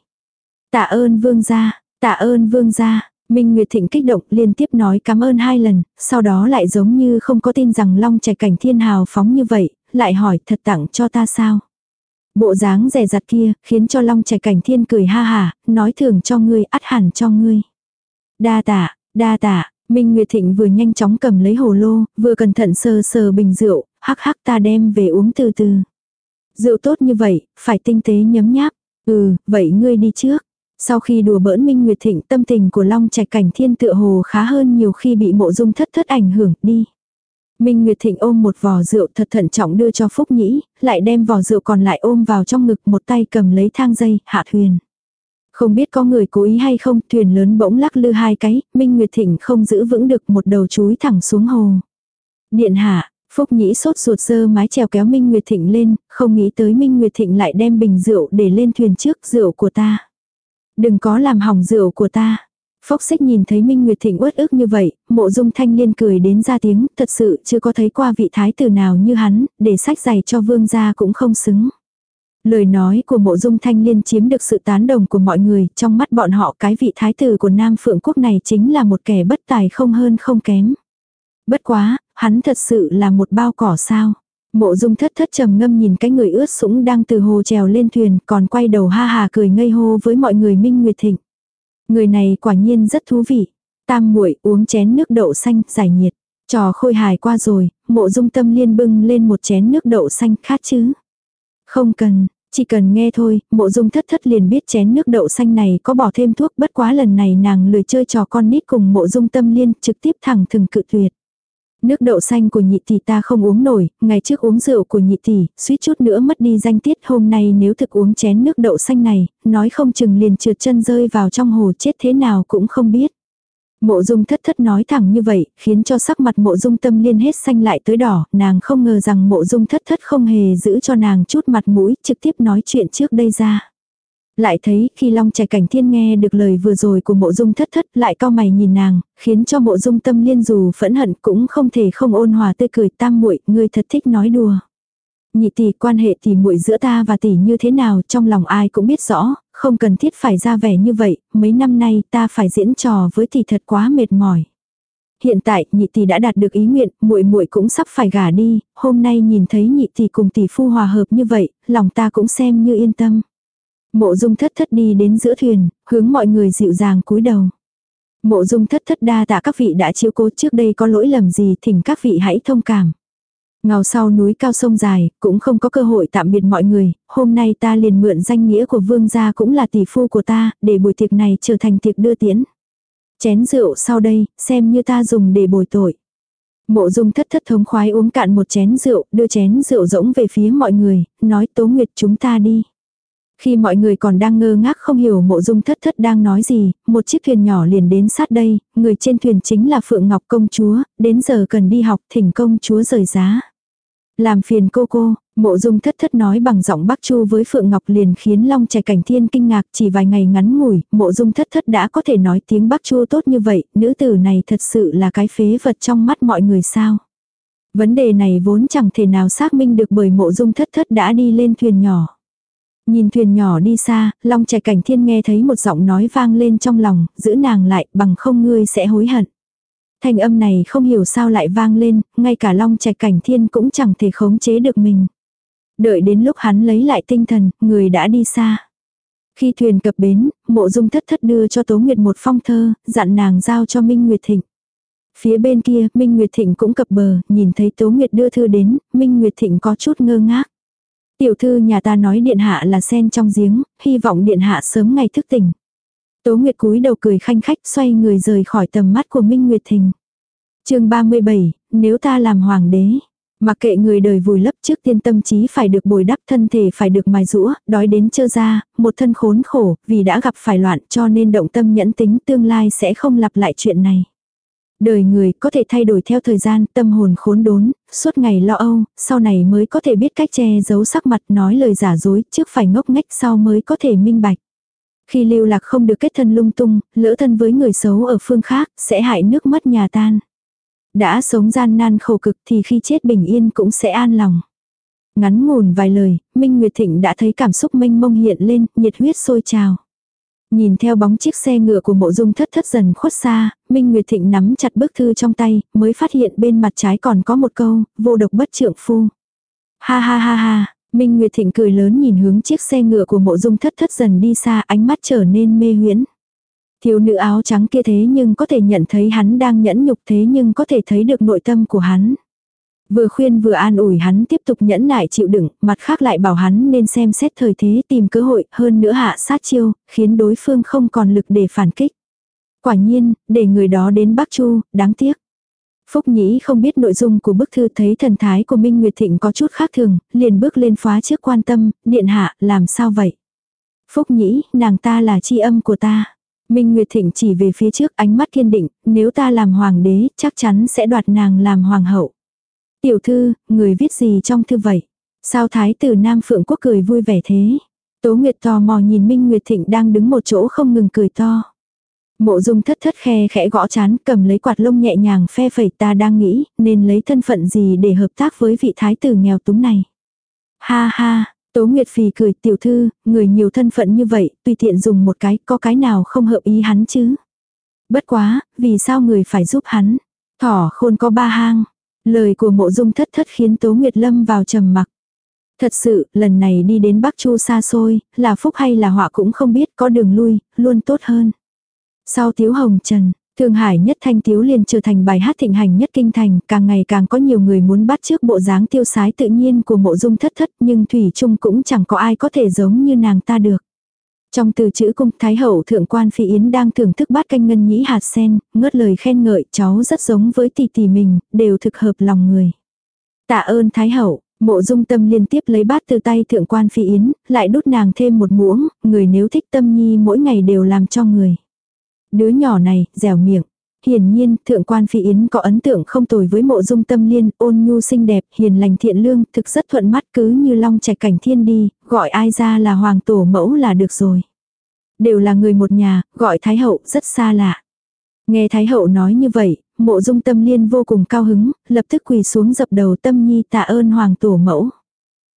Tạ ơn vương gia, tạ ơn vương gia. Minh Nguyệt Thịnh kích động liên tiếp nói cảm ơn hai lần, sau đó lại giống như không có tin rằng Long Trạch Cảnh Thiên hào phóng như vậy, lại hỏi thật tặng cho ta sao. Bộ dáng rẻ rặt kia khiến cho Long Trạch Cảnh Thiên cười ha hà, nói thường cho ngươi ắt hẳn cho ngươi. Đa tạ, đa tạ, Minh Nguyệt Thịnh vừa nhanh chóng cầm lấy hồ lô, vừa cẩn thận sờ sờ bình rượu, hắc hắc ta đem về uống từ từ. Rượu tốt như vậy, phải tinh tế nhấm nháp. Ừ, vậy ngươi đi trước. Sau khi đùa bỡn Minh Nguyệt Thịnh tâm tình của Long Trạch Cảnh Thiên tựa hồ khá hơn nhiều khi bị mộ dung thất thất ảnh hưởng đi. Minh Nguyệt Thịnh ôm một vò rượu thật thận trọng đưa cho Phúc Nhĩ, lại đem vò rượu còn lại ôm vào trong ngực một tay cầm lấy thang dây, hạ thuyền. Không biết có người cố ý hay không, thuyền lớn bỗng lắc lư hai cái, Minh Nguyệt Thịnh không giữ vững được một đầu chúi thẳng xuống hồ. Điện hạ, Phúc Nhĩ sốt ruột sơ mái trèo kéo Minh Nguyệt Thịnh lên, không nghĩ tới Minh Nguyệt Thịnh lại đem bình rượu để lên thuyền trước rượu của ta. Đừng có làm hỏng rượu của ta. Phốc xích nhìn thấy Minh Nguyệt Thịnh uất ức như vậy, mộ dung thanh liên cười đến ra tiếng, thật sự chưa có thấy qua vị thái tử nào như hắn, để sách giày cho vương gia cũng không xứng. Lời nói của mộ dung thanh liên chiếm được sự tán đồng của mọi người, trong mắt bọn họ cái vị thái tử của Nam Phượng Quốc này chính là một kẻ bất tài không hơn không kém. Bất quá, hắn thật sự là một bao cỏ sao. Mộ dung thất thất trầm ngâm nhìn cái người ướt sũng đang từ hồ trèo lên thuyền còn quay đầu ha hà cười ngây hô với mọi người minh nguyệt thịnh. Người này quả nhiên rất thú vị. Tam muội uống chén nước đậu xanh giải nhiệt. Trò khôi hài qua rồi, mộ dung tâm liên bưng lên một chén nước đậu xanh khát chứ. Không cần, chỉ cần nghe thôi, mộ dung thất thất liền biết chén nước đậu xanh này có bỏ thêm thuốc bất quá lần này nàng lười chơi trò con nít cùng mộ dung tâm liên trực tiếp thẳng thừng cự tuyệt. Nước đậu xanh của nhị tỷ ta không uống nổi, ngày trước uống rượu của nhị tỷ, suýt chút nữa mất đi danh tiết hôm nay nếu thực uống chén nước đậu xanh này, nói không chừng liền trượt chân rơi vào trong hồ chết thế nào cũng không biết. Mộ dung thất thất nói thẳng như vậy, khiến cho sắc mặt mộ dung tâm liên hết xanh lại tới đỏ, nàng không ngờ rằng mộ dung thất thất không hề giữ cho nàng chút mặt mũi, trực tiếp nói chuyện trước đây ra. Lại thấy khi Long Trẻ Cảnh Thiên nghe được lời vừa rồi của mộ dung thất thất lại cao mày nhìn nàng, khiến cho mộ dung tâm liên dù phẫn hận cũng không thể không ôn hòa tươi cười tam muội người thật thích nói đùa. Nhị tỷ quan hệ tỷ muội giữa ta và tỷ như thế nào trong lòng ai cũng biết rõ, không cần thiết phải ra vẻ như vậy, mấy năm nay ta phải diễn trò với tỷ thật quá mệt mỏi. Hiện tại, nhị tỷ đã đạt được ý nguyện, muội muội cũng sắp phải gả đi, hôm nay nhìn thấy nhị tỷ cùng tỷ phu hòa hợp như vậy, lòng ta cũng xem như yên tâm. Mộ dung thất thất đi đến giữa thuyền, hướng mọi người dịu dàng cúi đầu. Mộ dung thất thất đa tạ các vị đã chiếu cố trước đây có lỗi lầm gì thỉnh các vị hãy thông cảm. Ngào sau núi cao sông dài, cũng không có cơ hội tạm biệt mọi người, hôm nay ta liền mượn danh nghĩa của vương gia cũng là tỷ phu của ta, để buổi tiệc này trở thành tiệc đưa tiễn. Chén rượu sau đây, xem như ta dùng để bồi tội. Mộ dung thất thất thống khoái uống cạn một chén rượu, đưa chén rượu rỗng về phía mọi người, nói tố nguyệt chúng ta đi. Khi mọi người còn đang ngơ ngác không hiểu mộ dung thất thất đang nói gì, một chiếc thuyền nhỏ liền đến sát đây, người trên thuyền chính là Phượng Ngọc công chúa, đến giờ cần đi học thỉnh công chúa rời giá. Làm phiền cô cô, mộ dung thất thất nói bằng giọng bắc chu với Phượng Ngọc liền khiến Long trẻ cảnh thiên kinh ngạc chỉ vài ngày ngắn ngủi, mộ dung thất thất đã có thể nói tiếng bắc chu tốt như vậy, nữ tử này thật sự là cái phế vật trong mắt mọi người sao. Vấn đề này vốn chẳng thể nào xác minh được bởi mộ dung thất thất đã đi lên thuyền nhỏ. Nhìn thuyền nhỏ đi xa, Long trẻ cảnh thiên nghe thấy một giọng nói vang lên trong lòng, giữ nàng lại bằng không ngươi sẽ hối hận. Thanh âm này không hiểu sao lại vang lên, ngay cả long trạch cảnh thiên cũng chẳng thể khống chế được mình. Đợi đến lúc hắn lấy lại tinh thần, người đã đi xa. Khi thuyền cập bến, mộ dung thất thất đưa cho Tố Nguyệt một phong thơ, dặn nàng giao cho Minh Nguyệt Thịnh. Phía bên kia, Minh Nguyệt Thịnh cũng cập bờ, nhìn thấy Tố Nguyệt đưa thư đến, Minh Nguyệt Thịnh có chút ngơ ngác. Tiểu thư nhà ta nói điện hạ là sen trong giếng, hy vọng điện hạ sớm ngày thức tỉnh. Tố Nguyệt cúi đầu cười khanh khách xoay người rời khỏi tầm mắt của Minh Nguyệt Thình. chương 37, nếu ta làm hoàng đế. Mặc kệ người đời vùi lấp trước tiên tâm trí phải được bồi đắp thân thể phải được mài rũa, đói đến chơ ra, một thân khốn khổ, vì đã gặp phải loạn cho nên động tâm nhẫn tính tương lai sẽ không lặp lại chuyện này. Đời người có thể thay đổi theo thời gian, tâm hồn khốn đốn, suốt ngày lo âu, sau này mới có thể biết cách che giấu sắc mặt nói lời giả dối, trước phải ngốc nghếch sau mới có thể minh bạch. Khi lưu lạc không được kết thân lung tung, lỡ thân với người xấu ở phương khác, sẽ hại nước mất nhà tan. Đã sống gian nan khổ cực thì khi chết bình yên cũng sẽ an lòng. Ngắn ngủn vài lời, Minh Nguyệt Thịnh đã thấy cảm xúc mênh mông hiện lên, nhiệt huyết sôi trào. Nhìn theo bóng chiếc xe ngựa của mộ dung thất thất dần khuất xa, Minh Nguyệt Thịnh nắm chặt bức thư trong tay, mới phát hiện bên mặt trái còn có một câu, vô độc bất trượng phu. Ha ha ha ha, Minh Nguyệt Thịnh cười lớn nhìn hướng chiếc xe ngựa của mộ dung thất thất dần đi xa ánh mắt trở nên mê huyễn. Thiếu nữ áo trắng kia thế nhưng có thể nhận thấy hắn đang nhẫn nhục thế nhưng có thể thấy được nội tâm của hắn. Vừa khuyên vừa an ủi hắn tiếp tục nhẫn nại chịu đựng, mặt khác lại bảo hắn nên xem xét thời thế tìm cơ hội hơn nữa hạ sát chiêu, khiến đối phương không còn lực để phản kích. Quả nhiên, để người đó đến Bắc Chu, đáng tiếc. Phúc Nhĩ không biết nội dung của bức thư thấy thần thái của Minh Nguyệt Thịnh có chút khác thường, liền bước lên phá trước quan tâm, điện hạ, làm sao vậy? Phúc Nhĩ, nàng ta là chi âm của ta. Minh Nguyệt Thịnh chỉ về phía trước ánh mắt kiên định, nếu ta làm hoàng đế, chắc chắn sẽ đoạt nàng làm hoàng hậu. Tiểu thư, người viết gì trong thư vậy? Sao thái tử Nam Phượng Quốc cười vui vẻ thế? Tố Nguyệt tò mò nhìn Minh Nguyệt Thịnh đang đứng một chỗ không ngừng cười to. Mộ dung thất thất khe khẽ gõ chán cầm lấy quạt lông nhẹ nhàng phe phẩy ta đang nghĩ nên lấy thân phận gì để hợp tác với vị thái tử nghèo túng này. Ha ha, Tố Nguyệt Phì cười tiểu thư, người nhiều thân phận như vậy, tùy tiện dùng một cái, có cái nào không hợp ý hắn chứ. Bất quá, vì sao người phải giúp hắn? Thỏ khôn có ba hang. Lời của mộ dung thất thất khiến Tố Nguyệt Lâm vào trầm mặc. Thật sự, lần này đi đến Bắc Chu xa xôi, là phúc hay là họa cũng không biết, có đường lui, luôn tốt hơn. Sau Tiếu Hồng Trần, Thương Hải nhất thanh tiếu liền trở thành bài hát thịnh hành nhất kinh thành, càng ngày càng có nhiều người muốn bắt trước bộ dáng tiêu sái tự nhiên của mộ dung thất thất nhưng Thủy chung cũng chẳng có ai có thể giống như nàng ta được. Trong từ chữ cung Thái Hậu Thượng quan Phi Yến đang thưởng thức bát canh ngân nhĩ hạt sen, ngớt lời khen ngợi cháu rất giống với tỷ tỷ mình, đều thực hợp lòng người. Tạ ơn Thái Hậu, Mộ dung tâm liên tiếp lấy bát từ tay thượng quan phi yến, lại đút nàng thêm một muỗng, người nếu thích tâm nhi mỗi ngày đều làm cho người. Đứa nhỏ này, dẻo miệng. Hiển nhiên, thượng quan phi yến có ấn tượng không tồi với mộ dung tâm liên, ôn nhu xinh đẹp, hiền lành thiện lương, thực rất thuận mắt cứ như long trẻ cảnh thiên đi, gọi ai ra là hoàng tổ mẫu là được rồi. Đều là người một nhà, gọi thái hậu rất xa lạ. Nghe thái hậu nói như vậy, mộ dung tâm liên vô cùng cao hứng, lập tức quỳ xuống dập đầu tâm nhi tạ ơn hoàng tổ mẫu.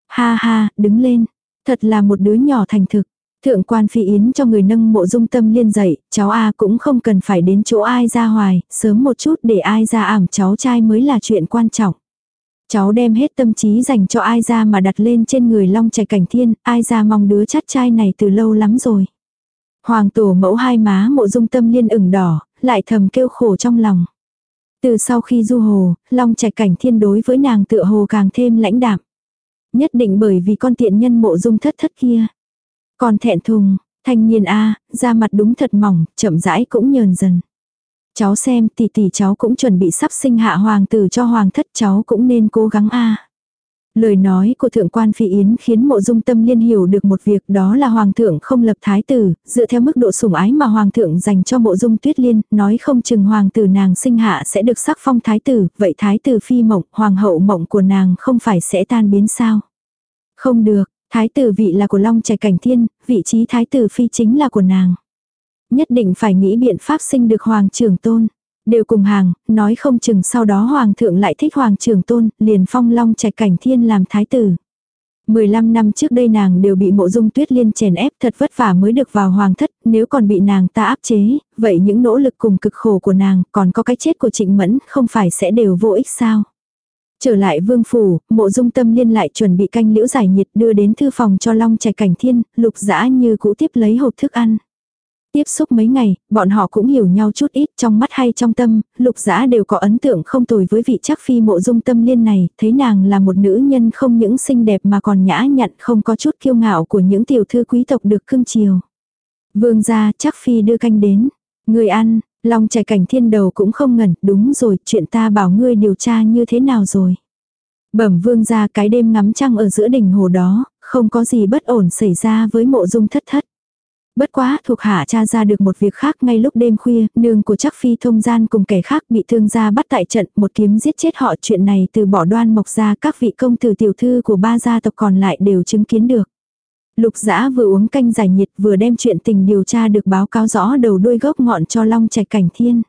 Ha ha, đứng lên, thật là một đứa nhỏ thành thực. Thượng quan phi yến cho người nâng mộ dung tâm liên dậy, cháu A cũng không cần phải đến chỗ ai ra hoài, sớm một chút để ai ra ảm cháu trai mới là chuyện quan trọng. Cháu đem hết tâm trí dành cho ai ra mà đặt lên trên người long trẻ cảnh thiên, ai ra mong đứa chắt trai này từ lâu lắm rồi. Hoàng tổ mẫu hai má mộ dung tâm liên ửng đỏ, lại thầm kêu khổ trong lòng. Từ sau khi du hồ, long trẻ cảnh thiên đối với nàng tựa hồ càng thêm lãnh đạm. Nhất định bởi vì con tiện nhân mộ dung thất thất kia. Còn thẹn thùng, thanh niên a da mặt đúng thật mỏng, chậm rãi cũng nhờn dần. Cháu xem tỷ tỷ cháu cũng chuẩn bị sắp sinh hạ hoàng tử cho hoàng thất cháu cũng nên cố gắng a Lời nói của thượng quan phi yến khiến mộ dung tâm liên hiểu được một việc đó là hoàng thượng không lập thái tử, dựa theo mức độ sủng ái mà hoàng thượng dành cho mộ dung tuyết liên, nói không chừng hoàng tử nàng sinh hạ sẽ được sắc phong thái tử, vậy thái tử phi mộng, hoàng hậu mộng của nàng không phải sẽ tan biến sao? Không được, thái tử vị là của long trẻ cảnh thiên, vị trí thái tử phi chính là của nàng. Nhất định phải nghĩ biện pháp sinh được hoàng trưởng tôn. Đều cùng hàng, nói không chừng sau đó hoàng thượng lại thích hoàng trưởng tôn, liền phong long trạch cảnh thiên làm thái tử. 15 năm trước đây nàng đều bị mộ dung tuyết liên chèn ép thật vất vả mới được vào hoàng thất, nếu còn bị nàng ta áp chế, vậy những nỗ lực cùng cực khổ của nàng, còn có cái chết của trịnh mẫn, không phải sẽ đều vô ích sao? Trở lại vương phủ, mộ dung tâm liên lại chuẩn bị canh liễu giải nhiệt đưa đến thư phòng cho long trẻ cảnh thiên, lục dã như cũ tiếp lấy hộp thức ăn. Tiếp xúc mấy ngày, bọn họ cũng hiểu nhau chút ít trong mắt hay trong tâm, lục giã đều có ấn tượng không tồi với vị chắc phi mộ dung tâm liên này, thấy nàng là một nữ nhân không những xinh đẹp mà còn nhã nhặn không có chút kiêu ngạo của những tiểu thư quý tộc được cưng chiều. Vương gia chắc phi đưa canh đến. Người ăn, long trẻ cảnh thiên đầu cũng không ngẩn, đúng rồi, chuyện ta bảo ngươi điều tra như thế nào rồi. Bẩm vương gia cái đêm ngắm trăng ở giữa đỉnh hồ đó, không có gì bất ổn xảy ra với mộ dung thất thất. Bất quá, thuộc hạ cha ra được một việc khác ngay lúc đêm khuya, nương của chắc phi thông gian cùng kẻ khác bị thương gia bắt tại trận, một kiếm giết chết họ chuyện này từ bỏ đoan mộc ra các vị công tử tiểu thư của ba gia tộc còn lại đều chứng kiến được. Lục giã vừa uống canh giải nhiệt vừa đem chuyện tình điều tra được báo cáo rõ đầu đuôi gốc ngọn cho Long Trạch Cảnh Thiên.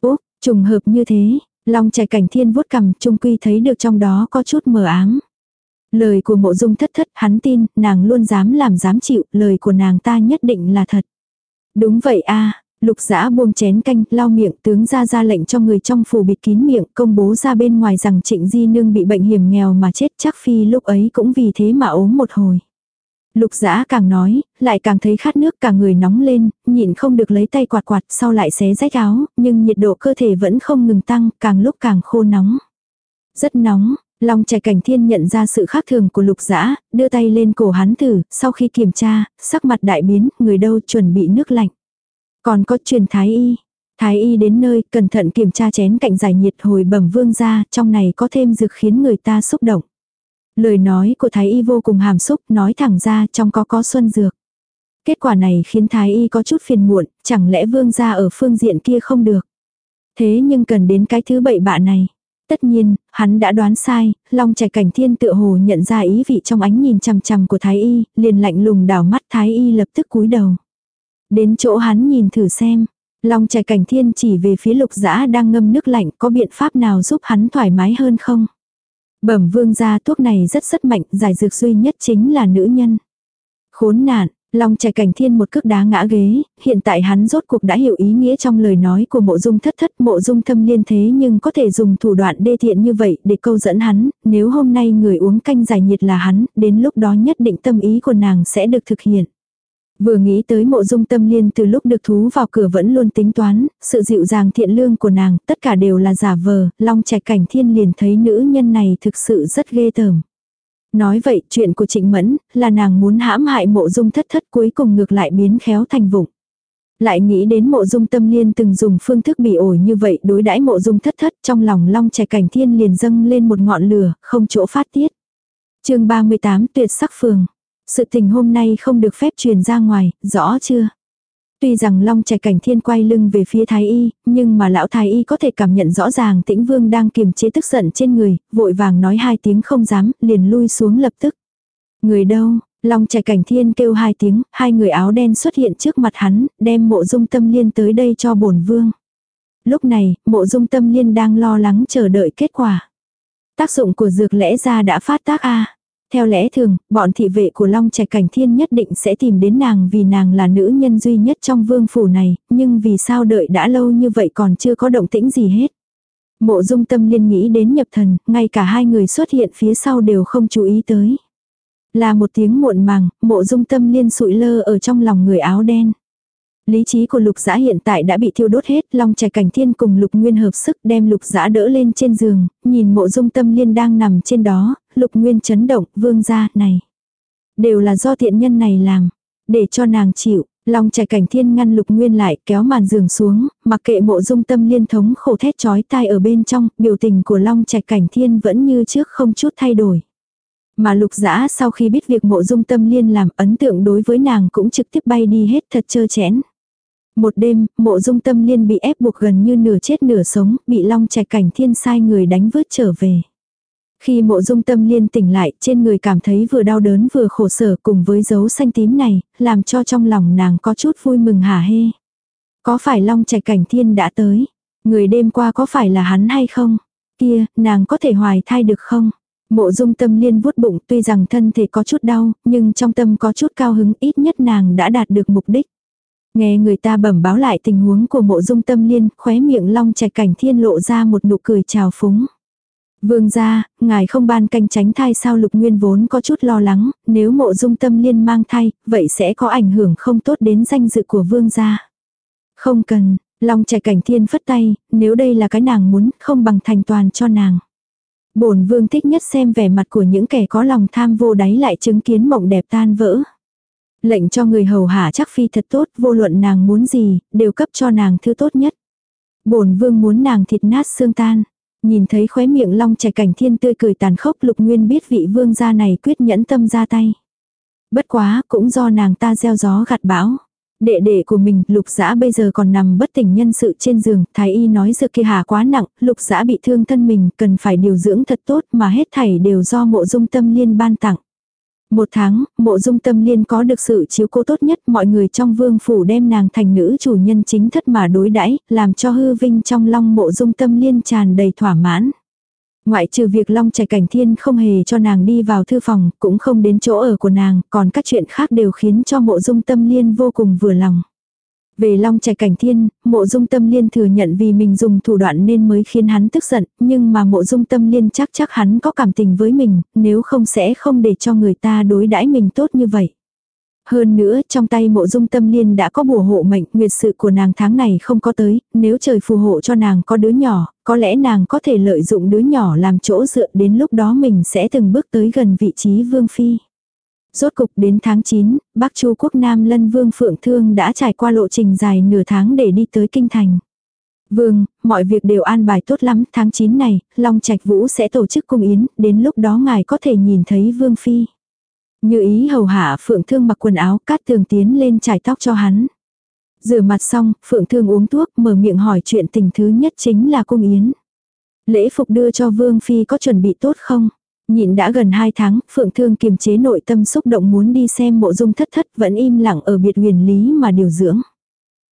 Úp, trùng hợp như thế, Long Trạch Cảnh Thiên vuốt cầm trung quy thấy được trong đó có chút mờ ám. Lời của mộ dung thất thất hắn tin, nàng luôn dám làm dám chịu, lời của nàng ta nhất định là thật. Đúng vậy a lục giã buông chén canh, lau miệng, tướng ra ra lệnh cho người trong phủ bịt kín miệng, công bố ra bên ngoài rằng trịnh di nương bị bệnh hiểm nghèo mà chết chắc phi lúc ấy cũng vì thế mà ốm một hồi. Lục giã càng nói, lại càng thấy khát nước cả người nóng lên, nhịn không được lấy tay quạt quạt sau lại xé rách áo, nhưng nhiệt độ cơ thể vẫn không ngừng tăng, càng lúc càng khô nóng. Rất nóng, Long trẻ cảnh thiên nhận ra sự khác thường của lục dã đưa tay lên cổ hắn thử, sau khi kiểm tra, sắc mặt đại biến, người đâu chuẩn bị nước lạnh. Còn có truyền thái y. Thái y đến nơi, cẩn thận kiểm tra chén cạnh giải nhiệt hồi bẩm vương ra, trong này có thêm dược khiến người ta xúc động. Lời nói của thái y vô cùng hàm xúc, nói thẳng ra trong có có xuân dược. Kết quả này khiến thái y có chút phiền muộn, chẳng lẽ vương gia ở phương diện kia không được. Thế nhưng cần đến cái thứ bậy bạ này. Tất nhiên, hắn đã đoán sai, Long Trạch Cảnh Thiên tựa hồ nhận ra ý vị trong ánh nhìn chằm chằm của Thái Y, liền lạnh lùng đảo mắt Thái Y lập tức cúi đầu. Đến chỗ hắn nhìn thử xem. Long Trạch cảnh thiên chỉ về phía lục dã đang ngâm nước lạnh có biện pháp nào giúp hắn thoải mái hơn không? Bẩm vương gia thuốc này rất rất mạnh, giải dược duy nhất chính là nữ nhân. Khốn nạn, Long trẻ cảnh thiên một cước đá ngã ghế, hiện tại hắn rốt cuộc đã hiểu ý nghĩa trong lời nói của mộ dung thất thất mộ dung thâm liên thế nhưng có thể dùng thủ đoạn đê thiện như vậy để câu dẫn hắn, nếu hôm nay người uống canh giải nhiệt là hắn, đến lúc đó nhất định tâm ý của nàng sẽ được thực hiện. Vừa nghĩ tới mộ dung tâm liên từ lúc được thú vào cửa vẫn luôn tính toán, sự dịu dàng thiện lương của nàng, tất cả đều là giả vờ, long trạch cảnh thiên liền thấy nữ nhân này thực sự rất ghê tởm. Nói vậy chuyện của Trịnh Mẫn là nàng muốn hãm hại mộ dung thất thất cuối cùng ngược lại biến khéo thành vụng. Lại nghĩ đến mộ dung tâm liên từng dùng phương thức bị ổi như vậy đối đãi mộ dung thất thất trong lòng long trẻ cảnh thiên liền dâng lên một ngọn lửa, không chỗ phát tiết. chương 38 tuyệt sắc phường. Sự tình hôm nay không được phép truyền ra ngoài, rõ chưa? Tuy rằng Long Trạch Cảnh Thiên quay lưng về phía Thái Y, nhưng mà lão Thái Y có thể cảm nhận rõ ràng Tĩnh Vương đang kiềm chế tức giận trên người, vội vàng nói hai tiếng không dám, liền lui xuống lập tức. Người đâu? Long Trạch Cảnh Thiên kêu hai tiếng, hai người áo đen xuất hiện trước mặt hắn, đem Mộ Dung Tâm Liên tới đây cho bổn vương. Lúc này, Mộ Dung Tâm Liên đang lo lắng chờ đợi kết quả. Tác dụng của dược lẽ ra đã phát tác a. Theo lẽ thường, bọn thị vệ của Long Trạch Cảnh Thiên nhất định sẽ tìm đến nàng vì nàng là nữ nhân duy nhất trong vương phủ này, nhưng vì sao đợi đã lâu như vậy còn chưa có động tĩnh gì hết. Mộ dung tâm liên nghĩ đến nhập thần, ngay cả hai người xuất hiện phía sau đều không chú ý tới. Là một tiếng muộn màng, mộ dung tâm liên sụi lơ ở trong lòng người áo đen. Lý trí của lục giã hiện tại đã bị thiêu đốt hết, long trẻ cảnh thiên cùng lục nguyên hợp sức đem lục giã đỡ lên trên giường, nhìn mộ dung tâm liên đang nằm trên đó, lục nguyên chấn động, vương gia, này. Đều là do thiện nhân này làm, để cho nàng chịu. Long trẻ cảnh thiên ngăn lục nguyên lại kéo màn giường xuống, mặc kệ mộ dung tâm liên thống khổ thét chói tai ở bên trong, biểu tình của long trẻ cảnh thiên vẫn như trước không chút thay đổi. Mà lục dã sau khi biết việc mộ dung tâm liên làm ấn tượng đối với nàng cũng trực tiếp bay đi hết thật trơ chẽn. Một đêm, mộ dung tâm liên bị ép buộc gần như nửa chết nửa sống, bị long trẻ cảnh thiên sai người đánh vớt trở về. Khi mộ dung tâm liên tỉnh lại, trên người cảm thấy vừa đau đớn vừa khổ sở cùng với dấu xanh tím này, làm cho trong lòng nàng có chút vui mừng hả hê. Có phải long trạch cảnh thiên đã tới? Người đêm qua có phải là hắn hay không? Kia, nàng có thể hoài thai được không? Mộ dung tâm liên vuốt bụng tuy rằng thân thể có chút đau, nhưng trong tâm có chút cao hứng ít nhất nàng đã đạt được mục đích. Nghe người ta bẩm báo lại tình huống của mộ dung tâm liên, khóe miệng long trạch cảnh thiên lộ ra một nụ cười trào phúng. Vương gia, ngài không ban canh tránh thai sao lục nguyên vốn có chút lo lắng, nếu mộ dung tâm liên mang thai, vậy sẽ có ảnh hưởng không tốt đến danh dự của vương gia. Không cần, long trẻ cảnh thiên phất tay, nếu đây là cái nàng muốn, không bằng thành toàn cho nàng. bổn vương thích nhất xem vẻ mặt của những kẻ có lòng tham vô đáy lại chứng kiến mộng đẹp tan vỡ. Lệnh cho người hầu hạ chắc phi thật tốt, vô luận nàng muốn gì, đều cấp cho nàng thứ tốt nhất. bổn vương muốn nàng thịt nát xương tan. Nhìn thấy khóe miệng long trẻ cảnh thiên tươi cười tàn khốc lục nguyên biết vị vương gia này quyết nhẫn tâm ra tay. Bất quá, cũng do nàng ta gieo gió gặt bão. Đệ đệ của mình, lục dã bây giờ còn nằm bất tỉnh nhân sự trên giường, thái y nói giờ kia hà quá nặng, lục dã bị thương thân mình, cần phải điều dưỡng thật tốt mà hết thảy đều do mộ dung tâm liên ban tặng. Một tháng, mộ dung tâm liên có được sự chiếu cố tốt nhất mọi người trong vương phủ đem nàng thành nữ chủ nhân chính thất mà đối đãi làm cho hư vinh trong long mộ dung tâm liên tràn đầy thỏa mãn. Ngoại trừ việc Long Trạch Cảnh Thiên không hề cho nàng đi vào thư phòng, cũng không đến chỗ ở của nàng, còn các chuyện khác đều khiến cho mộ dung tâm liên vô cùng vừa lòng. Về Long Trạch Cảnh Thiên, mộ dung tâm liên thừa nhận vì mình dùng thủ đoạn nên mới khiến hắn tức giận, nhưng mà mộ dung tâm liên chắc chắc hắn có cảm tình với mình, nếu không sẽ không để cho người ta đối đãi mình tốt như vậy. Hơn nữa, trong tay mộ dung tâm liên đã có bùa hộ mệnh, nguyệt sự của nàng tháng này không có tới, nếu trời phù hộ cho nàng có đứa nhỏ, có lẽ nàng có thể lợi dụng đứa nhỏ làm chỗ dựa đến lúc đó mình sẽ từng bước tới gần vị trí vương phi. Rốt cục đến tháng 9, Bắc Chu quốc Nam Lân Vương Phượng Thương đã trải qua lộ trình dài nửa tháng để đi tới Kinh Thành. Vương, mọi việc đều an bài tốt lắm, tháng 9 này, Long Trạch Vũ sẽ tổ chức cung yến, đến lúc đó ngài có thể nhìn thấy Vương Phi. Như ý hầu hạ Phượng Thương mặc quần áo, cát tường tiến lên trải tóc cho hắn. Rửa mặt xong, Phượng Thương uống thuốc, mở miệng hỏi chuyện tình thứ nhất chính là cung yến. Lễ phục đưa cho Vương Phi có chuẩn bị tốt không? Nhịn đã gần 2 tháng, Phượng Thương kiềm chế nội tâm xúc động muốn đi xem mộ dung thất thất vẫn im lặng ở biệt huyền lý mà điều dưỡng.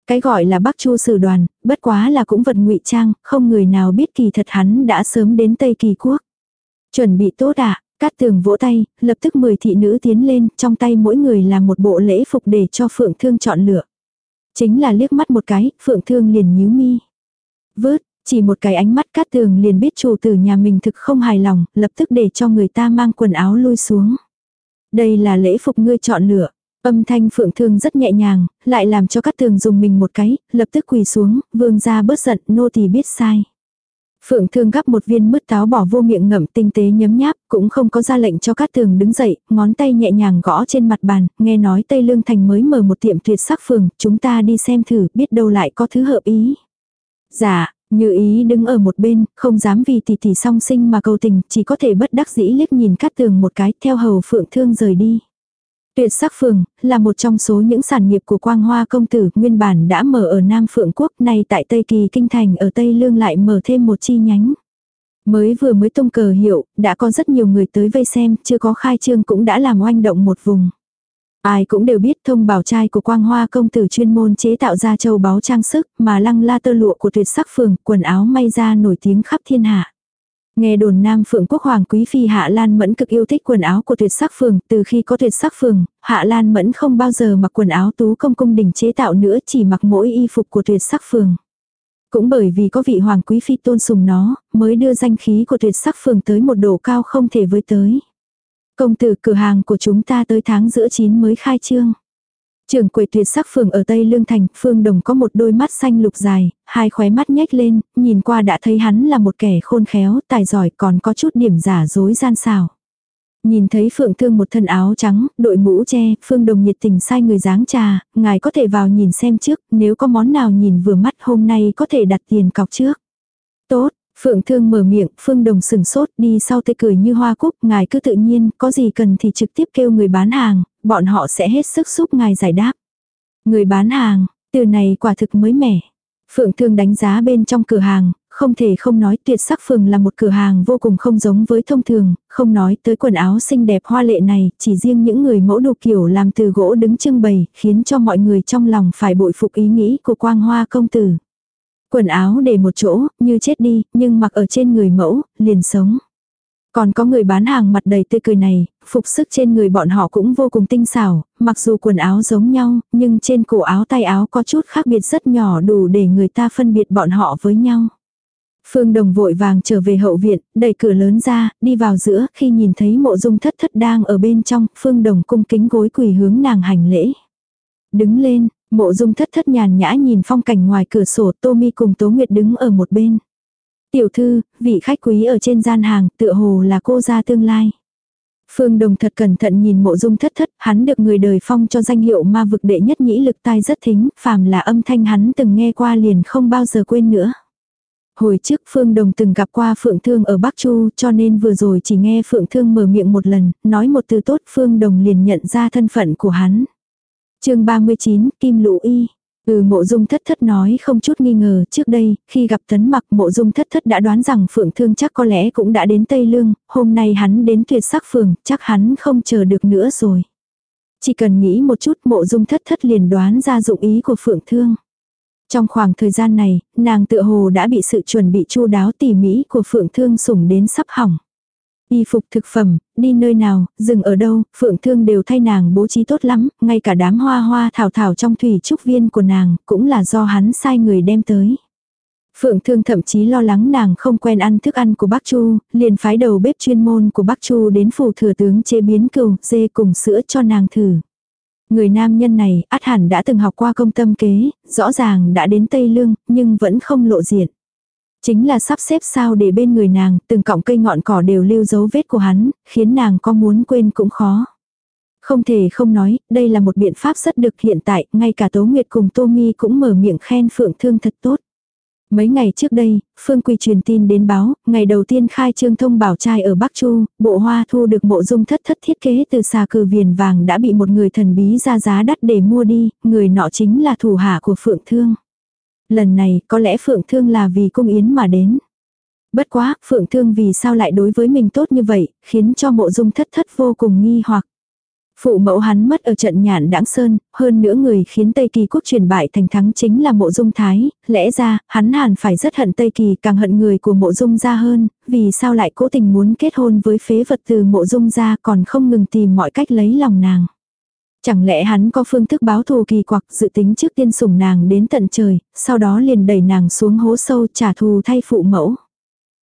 Cái gọi là Bắc Chu sử đoàn, bất quá là cũng vật ngụy trang, không người nào biết kỳ thật hắn đã sớm đến Tây Kỳ quốc. Chuẩn bị tốt ạ, à, cát tường vỗ tay, lập tức 10 thị nữ tiến lên, trong tay mỗi người là một bộ lễ phục để cho Phượng Thương chọn lựa. Chính là liếc mắt một cái, Phượng Thương liền nhíu mi. Vớt, chỉ một cái ánh mắt cát tường liền biết chủ tử nhà mình thực không hài lòng, lập tức để cho người ta mang quần áo lui xuống. Đây là lễ phục ngươi chọn lựa. Âm thanh phượng thương rất nhẹ nhàng, lại làm cho cát tường dùng mình một cái, lập tức quỳ xuống, vương ra bớt giận, nô tỳ biết sai. Phượng thương gắp một viên mứt táo bỏ vô miệng ngậm tinh tế nhấm nháp, cũng không có ra lệnh cho cát tường đứng dậy, ngón tay nhẹ nhàng gõ trên mặt bàn, nghe nói Tây Lương Thành mới mở một tiệm tuyệt sắc phường, chúng ta đi xem thử, biết đâu lại có thứ hợp ý. Dạ, như ý đứng ở một bên, không dám vì tỷ tỷ song sinh mà cầu tình, chỉ có thể bất đắc dĩ liếc nhìn cát tường một cái, theo hầu phượng thương rời đi. Tuyệt sắc phường, là một trong số những sản nghiệp của quang hoa công tử, nguyên bản đã mở ở Nam Phượng Quốc, nay tại Tây Kỳ Kinh Thành ở Tây Lương lại mở thêm một chi nhánh. Mới vừa mới tung cờ hiệu, đã có rất nhiều người tới vây xem, chưa có khai trương cũng đã làm oanh động một vùng. Ai cũng đều biết thông bảo trai của quang hoa công tử chuyên môn chế tạo ra châu báu trang sức, mà lăng la tơ lụa của tuyệt sắc phường, quần áo may ra nổi tiếng khắp thiên hạ. Nghe đồn Nam Phượng Quốc Hoàng Quý Phi Hạ Lan Mẫn cực yêu thích quần áo của tuyệt sắc phường, từ khi có tuyệt sắc phường, Hạ Lan Mẫn không bao giờ mặc quần áo tú công cung đình chế tạo nữa chỉ mặc mỗi y phục của tuyệt sắc phường. Cũng bởi vì có vị Hoàng Quý Phi tôn sùng nó, mới đưa danh khí của tuyệt sắc phường tới một độ cao không thể với tới. Công tử cửa hàng của chúng ta tới tháng giữa chín mới khai trương. Trường quầy tuyệt sắc phường ở Tây Lương Thành, Phương Đồng có một đôi mắt xanh lục dài, hai khóe mắt nhếch lên, nhìn qua đã thấy hắn là một kẻ khôn khéo, tài giỏi còn có chút điểm giả dối gian xảo. Nhìn thấy Phượng Thương một thân áo trắng, đội mũ che, Phương Đồng nhiệt tình sai người dáng trà, ngài có thể vào nhìn xem trước, nếu có món nào nhìn vừa mắt hôm nay có thể đặt tiền cọc trước. Tốt, Phượng Thương mở miệng, Phương Đồng sừng sốt đi sau tê cười như hoa cúc, ngài cứ tự nhiên, có gì cần thì trực tiếp kêu người bán hàng, bọn họ sẽ hết sức giúp ngài giải đáp. Người bán hàng, từ này quả thực mới mẻ. Phượng Thương đánh giá bên trong cửa hàng, không thể không nói tuyệt sắc phường là một cửa hàng vô cùng không giống với thông thường, không nói tới quần áo xinh đẹp hoa lệ này, chỉ riêng những người mẫu đồ kiểu làm từ gỗ đứng trưng bày, khiến cho mọi người trong lòng phải bội phục ý nghĩ của quang hoa công tử. Quần áo để một chỗ, như chết đi, nhưng mặc ở trên người mẫu, liền sống. Còn có người bán hàng mặt đầy tươi cười này, phục sức trên người bọn họ cũng vô cùng tinh xảo, mặc dù quần áo giống nhau, nhưng trên cổ áo tay áo có chút khác biệt rất nhỏ đủ để người ta phân biệt bọn họ với nhau. Phương Đồng vội vàng trở về hậu viện, đẩy cửa lớn ra, đi vào giữa, khi nhìn thấy mộ dung thất thất đang ở bên trong, Phương Đồng cung kính gối quỳ hướng nàng hành lễ. Đứng lên, Mộ dung thất thất nhàn nhã nhìn phong cảnh ngoài cửa sổ Tô Mi cùng Tố Nguyệt đứng ở một bên. Tiểu thư, vị khách quý ở trên gian hàng tựa hồ là cô gia tương lai. Phương Đồng thật cẩn thận nhìn mộ dung thất thất, hắn được người đời phong cho danh hiệu ma vực đệ nhất nhĩ lực tai rất thính, phàm là âm thanh hắn từng nghe qua liền không bao giờ quên nữa. Hồi trước Phương Đồng từng gặp qua Phượng Thương ở Bắc Chu cho nên vừa rồi chỉ nghe Phượng Thương mở miệng một lần, nói một từ tốt Phương Đồng liền nhận ra thân phận của hắn chương 39, Kim Lũ Y. Ừ mộ dung thất thất nói không chút nghi ngờ trước đây, khi gặp tấn mặc mộ dung thất thất đã đoán rằng phượng thương chắc có lẽ cũng đã đến Tây Lương, hôm nay hắn đến tuyệt sắc phường, chắc hắn không chờ được nữa rồi. Chỉ cần nghĩ một chút mộ dung thất thất liền đoán ra dụng ý của phượng thương. Trong khoảng thời gian này, nàng tự hồ đã bị sự chuẩn bị chu đáo tỉ mỉ của phượng thương sủng đến sắp hỏng. Y phục thực phẩm, đi nơi nào, dừng ở đâu, phượng thương đều thay nàng bố trí tốt lắm, ngay cả đám hoa hoa thảo thảo trong thủy trúc viên của nàng, cũng là do hắn sai người đem tới. Phượng Thương thậm chí lo lắng nàng không quen ăn thức ăn của bác Chu, liền phái đầu bếp chuyên môn của bác Chu đến phủ thừa tướng chế biến cừu, dê cùng sữa cho nàng thử. Người nam nhân này, át hẳn đã từng học qua công tâm kế, rõ ràng đã đến Tây Lương, nhưng vẫn không lộ diện. Chính là sắp xếp sao để bên người nàng, từng cọng cây ngọn cỏ đều lưu dấu vết của hắn, khiến nàng có muốn quên cũng khó. Không thể không nói, đây là một biện pháp rất được hiện tại, ngay cả Tố Nguyệt cùng Tô Mi cũng mở miệng khen Phượng Thương thật tốt. Mấy ngày trước đây, Phương Quỳ truyền tin đến báo, ngày đầu tiên khai trương thông bảo trai ở Bắc Chu, bộ hoa thu được mộ dung thất thất thiết kế từ xà cừ viền vàng đã bị một người thần bí ra giá đắt để mua đi, người nọ chính là thủ hạ của Phượng Thương. Lần này có lẽ Phượng Thương là vì cung yến mà đến. Bất quá, Phượng Thương vì sao lại đối với mình tốt như vậy, khiến cho mộ dung thất thất vô cùng nghi hoặc. Phụ mẫu hắn mất ở trận nhạn đãng sơn, hơn nữa người khiến Tây Kỳ quốc truyền bại thành thắng chính là mộ dung thái, lẽ ra, hắn hẳn phải rất hận Tây Kỳ càng hận người của mộ dung gia hơn, vì sao lại cố tình muốn kết hôn với phế vật từ mộ dung gia còn không ngừng tìm mọi cách lấy lòng nàng. Chẳng lẽ hắn có phương thức báo thù kỳ quặc dự tính trước tiên sủng nàng đến tận trời, sau đó liền đẩy nàng xuống hố sâu trả thù thay phụ mẫu.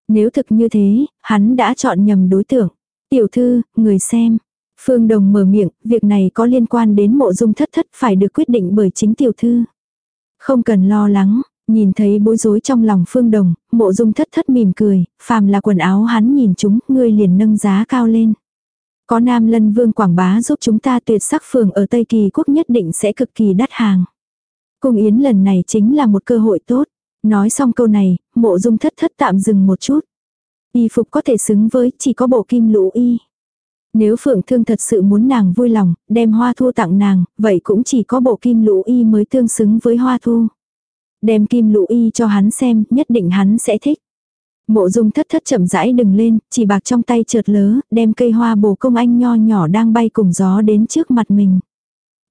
Nếu thực như thế, hắn đã chọn nhầm đối tượng. Tiểu thư, người xem. Phương Đồng mở miệng, việc này có liên quan đến mộ dung thất thất phải được quyết định bởi chính tiểu thư. Không cần lo lắng, nhìn thấy bối rối trong lòng Phương Đồng, mộ dung thất thất mỉm cười, phàm là quần áo hắn nhìn chúng, ngươi liền nâng giá cao lên. Có Nam Lân Vương quảng bá giúp chúng ta tuyệt sắc phường ở Tây Kỳ quốc nhất định sẽ cực kỳ đắt hàng. Cung yến lần này chính là một cơ hội tốt. Nói xong câu này, mộ dung thất thất tạm dừng một chút. Y phục có thể xứng với chỉ có bộ kim lũ y. Nếu Phượng Thương thật sự muốn nàng vui lòng, đem hoa thu tặng nàng, vậy cũng chỉ có bộ kim lũ y mới tương xứng với hoa thu. Đem kim lũ y cho hắn xem, nhất định hắn sẽ thích. Mộ dung thất thất chậm rãi đừng lên, chỉ bạc trong tay trượt lớ, đem cây hoa bồ công anh nho nhỏ đang bay cùng gió đến trước mặt mình.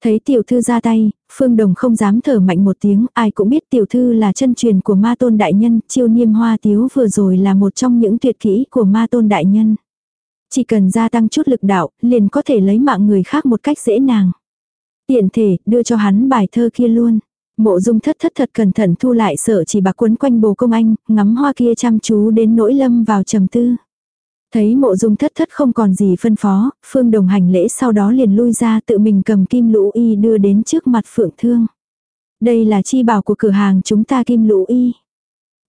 Thấy tiểu thư ra tay, phương đồng không dám thở mạnh một tiếng, ai cũng biết tiểu thư là chân truyền của ma tôn đại nhân, chiêu niêm hoa tiếu vừa rồi là một trong những tuyệt kỹ của ma tôn đại nhân. Chỉ cần gia tăng chút lực đạo, liền có thể lấy mạng người khác một cách dễ nàng. Tiện thể, đưa cho hắn bài thơ kia luôn. Mộ dung thất thất thật cẩn thận thu lại sợ chỉ bạc quấn quanh bồ công anh, ngắm hoa kia chăm chú đến nỗi lâm vào trầm tư. Thấy mộ dung thất thất không còn gì phân phó, phương đồng hành lễ sau đó liền lui ra tự mình cầm kim lũ y đưa đến trước mặt phượng thương. Đây là chi bảo của cửa hàng chúng ta kim lũ y.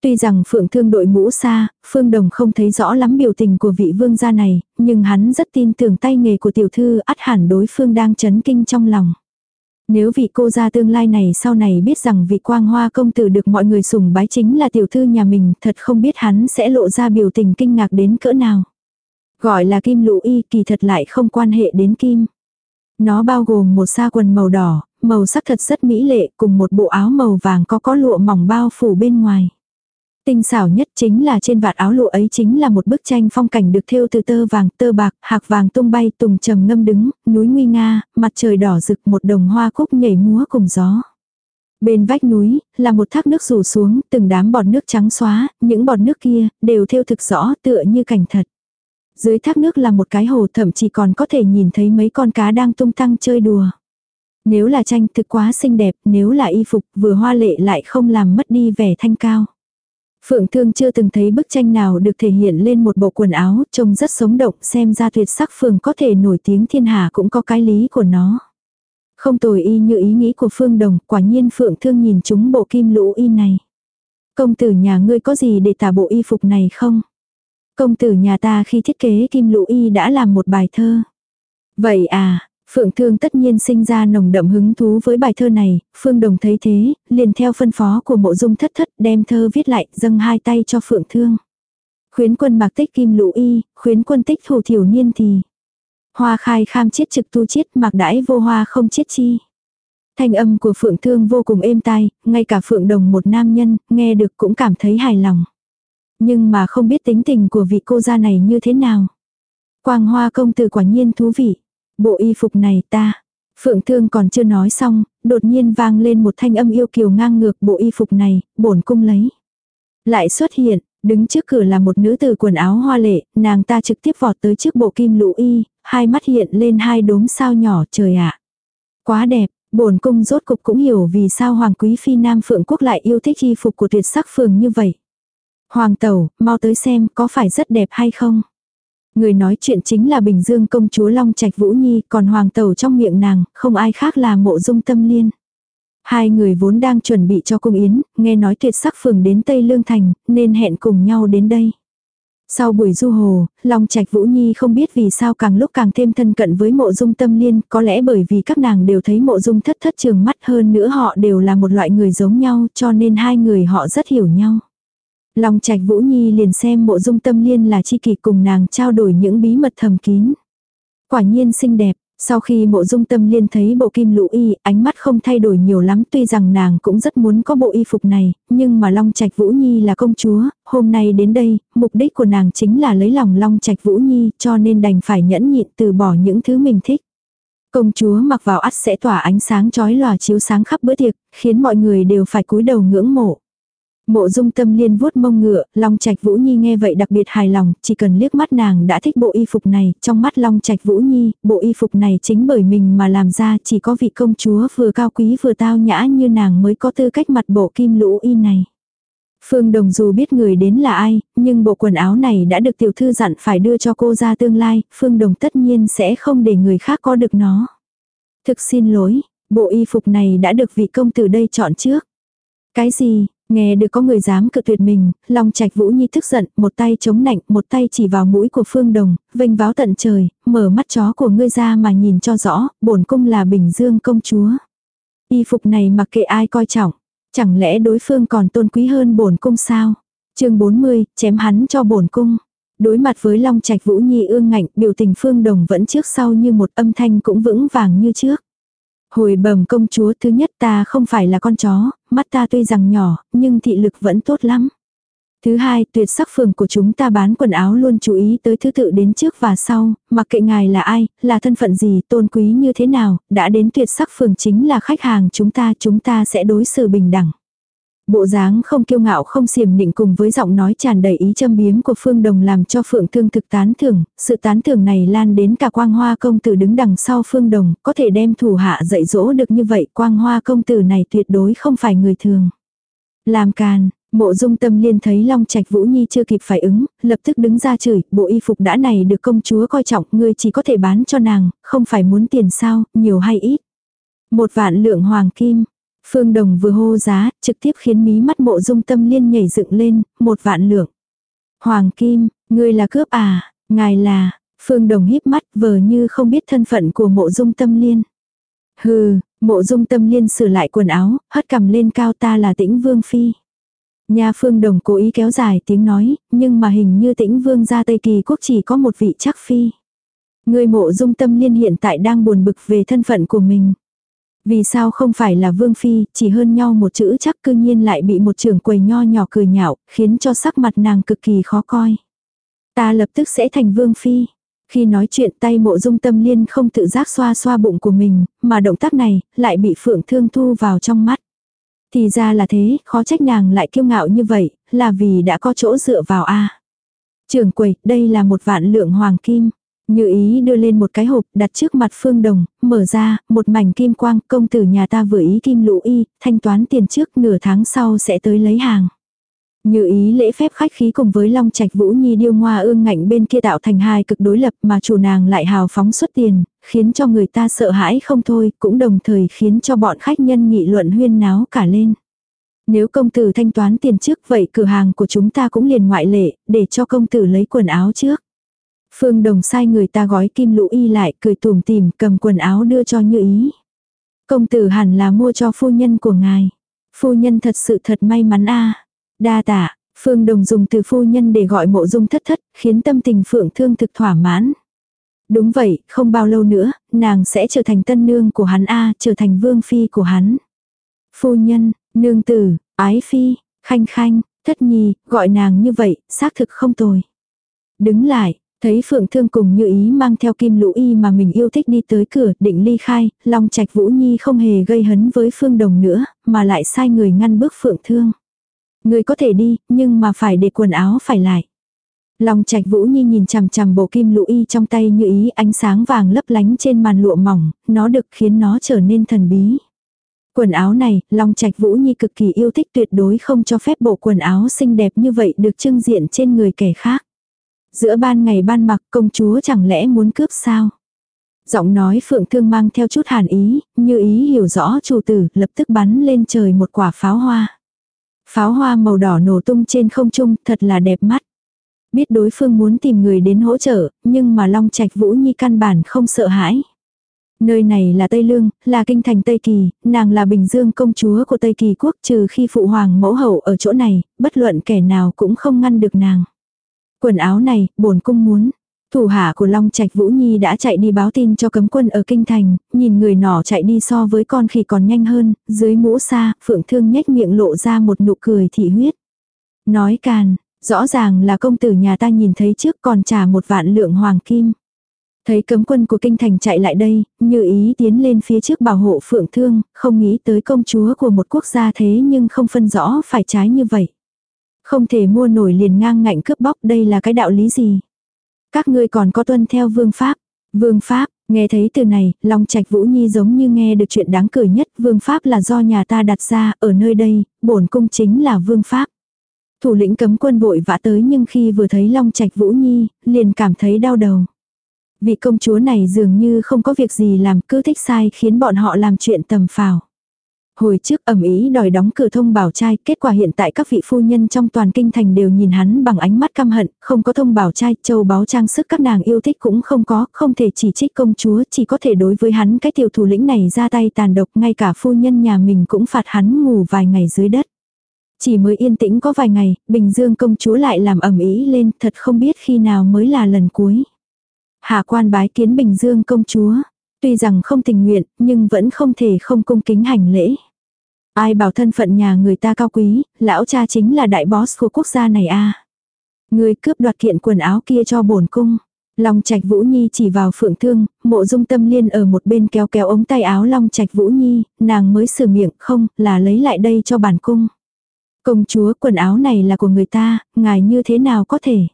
Tuy rằng phượng thương đội mũ xa, phương đồng không thấy rõ lắm biểu tình của vị vương gia này, nhưng hắn rất tin tưởng tay nghề của tiểu thư ắt hẳn đối phương đang chấn kinh trong lòng. Nếu vị cô gia tương lai này sau này biết rằng vị quang hoa công tử được mọi người sủng bái chính là tiểu thư nhà mình, thật không biết hắn sẽ lộ ra biểu tình kinh ngạc đến cỡ nào. Gọi là kim lũ y kỳ thật lại không quan hệ đến kim. Nó bao gồm một sa quần màu đỏ, màu sắc thật rất mỹ lệ cùng một bộ áo màu vàng có có lụa mỏng bao phủ bên ngoài. Tinh xảo nhất chính là trên vạt áo lụa ấy chính là một bức tranh phong cảnh được thêu từ tơ vàng, tơ bạc, hạc vàng tung bay, tùng trầm ngâm đứng, núi nguy nga, mặt trời đỏ rực một đồng hoa cúc nhảy múa cùng gió. Bên vách núi, là một thác nước rủ xuống, từng đám bọt nước trắng xóa, những bọt nước kia, đều thêu thực rõ tựa như cảnh thật. Dưới thác nước là một cái hồ thậm chí còn có thể nhìn thấy mấy con cá đang tung tăng chơi đùa. Nếu là tranh thực quá xinh đẹp, nếu là y phục vừa hoa lệ lại không làm mất đi vẻ thanh cao. Phượng Thương chưa từng thấy bức tranh nào được thể hiện lên một bộ quần áo trông rất sống động xem ra tuyệt sắc Phương có thể nổi tiếng thiên hạ cũng có cái lý của nó. Không tồi y như ý nghĩ của Phương Đồng, quả nhiên Phượng Thương nhìn chúng bộ kim lũ y này. Công tử nhà ngươi có gì để tả bộ y phục này không? Công tử nhà ta khi thiết kế kim lũ y đã làm một bài thơ. Vậy à, Phượng Thương tất nhiên sinh ra nồng đậm hứng thú với bài thơ này, Phương Đồng thấy thế, liền theo phân phó của mộ dung thất thất đem thơ viết lại, dâng hai tay cho Phượng Thương. Khuyến quân mạc tích kim lũ y, khuyến quân tích thủ thiểu niên thì. Hoa khai kham chiết trực tu chiết mạc đãi vô hoa không chiết chi. Thanh âm của Phượng Thương vô cùng êm tai, ngay cả Phượng Đồng một nam nhân, nghe được cũng cảm thấy hài lòng. Nhưng mà không biết tính tình của vị cô gia này như thế nào. Quang hoa công tử quả nhiên thú vị. Bộ y phục này ta. Phượng thương còn chưa nói xong, đột nhiên vang lên một thanh âm yêu kiều ngang ngược bộ y phục này, bổn cung lấy. Lại xuất hiện, đứng trước cửa là một nữ tử quần áo hoa lệ, nàng ta trực tiếp vọt tới trước bộ kim lũ y, hai mắt hiện lên hai đốm sao nhỏ trời ạ. Quá đẹp, bổn cung rốt cục cũng hiểu vì sao hoàng quý phi nam phượng quốc lại yêu thích y phục của tuyệt sắc phường như vậy. Hoàng tẩu, mau tới xem có phải rất đẹp hay không. Người nói chuyện chính là Bình Dương công chúa Long Trạch Vũ Nhi, còn hoàng tẩu trong miệng nàng, không ai khác là mộ dung tâm liên. Hai người vốn đang chuẩn bị cho cung yến, nghe nói tuyệt sắc phường đến Tây Lương Thành, nên hẹn cùng nhau đến đây. Sau buổi du hồ, Long Trạch Vũ Nhi không biết vì sao càng lúc càng thêm thân cận với mộ dung tâm liên, có lẽ bởi vì các nàng đều thấy mộ dung thất thất trường mắt hơn nữa họ đều là một loại người giống nhau cho nên hai người họ rất hiểu nhau. Long Trạch Vũ Nhi liền xem mộ dung tâm liên là chi kỷ cùng nàng trao đổi những bí mật thầm kín. Quả nhiên xinh đẹp, sau khi mộ dung tâm liên thấy bộ kim lũ y, ánh mắt không thay đổi nhiều lắm tuy rằng nàng cũng rất muốn có bộ y phục này, nhưng mà Long Trạch Vũ Nhi là công chúa, hôm nay đến đây, mục đích của nàng chính là lấy lòng Long Trạch Vũ Nhi cho nên đành phải nhẫn nhịn từ bỏ những thứ mình thích. Công chúa mặc vào ắt sẽ tỏa ánh sáng chói lòa chiếu sáng khắp bữa tiệc, khiến mọi người đều phải cúi đầu ngưỡng mộ. Mộ dung tâm liên vuốt mông ngựa, Long Trạch Vũ Nhi nghe vậy đặc biệt hài lòng, chỉ cần liếc mắt nàng đã thích bộ y phục này, trong mắt Long Trạch Vũ Nhi, bộ y phục này chính bởi mình mà làm ra chỉ có vị công chúa vừa cao quý vừa tao nhã như nàng mới có tư cách mặt bộ kim lũ y này. Phương Đồng dù biết người đến là ai, nhưng bộ quần áo này đã được tiểu thư dặn phải đưa cho cô ra tương lai, Phương Đồng tất nhiên sẽ không để người khác có được nó. Thực xin lỗi, bộ y phục này đã được vị công tử đây chọn trước. Cái gì, Nghe được có người dám cự tuyệt mình, Long Trạch Vũ Nhi tức giận, một tay chống nạnh, một tay chỉ vào mũi của Phương Đồng, vênh váo tận trời, mở mắt chó của ngươi ra mà nhìn cho rõ, bổn cung là Bình Dương công chúa. Y phục này mặc kệ ai coi trọng, chẳng lẽ đối phương còn tôn quý hơn bổn cung sao? Chương 40, chém hắn cho bổn cung. Đối mặt với Long Trạch Vũ Nhi ương ngạnh, biểu tình Phương Đồng vẫn trước sau như một âm thanh cũng vững vàng như trước. Hồi bẩm công chúa thứ nhất ta không phải là con chó, mắt ta tuy rằng nhỏ, nhưng thị lực vẫn tốt lắm. Thứ hai, tuyệt sắc phường của chúng ta bán quần áo luôn chú ý tới thứ tự đến trước và sau, mặc kệ ngài là ai, là thân phận gì, tôn quý như thế nào, đã đến tuyệt sắc phường chính là khách hàng chúng ta, chúng ta sẽ đối xử bình đẳng. Bộ dáng không kiêu ngạo không xiềm nịnh cùng với giọng nói tràn đầy ý châm biếm của Phương Đồng làm cho Phượng Thương thực tán thưởng, sự tán thưởng này lan đến cả Quang Hoa công tử đứng đằng sau Phương Đồng, có thể đem thủ hạ dạy dỗ được như vậy, Quang Hoa công tử này tuyệt đối không phải người thường. Làm càn, Mộ dung tâm liên thấy Long Trạch Vũ Nhi chưa kịp phải ứng, lập tức đứng ra chửi, bộ y phục đã này được công chúa coi trọng, ngươi chỉ có thể bán cho nàng, không phải muốn tiền sao, nhiều hay ít. Một vạn lượng hoàng kim, Phương Đồng vừa hô giá, trực tiếp khiến mí mắt mộ dung tâm liên nhảy dựng lên, một vạn lượng. Hoàng Kim, ngươi là cướp à, ngài là, Phương Đồng híp mắt vờ như không biết thân phận của mộ dung tâm liên. Hừ, mộ dung tâm liên sửa lại quần áo, hất cầm lên cao ta là tĩnh vương phi. Nhà Phương Đồng cố ý kéo dài tiếng nói, nhưng mà hình như tĩnh vương ra Tây Kỳ quốc chỉ có một vị chắc phi. Người mộ dung tâm liên hiện tại đang buồn bực về thân phận của mình. Vì sao không phải là vương phi, chỉ hơn nhau một chữ chắc cư nhiên lại bị một trưởng quầy nho nhỏ cười nhạo, khiến cho sắc mặt nàng cực kỳ khó coi. Ta lập tức sẽ thành vương phi. Khi nói chuyện tay mộ dung tâm liên không tự giác xoa xoa bụng của mình, mà động tác này lại bị phượng thương thu vào trong mắt. Thì ra là thế, khó trách nàng lại kiêu ngạo như vậy, là vì đã có chỗ dựa vào a. Trưởng quầy, đây là một vạn lượng hoàng kim. Như ý đưa lên một cái hộp đặt trước mặt phương đồng, mở ra, một mảnh kim quang, công tử nhà ta vừa ý kim lũ y, thanh toán tiền trước nửa tháng sau sẽ tới lấy hàng. Như ý lễ phép khách khí cùng với Long Trạch Vũ Nhi điêu ngoa ương ngạnh bên kia tạo thành hai cực đối lập mà chủ nàng lại hào phóng xuất tiền, khiến cho người ta sợ hãi không thôi, cũng đồng thời khiến cho bọn khách nhân nghị luận huyên náo cả lên. Nếu công tử thanh toán tiền trước vậy cửa hàng của chúng ta cũng liền ngoại lệ, để cho công tử lấy quần áo trước. Phương Đồng sai người ta gói kim lũ y lại, cười tủm tìm, cầm quần áo đưa cho như ý. Công tử hẳn là mua cho phu nhân của ngài. Phu nhân thật sự thật may mắn a Đa tạ, Phương Đồng dùng từ phu nhân để gọi mộ dung thất thất, khiến tâm tình Phượng Thương thực thỏa mãn. Đúng vậy, không bao lâu nữa, nàng sẽ trở thành tân nương của hắn a trở thành vương phi của hắn. Phu nhân, nương tử, ái phi, khanh khanh, thất nhi, gọi nàng như vậy, xác thực không tồi. Đứng lại, Thấy Phượng Thương cùng như ý mang theo kim lũ y mà mình yêu thích đi tới cửa định ly khai, Long Trạch Vũ Nhi không hề gây hấn với Phương Đồng nữa, mà lại sai người ngăn bước Phượng Thương. Người có thể đi, nhưng mà phải để quần áo phải lại. Long Trạch Vũ Nhi nhìn chằm chằm bộ kim lũ y trong tay như ý ánh sáng vàng lấp lánh trên màn lụa mỏng, nó được khiến nó trở nên thần bí. Quần áo này, Long Trạch Vũ Nhi cực kỳ yêu thích tuyệt đối không cho phép bộ quần áo xinh đẹp như vậy được trưng diện trên người kẻ khác. Giữa ban ngày ban mặc công chúa chẳng lẽ muốn cướp sao? Giọng nói phượng thương mang theo chút hàn ý, như ý hiểu rõ chủ tử lập tức bắn lên trời một quả pháo hoa. Pháo hoa màu đỏ nổ tung trên không trung thật là đẹp mắt. Biết đối phương muốn tìm người đến hỗ trợ, nhưng mà Long Trạch Vũ Nhi căn bản không sợ hãi. Nơi này là Tây Lương, là kinh thành Tây Kỳ, nàng là Bình Dương công chúa của Tây Kỳ quốc trừ khi phụ hoàng mẫu hậu ở chỗ này, bất luận kẻ nào cũng không ngăn được nàng. Quần áo này, bổn cung muốn. Thủ hạ của Long Trạch Vũ Nhi đã chạy đi báo tin cho cấm quân ở Kinh Thành, nhìn người nỏ chạy đi so với con khỉ còn nhanh hơn, dưới mũ xa, Phượng Thương nhếch miệng lộ ra một nụ cười thị huyết. Nói càn, rõ ràng là công tử nhà ta nhìn thấy trước còn trả một vạn lượng hoàng kim. Thấy cấm quân của kinh thành chạy lại đây, như ý tiến lên phía trước bảo hộ phượng thương, không nghĩ tới công chúa của một quốc gia thế nhưng không phân rõ phải trái như vậy. Không thể mua nổi liền ngang ngạnh cướp bóc đây là cái đạo lý gì. Các ngươi còn có tuân theo vương pháp. Vương pháp, nghe thấy từ này, Long Trạch Vũ Nhi giống như nghe được chuyện đáng cười nhất. Vương pháp là do nhà ta đặt ra, ở nơi đây, bổn cung chính là vương pháp. Thủ lĩnh cấm quân vội vã tới nhưng khi vừa thấy Long Trạch Vũ Nhi, liền cảm thấy đau đầu. Vị công chúa này dường như không có việc gì làm cứ thích sai khiến bọn họ làm chuyện tầm phào. Hồi trước ẩm ý đòi đóng cửa thông bảo trai, kết quả hiện tại các vị phu nhân trong toàn kinh thành đều nhìn hắn bằng ánh mắt căm hận, không có thông bảo trai, châu báo trang sức các nàng yêu thích cũng không có, không thể chỉ trích công chúa, chỉ có thể đối với hắn cái tiểu thủ lĩnh này ra tay tàn độc, ngay cả phu nhân nhà mình cũng phạt hắn ngủ vài ngày dưới đất. Chỉ mới yên tĩnh có vài ngày, Bình Dương công chúa lại làm ẩm ý lên, thật không biết khi nào mới là lần cuối. Hạ quan bái kiến Bình Dương công chúa. Tuy rằng không tình nguyện, nhưng vẫn không thể không cung kính hành lễ. Ai bảo thân phận nhà người ta cao quý, lão cha chính là đại boss của quốc gia này a. À. Người cướp đoạt kiện quần áo kia cho bổn cung. Long Trạch Vũ Nhi chỉ vào Phượng Thương, Mộ Dung Tâm Liên ở một bên kéo kéo ống tay áo Long Trạch Vũ Nhi, nàng mới sửa miệng, không, là lấy lại đây cho bản cung. Công chúa, quần áo này là của người ta, ngài như thế nào có thể?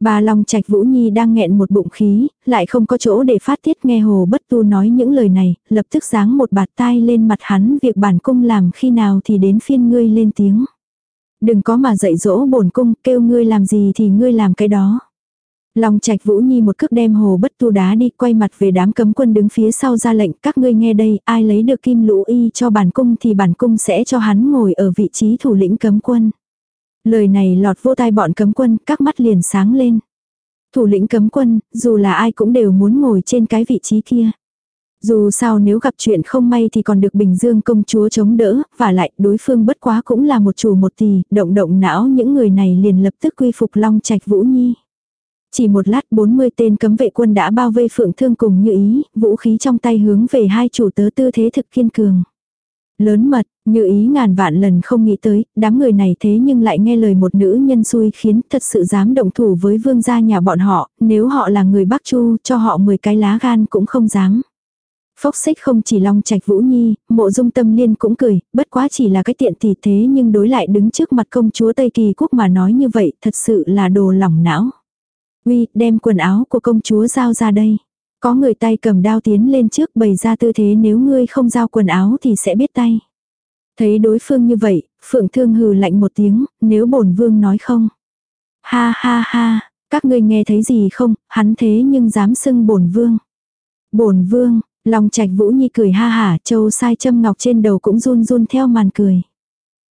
Bà Long Trạch Vũ Nhi đang nghẹn một bụng khí, lại không có chỗ để phát tiết nghe Hồ Bất Tu nói những lời này, lập tức giáng một bạt tai lên mặt hắn việc bản cung làm khi nào thì đến phiên ngươi lên tiếng. Đừng có mà dạy dỗ bổn cung, kêu ngươi làm gì thì ngươi làm cái đó. Long Trạch Vũ Nhi một cước đem Hồ Bất Tu đá đi, quay mặt về đám cấm quân đứng phía sau ra lệnh, các ngươi nghe đây, ai lấy được kim lũ y cho bản cung thì bản cung sẽ cho hắn ngồi ở vị trí thủ lĩnh cấm quân. Lời này lọt vô tai bọn cấm quân, các mắt liền sáng lên. Thủ lĩnh cấm quân, dù là ai cũng đều muốn ngồi trên cái vị trí kia. Dù sao nếu gặp chuyện không may thì còn được Bình Dương công chúa chống đỡ, và lại đối phương bất quá cũng là một chủ một tỷ động động não những người này liền lập tức quy phục Long Trạch Vũ Nhi. Chỉ một lát 40 tên cấm vệ quân đã bao vây phượng thương cùng như ý, vũ khí trong tay hướng về hai chủ tớ tư thế thực kiên cường. Lớn mật, như ý ngàn vạn lần không nghĩ tới, đám người này thế nhưng lại nghe lời một nữ nhân xui khiến thật sự dám động thủ với vương gia nhà bọn họ, nếu họ là người Bắc Chu cho họ 10 cái lá gan cũng không dám. Phốc xích không chỉ long trạch vũ nhi, mộ dung tâm liên cũng cười, bất quá chỉ là cái tiện tỷ thế nhưng đối lại đứng trước mặt công chúa Tây Kỳ Quốc mà nói như vậy thật sự là đồ lỏng não. Uy, đem quần áo của công chúa giao ra đây. Có người tay cầm đao tiến lên trước bày ra tư thế nếu ngươi không giao quần áo thì sẽ biết tay. Thấy đối phương như vậy, Phượng Thương hừ lạnh một tiếng, nếu bổn vương nói không. Ha ha ha, các ngươi nghe thấy gì không, hắn thế nhưng dám xưng bổn vương. Bổn vương, Long Trạch Vũ Nhi cười ha hả, châu sai châm ngọc trên đầu cũng run run theo màn cười.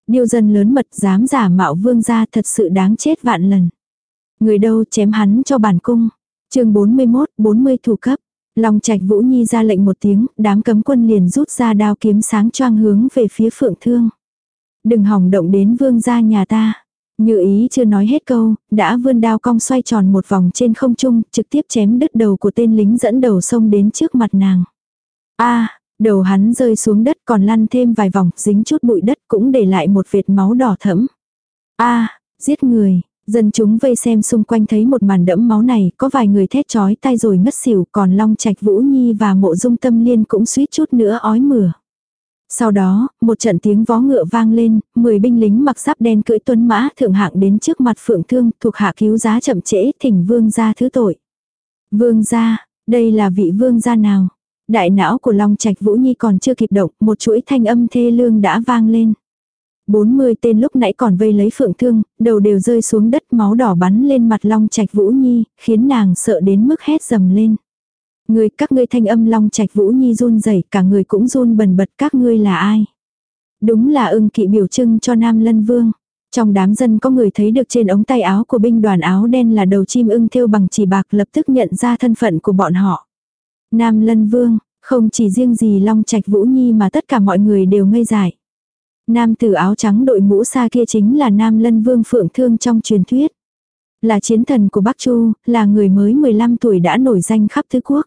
Điều dân lớn mật dám giả mạo vương gia thật sự đáng chết vạn lần. Người đâu chém hắn cho bản cung. chương 41, 40 thủ cấp. Long Trạch Vũ Nhi ra lệnh một tiếng, đám cấm quân liền rút ra đao kiếm sáng choang hướng về phía Phượng Thương. Đừng hỏng động đến vương gia nhà ta. Như ý chưa nói hết câu, đã vươn đao cong xoay tròn một vòng trên không trung, trực tiếp chém đứt đầu của tên lính dẫn đầu sông đến trước mặt nàng. A, đầu hắn rơi xuống đất còn lăn thêm vài vòng, dính chút bụi đất cũng để lại một vệt máu đỏ thẫm. A, giết người, Dân chúng vây xem xung quanh thấy một màn đẫm máu này, có vài người thét chói tay rồi ngất xỉu, còn Long Trạch Vũ Nhi và Mộ Dung Tâm Liên cũng suýt chút nữa ói mửa. Sau đó, một trận tiếng vó ngựa vang lên, 10 binh lính mặc giáp đen cưỡi tuấn mã thượng hạng đến trước mặt Phượng Thương, thuộc hạ cứu giá chậm trễ, thỉnh vương gia thứ tội. Vương gia, đây là vị vương gia nào? Đại não của Long Trạch Vũ Nhi còn chưa kịp động, một chuỗi thanh âm thê lương đã vang lên. 40 tên lúc nãy còn vây lấy phượng thương, đầu đều rơi xuống đất máu đỏ bắn lên mặt long trạch vũ nhi, khiến nàng sợ đến mức hét dầm lên. Người các ngươi thanh âm long trạch vũ nhi run rẩy cả người cũng run bần bật các ngươi là ai. Đúng là ưng kỵ biểu trưng cho nam lân vương. Trong đám dân có người thấy được trên ống tay áo của binh đoàn áo đen là đầu chim ưng thêu bằng chỉ bạc lập tức nhận ra thân phận của bọn họ. Nam lân vương, không chỉ riêng gì long trạch vũ nhi mà tất cả mọi người đều ngây dại. Nam tử áo trắng đội mũ xa kia chính là Nam Lân Vương Phượng Thương trong truyền thuyết. Là chiến thần của Bắc Chu, là người mới 15 tuổi đã nổi danh khắp tứ quốc.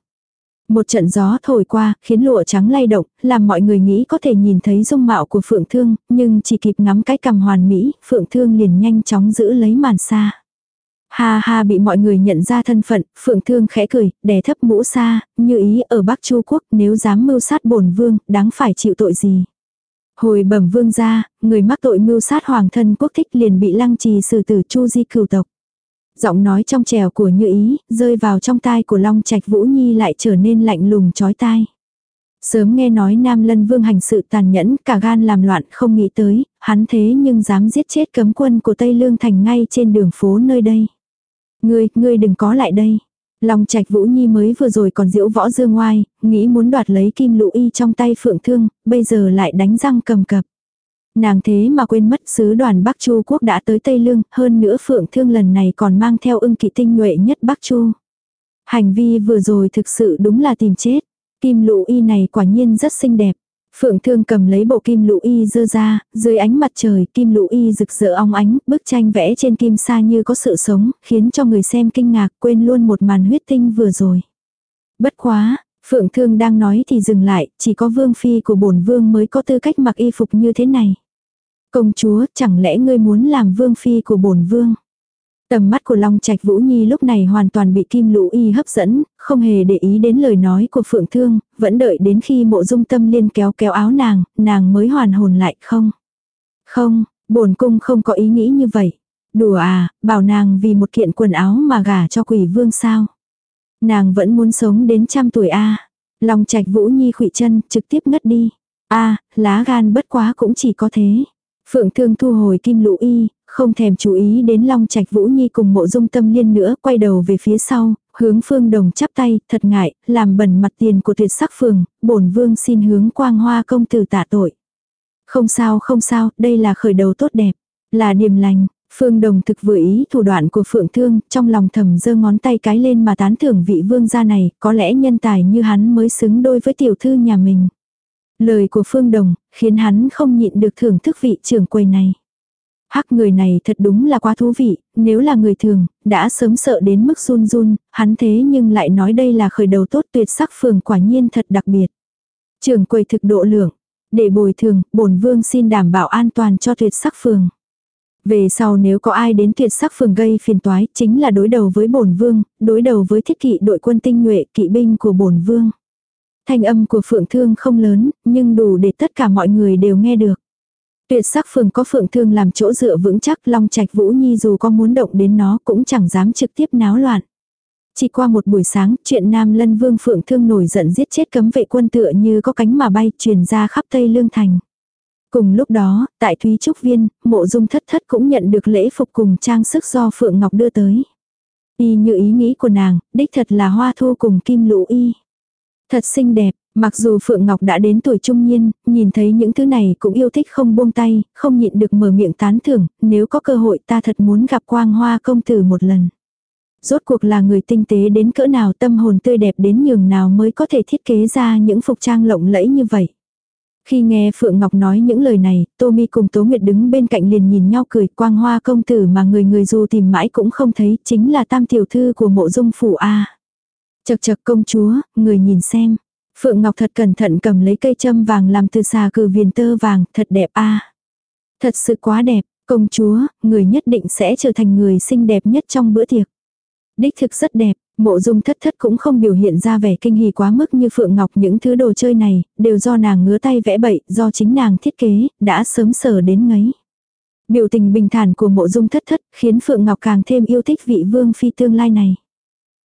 Một trận gió thổi qua, khiến lụa trắng lay động, làm mọi người nghĩ có thể nhìn thấy dung mạo của Phượng Thương, nhưng chỉ kịp ngắm cái cầm hoàn mỹ, Phượng Thương liền nhanh chóng giữ lấy màn xa. Ha ha bị mọi người nhận ra thân phận, Phượng Thương khẽ cười, đè thấp mũ xa, như ý ở Bắc Chu Quốc nếu dám mưu sát bổn vương, đáng phải chịu tội gì. Hồi bẩm vương gia, người mắc tội mưu sát hoàng thân quốc thích liền bị lăng trì xử tử chu di cửu tộc. Giọng nói trong trèo của như ý, rơi vào trong tai của Long Trạch Vũ Nhi lại trở nên lạnh lùng chói tai. Sớm nghe nói Nam Lân Vương hành sự tàn nhẫn, cả gan làm loạn không nghĩ tới, hắn thế nhưng dám giết chết cấm quân của Tây Lương Thành ngay trên đường phố nơi đây. Ngươi, ngươi đừng có lại đây. Long Trạch Vũ Nhi mới vừa rồi còn diễu võ dương ngoai, nghĩ muốn đoạt lấy kim lũ y trong tay Phượng Thương, bây giờ lại đánh răng cầm cập. Nàng thế mà quên mất sứ đoàn Bắc Chu quốc đã tới Tây Lương, hơn nữa Phượng Thương lần này còn mang theo ưng kỵ tinh nhuệ nhất Bắc Chu. Hành vi vừa rồi thực sự đúng là tìm chết. Kim lũ y này quả nhiên rất xinh đẹp. Phượng Thương cầm lấy bộ kim lũ y dơ ra, dưới ánh mặt trời kim lũ y rực rỡ ong ánh, bức tranh vẽ trên kim sa như có sự sống, khiến cho người xem kinh ngạc quên luôn một màn huyết tinh vừa rồi. Bất quá, Phượng Thương đang nói thì dừng lại, chỉ có vương phi của bổn vương mới có tư cách mặc y phục như thế này. Công chúa, chẳng lẽ ngươi muốn làm vương phi của bổn vương? Tầm mắt của Long Trạch Vũ Nhi lúc này hoàn toàn bị Kim Lũ Y hấp dẫn, không hề để ý đến lời nói của Phượng Thương, vẫn đợi đến khi mộ dung tâm liên kéo kéo áo nàng, nàng mới hoàn hồn lại không. Không, bổn cung không có ý nghĩ như vậy. Đùa à, bảo nàng vì một kiện quần áo mà gả cho quỷ vương sao. Nàng vẫn muốn sống đến trăm tuổi a Long Trạch Vũ Nhi khụy chân, trực tiếp ngất đi. a lá gan bất quá cũng chỉ có thế. Phượng Thương thu hồi kim lũ y, không thèm chú ý đến Long Trạch Vũ Nhi cùng mộ dung tâm liên nữa, quay đầu về phía sau, hướng phương đồng chắp tay, thật ngại, làm bẩn mặt tiền của tuyệt sắc phường, bổn vương xin hướng quang hoa công tử tạ tội. Không sao không sao, đây là khởi đầu tốt đẹp, là điềm lành. Phương Đồng thực vừa ý thủ đoạn của Phượng Thương, trong lòng thầm giơ ngón tay cái lên mà tán thưởng vị vương gia này, có lẽ nhân tài như hắn mới xứng đôi với tiểu thư nhà mình. Lời của Phương Đồng, khiến hắn không nhịn được thưởng thức vị trưởng quầy này. Hắc người này thật đúng là quá thú vị, nếu là người thường, đã sớm sợ đến mức run run, hắn thế nhưng lại nói đây là khởi đầu tốt tuyệt sắc phường quả nhiên thật đặc biệt. Trưởng quầy thực độ lượng, để bồi thường, bổn vương xin đảm bảo an toàn cho tuyệt sắc phường. Về sau nếu có ai đến tuyệt sắc phường gây phiền toái, chính là đối đầu với bổn vương, đối đầu với thiết kỵ đội quân tinh nhuệ kỵ binh của bổn vương. Thanh âm của phượng thương không lớn, nhưng đủ để tất cả mọi người đều nghe được. Tuyệt sắc phường có phượng thương làm chỗ dựa vững chắc long trạch vũ nhi dù có muốn động đến nó cũng chẳng dám trực tiếp náo loạn. Chỉ qua một buổi sáng, chuyện Nam Lân Vương Phượng Thương nổi giận giết chết cấm vệ quân tựa như có cánh mà bay truyền ra khắp Tây Lương Thành. Cùng lúc đó, tại Thúy Trúc Viên, mộ dung thất thất cũng nhận được lễ phục cùng trang sức do Phượng Ngọc đưa tới. Y như ý nghĩ của nàng, đích thật là hoa thu cùng kim lũ y. Thật xinh đẹp, mặc dù Phượng Ngọc đã đến tuổi trung niên, nhìn thấy những thứ này cũng yêu thích không buông tay, không nhịn được mở miệng tán thưởng, nếu có cơ hội ta thật muốn gặp quang hoa công tử một lần. Rốt cuộc là người tinh tế đến cỡ nào tâm hồn tươi đẹp đến nhường nào mới có thể thiết kế ra những phục trang lộng lẫy như vậy. Khi nghe Phượng Ngọc nói những lời này, Tô Mi cùng Tố Nguyệt đứng bên cạnh liền nhìn nhau cười quang hoa công tử mà người người dù tìm mãi cũng không thấy chính là tam tiểu thư của mộ dung phủ A. Chật chật công chúa, người nhìn xem. Phượng Ngọc thật cẩn thận cầm lấy cây châm vàng làm từ xà cừ viền tơ vàng, thật đẹp a Thật sự quá đẹp, công chúa, người nhất định sẽ trở thành người xinh đẹp nhất trong bữa tiệc. Đích thực rất đẹp, mộ dung thất thất cũng không biểu hiện ra vẻ kinh hỉ quá mức như Phượng Ngọc những thứ đồ chơi này, đều do nàng ngứa tay vẽ bậy, do chính nàng thiết kế, đã sớm sở đến ngấy. Biểu tình bình thản của mộ dung thất thất khiến Phượng Ngọc càng thêm yêu thích vị vương phi tương lai này.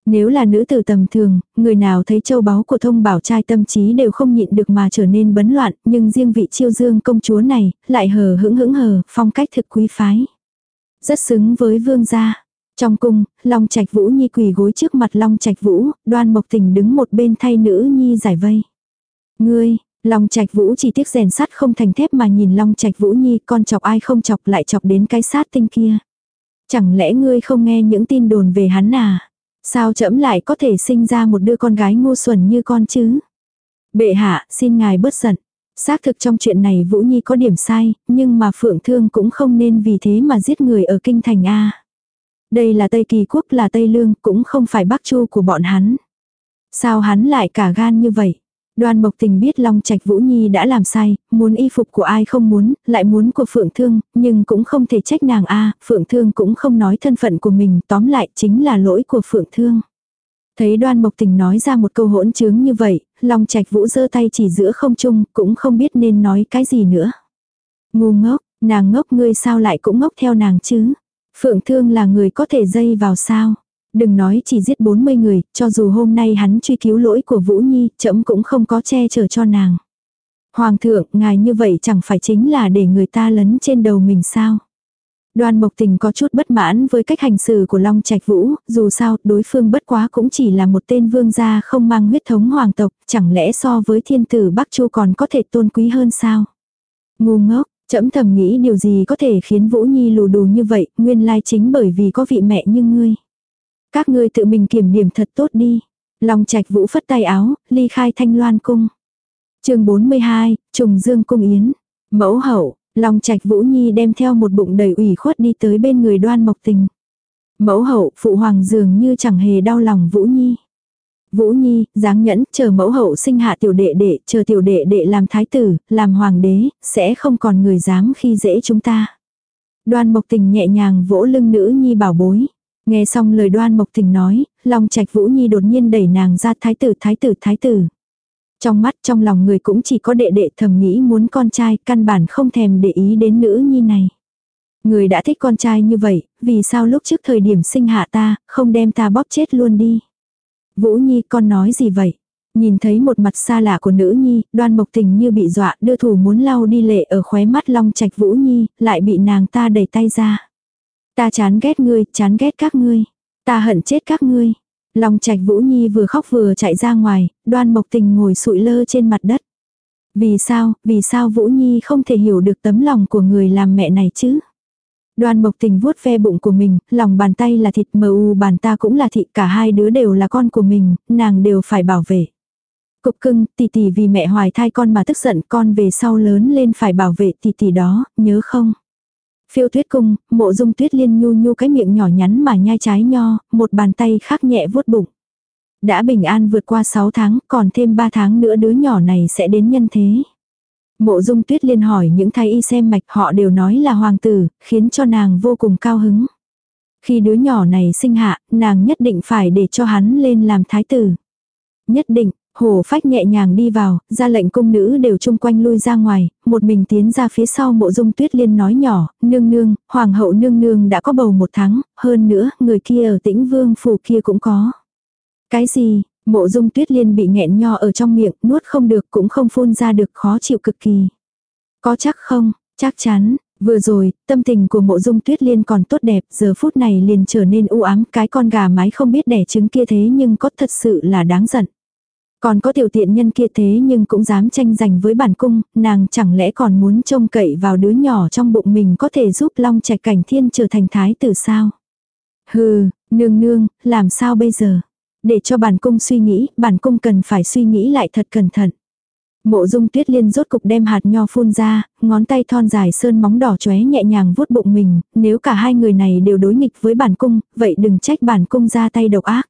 Nếu là nữ tử tầm thường, người nào thấy châu báu của thông bảo trai tâm trí đều không nhịn được mà trở nên bấn loạn, nhưng riêng vị chiêu dương công chúa này, lại hờ hững hững hờ, phong cách thực quý phái. Rất xứng với vương gia. Trong cung, Long Trạch Vũ Nhi quỳ gối trước mặt Long Trạch Vũ, đoan mộc tình đứng một bên thay nữ Nhi giải vây. Ngươi, Long Trạch Vũ chỉ tiếc rèn sắt không thành thép mà nhìn Long Trạch Vũ Nhi con chọc ai không chọc lại chọc đến cái sát tinh kia. Chẳng lẽ ngươi không nghe những tin đồn về hắn à? Sao trẫm lại có thể sinh ra một đứa con gái ngu xuẩn như con chứ? Bệ hạ, xin ngài bớt giận. Xác thực trong chuyện này Vũ Nhi có điểm sai, nhưng mà Phượng Thương cũng không nên vì thế mà giết người ở kinh thành A. Đây là Tây Kỳ Quốc là Tây Lương, cũng không phải Bắc Chu của bọn hắn. Sao hắn lại cả gan như vậy? Đoan Mộc Tình biết Long Trạch Vũ Nhi đã làm sai, muốn y phục của ai không muốn, lại muốn của Phượng Thương, nhưng cũng không thể trách nàng a, Phượng Thương cũng không nói thân phận của mình, tóm lại chính là lỗi của Phượng Thương. Thấy Đoan Mộc Tình nói ra một câu hỗn trướng như vậy, Long Trạch Vũ giơ tay chỉ giữa không trung, cũng không biết nên nói cái gì nữa. Ngu ngốc, nàng ngốc ngươi sao lại cũng ngốc theo nàng chứ? Phượng Thương là người có thể dây vào sao? Đừng nói chỉ giết 40 người, cho dù hôm nay hắn truy cứu lỗi của Vũ Nhi, chậm cũng không có che chở cho nàng. Hoàng thượng, ngài như vậy chẳng phải chính là để người ta lấn trên đầu mình sao? Đoan Mộc Tình có chút bất mãn với cách hành xử của Long Trạch Vũ, dù sao, đối phương bất quá cũng chỉ là một tên vương gia không mang huyết thống hoàng tộc, chẳng lẽ so với thiên tử Bắc Chu còn có thể tôn quý hơn sao? Ngu ngốc, trẫm thầm nghĩ điều gì có thể khiến Vũ Nhi lù đù như vậy, nguyên lai chính bởi vì có vị mẹ như ngươi. Các ngươi tự mình kiểm điểm thật tốt đi. Long Trạch Vũ phất tay áo, ly khai thanh loan cung. chương 42, Trùng Dương Cung Yến. Mẫu hậu, Long Trạch Vũ Nhi đem theo một bụng đầy ủy khuất đi tới bên người đoan mộc tình. Mẫu hậu, phụ hoàng dường như chẳng hề đau lòng Vũ Nhi. Vũ Nhi, dáng nhẫn, chờ mẫu hậu sinh hạ tiểu đệ đệ, chờ tiểu đệ đệ làm thái tử, làm hoàng đế, sẽ không còn người dám khi dễ chúng ta. Đoan mộc tình nhẹ nhàng vỗ lưng nữ nhi bảo bối. Nghe xong lời đoan mộc tình nói, Long Trạch Vũ Nhi đột nhiên đẩy nàng ra thái tử thái tử thái tử. Trong mắt trong lòng người cũng chỉ có đệ đệ thầm nghĩ muốn con trai, căn bản không thèm để ý đến nữ nhi này. Người đã thích con trai như vậy, vì sao lúc trước thời điểm sinh hạ ta, không đem ta bóp chết luôn đi. Vũ Nhi con nói gì vậy? Nhìn thấy một mặt xa lạ của nữ nhi, đoan mộc tình như bị dọa đưa thủ muốn lau đi lệ ở khóe mắt long trạch Vũ Nhi, lại bị nàng ta đẩy tay ra. Ta chán ghét ngươi, chán ghét các ngươi. Ta hận chết các ngươi. Long Trạch Vũ Nhi vừa khóc vừa chạy ra ngoài, đoan mộc tình ngồi sụi lơ trên mặt đất. Vì sao, vì sao Vũ Nhi không thể hiểu được tấm lòng của người làm mẹ này chứ? Đoan mộc tình vuốt ve bụng của mình, lòng bàn tay là thịt mờ u bàn ta cũng là thịt, cả hai đứa đều là con của mình, nàng đều phải bảo vệ. Cục cưng, tỷ tỷ vì mẹ hoài thai con mà tức giận con về sau lớn lên phải bảo vệ tỷ tỷ đó, nhớ không? Phiêu tuyết cung, mộ dung tuyết liên nhu nhu cái miệng nhỏ nhắn mà nhai trái nho, một bàn tay khác nhẹ vuốt bụng. Đã bình an vượt qua 6 tháng, còn thêm 3 tháng nữa đứa nhỏ này sẽ đến nhân thế. Mộ dung tuyết liên hỏi những thái y xem mạch họ đều nói là hoàng tử, khiến cho nàng vô cùng cao hứng. Khi đứa nhỏ này sinh hạ, nàng nhất định phải để cho hắn lên làm thái tử. Nhất định, Hồ phách nhẹ nhàng đi vào, ra lệnh cung nữ đều chung quanh lui ra ngoài, một mình tiến ra phía sau mộ dung tuyết liên nói nhỏ, nương nương, hoàng hậu nương nương đã có bầu một tháng, hơn nữa, người kia ở tĩnh vương phủ kia cũng có. Cái gì, mộ dung tuyết liên bị nghẹn nho ở trong miệng, nuốt không được cũng không phun ra được khó chịu cực kỳ. Có chắc không, chắc chắn, Vừa rồi, tâm tình của mộ dung tuyết liên còn tốt đẹp, giờ phút này liền trở nên u ám, cái con gà mái không biết đẻ trứng kia thế nhưng có thật sự là đáng giận. Còn có tiểu tiện nhân kia thế nhưng cũng dám tranh giành với bản cung, nàng chẳng lẽ còn muốn trông cậy vào đứa nhỏ trong bụng mình có thể giúp long trạch cảnh thiên trở thành thái tử sao? Hừ, nương nương, làm sao bây giờ? Để cho bản cung suy nghĩ, bản cung cần phải suy nghĩ lại thật cẩn thận. Mộ dung tuyết liên rốt cục đem hạt nho phun ra, ngón tay thon dài sơn móng đỏ chóe nhẹ nhàng vuốt bụng mình, nếu cả hai người này đều đối nghịch với bản cung, vậy đừng trách bản cung ra tay độc ác.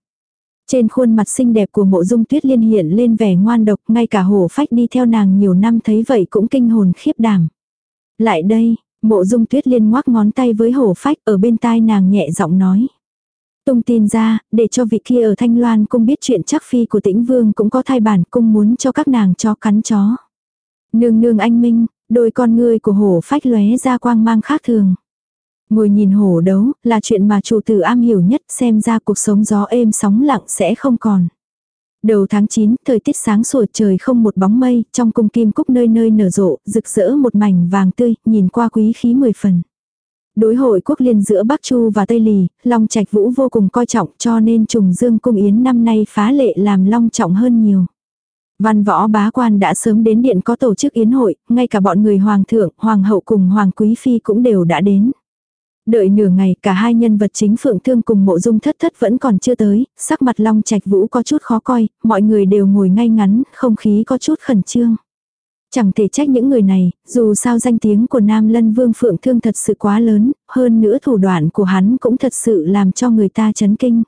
Trên khuôn mặt xinh đẹp của mộ dung tuyết liên hiện lên vẻ ngoan độc, ngay cả hổ phách đi theo nàng nhiều năm thấy vậy cũng kinh hồn khiếp đảm. Lại đây, mộ dung tuyết liên ngoác ngón tay với hổ phách ở bên tai nàng nhẹ giọng nói. Tung tin ra, để cho vị kia ở Thanh Loan cung biết chuyện chắc phi của tĩnh vương cũng có thai bản cung muốn cho các nàng cho cắn chó. Nương nương anh minh, đôi con ngươi của hổ phách lóe ra quang mang khác thường. Ngồi nhìn hổ đấu, là chuyện mà chủ tử am hiểu nhất xem ra cuộc sống gió êm sóng lặng sẽ không còn. Đầu tháng 9, thời tiết sáng sủa trời không một bóng mây, trong cung kim cúc nơi nơi nở rộ, rực rỡ một mảnh vàng tươi, nhìn qua quý khí mười phần. Đối hội quốc liên giữa Bắc Chu và Tây Lì, Long Trạch Vũ vô cùng coi trọng cho nên trùng dương cung yến năm nay phá lệ làm long trọng hơn nhiều. Văn võ bá quan đã sớm đến điện có tổ chức yến hội, ngay cả bọn người hoàng thượng, hoàng hậu cùng hoàng quý phi cũng đều đã đến. Đợi nửa ngày cả hai nhân vật chính phượng thương cùng mộ dung thất thất vẫn còn chưa tới, sắc mặt long trạch vũ có chút khó coi, mọi người đều ngồi ngay ngắn, không khí có chút khẩn trương. Chẳng thể trách những người này, dù sao danh tiếng của Nam Lân Vương Phượng Thương thật sự quá lớn, hơn nữa thủ đoạn của hắn cũng thật sự làm cho người ta chấn kinh.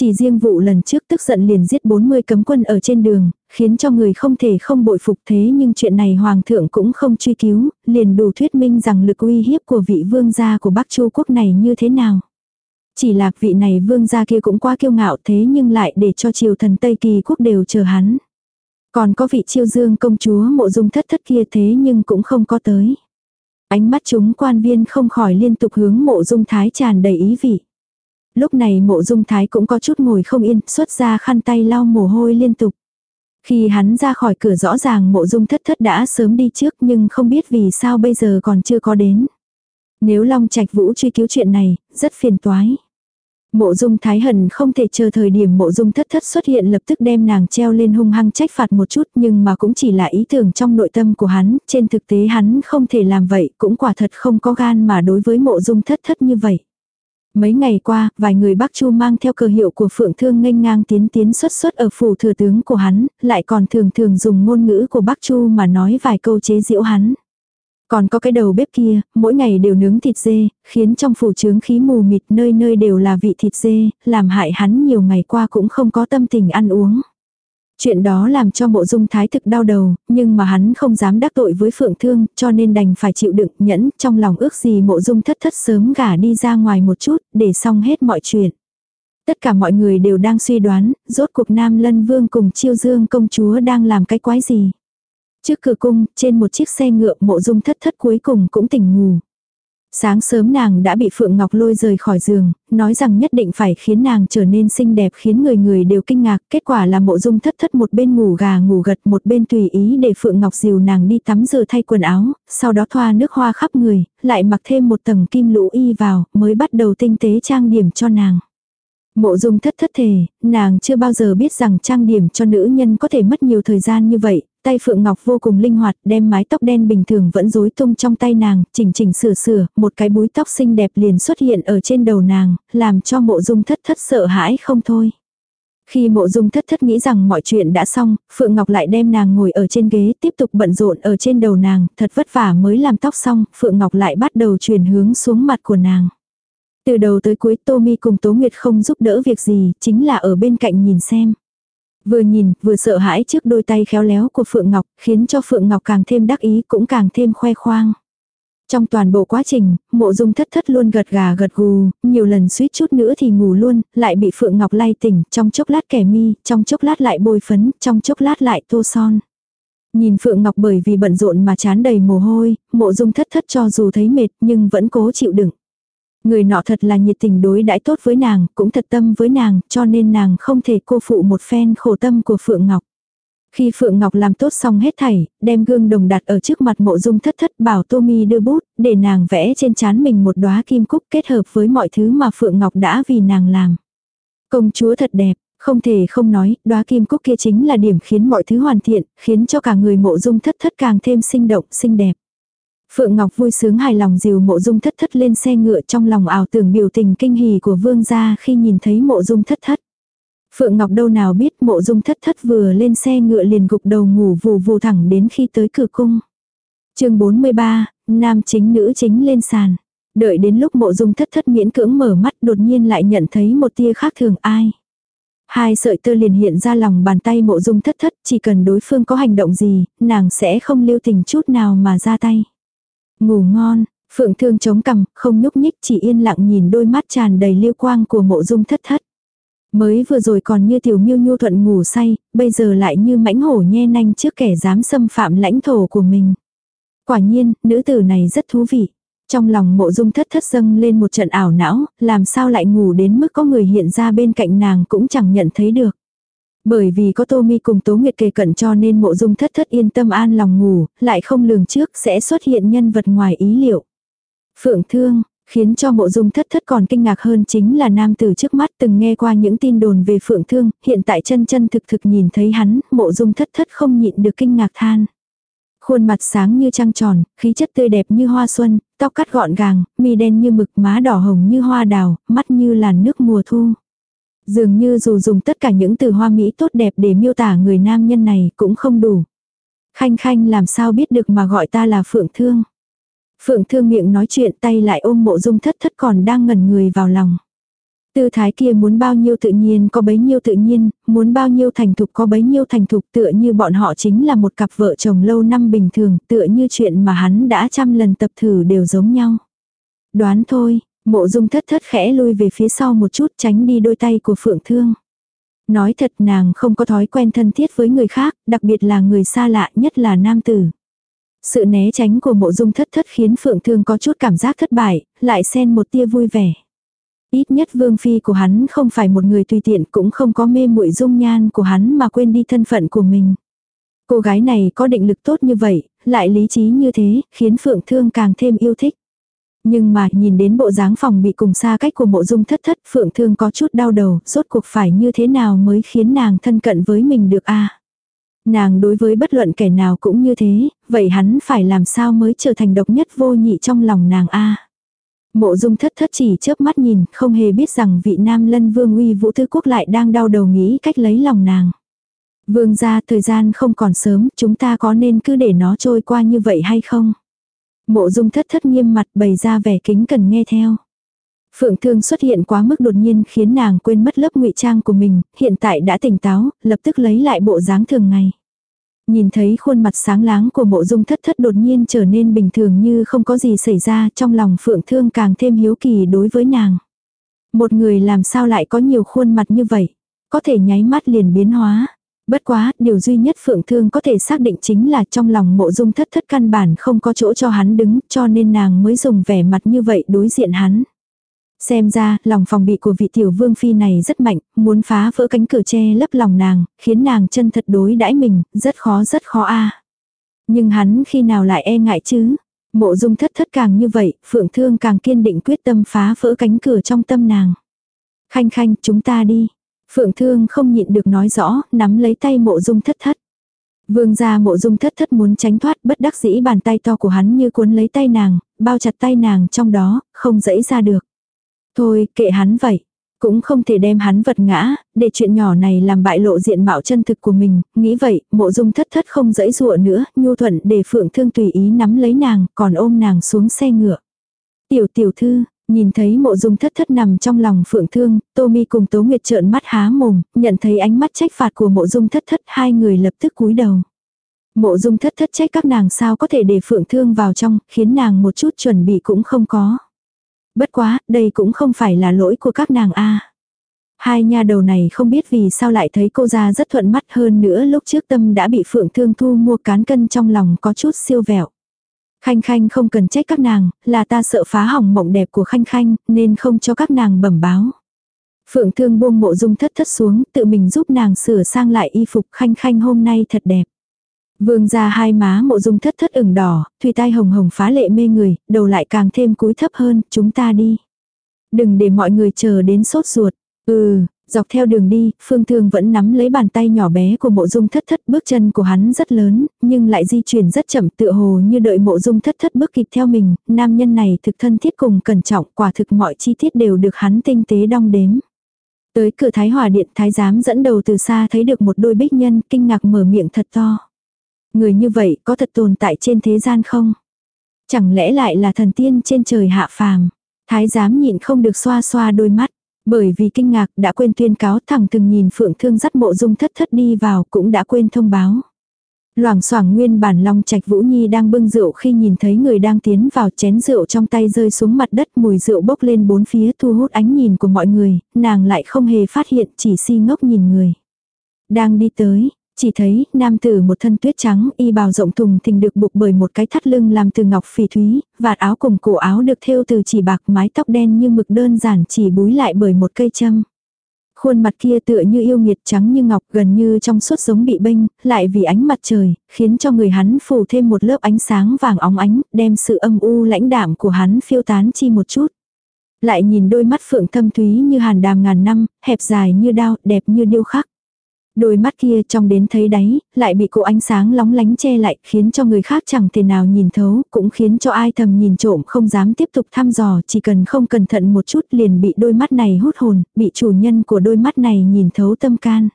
Chỉ riêng vụ lần trước tức giận liền giết 40 cấm quân ở trên đường, khiến cho người không thể không bội phục thế nhưng chuyện này hoàng thượng cũng không truy cứu, liền đủ thuyết minh rằng lực uy hiếp của vị vương gia của Bắc Chu quốc này như thế nào. Chỉ lạc vị này vương gia kia cũng quá kiêu ngạo thế nhưng lại để cho triều thần Tây Kỳ quốc đều chờ hắn. Còn có vị chiêu dương công chúa mộ dung thất thất kia thế nhưng cũng không có tới. Ánh mắt chúng quan viên không khỏi liên tục hướng mộ dung thái tràn đầy ý vị. Lúc này mộ dung thái cũng có chút ngồi không yên, xuất ra khăn tay lau mồ hôi liên tục. Khi hắn ra khỏi cửa rõ ràng mộ dung thất thất đã sớm đi trước nhưng không biết vì sao bây giờ còn chưa có đến. Nếu Long Trạch Vũ truy cứu chuyện này, rất phiền toái. Mộ dung thái hận không thể chờ thời điểm mộ dung thất thất xuất hiện lập tức đem nàng treo lên hung hăng trách phạt một chút nhưng mà cũng chỉ là ý tưởng trong nội tâm của hắn, trên thực tế hắn không thể làm vậy, cũng quả thật không có gan mà đối với mộ dung thất thất như vậy. Mấy ngày qua, vài người Bắc Chu mang theo cờ hiệu của Phượng Thương nghênh ngang tiến tiến xuất xuất ở phủ thừa tướng của hắn, lại còn thường thường dùng ngôn ngữ của Bắc Chu mà nói vài câu chế giễu hắn. Còn có cái đầu bếp kia, mỗi ngày đều nướng thịt dê, khiến trong phủ trướng khí mù mịt nơi nơi đều là vị thịt dê, làm hại hắn nhiều ngày qua cũng không có tâm tình ăn uống. Chuyện đó làm cho mộ dung thái thực đau đầu, nhưng mà hắn không dám đắc tội với phượng thương, cho nên đành phải chịu đựng nhẫn, trong lòng ước gì mộ dung thất thất sớm gả đi ra ngoài một chút, để xong hết mọi chuyện. Tất cả mọi người đều đang suy đoán, rốt cuộc Nam Lân Vương cùng Chiêu Dương công chúa đang làm cái quái gì. Trước cửa cung, trên một chiếc xe ngựa mộ dung thất thất cuối cùng cũng tỉnh ngủ. Sáng sớm nàng đã bị Phượng Ngọc lôi rời khỏi giường, nói rằng nhất định phải khiến nàng trở nên xinh đẹp khiến người người đều kinh ngạc. Kết quả là mộ dung thất thất một bên ngủ gà ngủ gật một bên tùy ý để Phượng Ngọc dìu nàng đi tắm rửa thay quần áo, sau đó thoa nước hoa khắp người, lại mặc thêm một tầng kim lũ y vào, mới bắt đầu tinh tế trang điểm cho nàng. Mộ dung thất thất thề, nàng chưa bao giờ biết rằng trang điểm cho nữ nhân có thể mất nhiều thời gian như vậy, tay Phượng Ngọc vô cùng linh hoạt, đem mái tóc đen bình thường vẫn rối tung trong tay nàng, chỉnh chỉnh sửa sửa, một cái búi tóc xinh đẹp liền xuất hiện ở trên đầu nàng, làm cho mộ dung thất thất sợ hãi không thôi. Khi mộ dung thất thất nghĩ rằng mọi chuyện đã xong, Phượng Ngọc lại đem nàng ngồi ở trên ghế tiếp tục bận rộn ở trên đầu nàng, thật vất vả mới làm tóc xong, Phượng Ngọc lại bắt đầu chuyển hướng xuống mặt của nàng. Từ đầu tới cuối Tommy cùng Tố Nguyệt không giúp đỡ việc gì, chính là ở bên cạnh nhìn xem. Vừa nhìn, vừa sợ hãi trước đôi tay khéo léo của Phượng Ngọc, khiến cho Phượng Ngọc càng thêm đắc ý cũng càng thêm khoe khoang. Trong toàn bộ quá trình, mộ dung thất thất luôn gật gà gật gù, nhiều lần suýt chút nữa thì ngủ luôn, lại bị Phượng Ngọc lay tỉnh, trong chốc lát kẻ mi, trong chốc lát lại bôi phấn, trong chốc lát lại tô son. Nhìn Phượng Ngọc bởi vì bận rộn mà chán đầy mồ hôi, mộ dung thất thất cho dù thấy mệt nhưng vẫn cố chịu đựng. Người nọ thật là nhiệt tình đối đãi tốt với nàng, cũng thật tâm với nàng, cho nên nàng không thể cô phụ một phen khổ tâm của Phượng Ngọc. Khi Phượng Ngọc làm tốt xong hết thảy, đem gương đồng đặt ở trước mặt mộ dung thất thất bảo Tô Mi đưa bút, để nàng vẽ trên trán mình một đóa kim cúc kết hợp với mọi thứ mà Phượng Ngọc đã vì nàng làm. Công chúa thật đẹp, không thể không nói, đóa kim cúc kia chính là điểm khiến mọi thứ hoàn thiện, khiến cho cả người mộ dung thất thất càng thêm sinh động, xinh đẹp. Phượng Ngọc vui sướng hài lòng dìu mộ dung thất thất lên xe ngựa trong lòng ảo tưởng biểu tình kinh hỉ của vương gia khi nhìn thấy mộ dung thất thất. Phượng Ngọc đâu nào biết mộ dung thất thất vừa lên xe ngựa liền gục đầu ngủ vù vù thẳng đến khi tới cửa cung. chương 43, nam chính nữ chính lên sàn. Đợi đến lúc mộ dung thất thất miễn cưỡng mở mắt đột nhiên lại nhận thấy một tia khác thường ai. Hai sợi tơ liền hiện ra lòng bàn tay mộ dung thất thất chỉ cần đối phương có hành động gì, nàng sẽ không lưu tình chút nào mà ra tay. Ngủ ngon, Phượng Thương chống cằm, không nhúc nhích chỉ yên lặng nhìn đôi mắt tràn đầy liêu quang của mộ dung thất thất. Mới vừa rồi còn như tiểu miêu nhu thuận ngủ say, bây giờ lại như mãnh hổ nhe nanh trước kẻ dám xâm phạm lãnh thổ của mình. Quả nhiên, nữ tử này rất thú vị. Trong lòng mộ dung thất thất dâng lên một trận ảo não, làm sao lại ngủ đến mức có người hiện ra bên cạnh nàng cũng chẳng nhận thấy được. Bởi vì có Tô Mi cùng Tố Nguyệt kề cận cho nên mộ dung thất thất yên tâm an lòng ngủ, lại không lường trước sẽ xuất hiện nhân vật ngoài ý liệu. Phượng thương, khiến cho mộ dung thất thất còn kinh ngạc hơn chính là nam tử trước mắt từng nghe qua những tin đồn về phượng thương, hiện tại chân chân thực thực nhìn thấy hắn, mộ dung thất thất không nhịn được kinh ngạc than. Khuôn mặt sáng như trăng tròn, khí chất tươi đẹp như hoa xuân, tóc cắt gọn gàng, mi đen như mực, má đỏ hồng như hoa đào, mắt như làn nước mùa thu. Dường như dù dùng tất cả những từ hoa mỹ tốt đẹp để miêu tả người nam nhân này cũng không đủ. Khanh khanh làm sao biết được mà gọi ta là Phượng Thương. Phượng Thương miệng nói chuyện tay lại ôm mộ dung thất thất còn đang ngẩn người vào lòng. Tư thái kia muốn bao nhiêu tự nhiên có bấy nhiêu tự nhiên, muốn bao nhiêu thành thục có bấy nhiêu thành thục tựa như bọn họ chính là một cặp vợ chồng lâu năm bình thường tựa như chuyện mà hắn đã trăm lần tập thử đều giống nhau. Đoán thôi, mộ dung thất thất khẽ lui về phía sau một chút tránh đi đôi tay của phượng thương. Nói thật nàng không có thói quen thân thiết với người khác, đặc biệt là người xa lạ nhất là nam tử. Sự né tránh của mộ dung thất thất khiến phượng thương có chút cảm giác thất bại, lại xen một tia vui vẻ. Ít nhất vương phi của hắn không phải một người tùy tiện cũng không có mê muội dung nhan của hắn mà quên đi thân phận của mình. Cô gái này có định lực tốt như vậy, lại lý trí như thế, khiến Phượng Thương càng thêm yêu thích. Nhưng mà nhìn đến bộ dáng phòng bị cùng xa cách của mộ dung thất thất Phượng Thương có chút đau đầu, rốt cuộc phải như thế nào mới khiến nàng thân cận với mình được a Nàng đối với bất luận kẻ nào cũng như thế, vậy hắn phải làm sao mới trở thành độc nhất vô nhị trong lòng nàng a Mộ dung thất thất chỉ chớp mắt nhìn, không hề biết rằng vị nam lân vương uy vũ thư quốc lại đang đau đầu nghĩ cách lấy lòng nàng. Vương ra thời gian không còn sớm, chúng ta có nên cứ để nó trôi qua như vậy hay không? Mộ dung thất thất nghiêm mặt bày ra vẻ kính cần nghe theo. Phượng thương xuất hiện quá mức đột nhiên khiến nàng quên mất lớp ngụy trang của mình, hiện tại đã tỉnh táo, lập tức lấy lại bộ dáng thường ngày. Nhìn thấy khuôn mặt sáng láng của mộ dung thất thất đột nhiên trở nên bình thường như không có gì xảy ra trong lòng phượng thương càng thêm hiếu kỳ đối với nàng. Một người làm sao lại có nhiều khuôn mặt như vậy, có thể nháy mắt liền biến hóa. Bất quá, điều duy nhất Phượng Thương có thể xác định chính là trong lòng mộ dung thất thất căn bản không có chỗ cho hắn đứng, cho nên nàng mới dùng vẻ mặt như vậy đối diện hắn. Xem ra, lòng phòng bị của vị tiểu vương phi này rất mạnh, muốn phá vỡ cánh cửa che lấp lòng nàng, khiến nàng chân thật đối đãi mình, rất khó rất khó a. Nhưng hắn khi nào lại e ngại chứ? Mộ dung thất thất càng như vậy, phượng thương càng kiên định quyết tâm phá vỡ cánh cửa trong tâm nàng. Khanh khanh, chúng ta đi. Phượng thương không nhịn được nói rõ, nắm lấy tay mộ dung thất thất. Vương gia mộ dung thất thất muốn tránh thoát bất đắc dĩ bàn tay to của hắn như cuốn lấy tay nàng, bao chặt tay nàng trong đó, không dẫy ra được. Thôi, kệ hắn vậy. Cũng không thể đem hắn vật ngã, để chuyện nhỏ này làm bại lộ diện mạo chân thực của mình, nghĩ vậy, mộ dung thất thất không dẫy dụa nữa, nhu thuận để phượng thương tùy ý nắm lấy nàng, còn ôm nàng xuống xe ngựa. Tiểu tiểu thư, nhìn thấy mộ dung thất thất nằm trong lòng phượng thương, tô mi cùng tố nguyệt trợn mắt há mồm, nhận thấy ánh mắt trách phạt của mộ dung thất thất hai người lập tức cúi đầu. Mộ dung thất thất trách các nàng sao có thể để phượng thương vào trong, khiến nàng một chút chuẩn bị cũng không có. Bất quá, đây cũng không phải là lỗi của các nàng a. Hai nha đầu này không biết vì sao lại thấy cô ra rất thuận mắt hơn nữa lúc trước tâm đã bị phượng thương thu mua cán cân trong lòng có chút siêu vẹo. Khanh Khanh không cần trách các nàng, là ta sợ phá hỏng mộng đẹp của Khanh Khanh, nên không cho các nàng bẩm báo. Phượng thương buông mộ dung thất thất xuống, tự mình giúp nàng sửa sang lại y phục Khanh Khanh hôm nay thật đẹp. Vương ra hai má mộ dung thất thất ửng đỏ, thủy tai hồng hồng phá lệ mê người, đầu lại càng thêm cúi thấp hơn, chúng ta đi. Đừng để mọi người chờ đến sốt ruột. Ừ, dọc theo đường đi, Phương Thương vẫn nắm lấy bàn tay nhỏ bé của mộ dung thất thất bước chân của hắn rất lớn, nhưng lại di chuyển rất chậm tựa hồ như đợi mộ dung thất thất bước kịp theo mình, nam nhân này thực thân thiết cùng cẩn trọng, quả thực mọi chi tiết đều được hắn tinh tế đong đếm. Tới cửa Thái Hòa Điện Thái Giám dẫn đầu từ xa thấy được một đôi bích nhân kinh ngạc mở miệng thật to. Người như vậy có thật tồn tại trên thế gian không? Chẳng lẽ lại là thần tiên trên trời hạ phàm? Thái giám nhịn không được xoa xoa đôi mắt. Bởi vì kinh ngạc đã quên tuyên cáo thẳng từng nhìn phượng thương dắt mộ dung thất thất đi vào cũng đã quên thông báo. Loảng xoảng nguyên bản long trạch Vũ Nhi đang bưng rượu khi nhìn thấy người đang tiến vào chén rượu trong tay rơi xuống mặt đất mùi rượu bốc lên bốn phía thu hút ánh nhìn của mọi người, nàng lại không hề phát hiện chỉ si ngốc nhìn người. Đang đi tới, chỉ thấy, nam tử một thân tuyết trắng, y bào rộng thùng thình được buộc bởi một cái thắt lưng làm từ ngọc phỉ thúy, vạt áo cùng cổ áo được thêu từ chỉ bạc mái tóc đen như mực đơn giản chỉ búi lại bởi một cây châm. Khuôn mặt kia tựa như yêu nghiệt trắng như ngọc gần như trong suốt giống bị bênh, lại vì ánh mặt trời, khiến cho người hắn phủ thêm một lớp ánh sáng vàng óng ánh, đem sự âm u lãnh đạm của hắn phiêu tán chi một chút. Lại nhìn đôi mắt phượng thâm thúy như hàn đàm ngàn năm, hẹp dài như đao, đẹp như điêu khắc. Đôi mắt kia trong đến thấy đáy, lại bị cô ánh sáng lóng lánh che lại, khiến cho người khác chẳng thể nào nhìn thấu, cũng khiến cho ai thầm nhìn trộm không dám tiếp tục thăm dò, chỉ cần không cẩn thận một chút liền bị đôi mắt này hút hồn, bị chủ nhân của đôi mắt này nhìn thấu tâm can.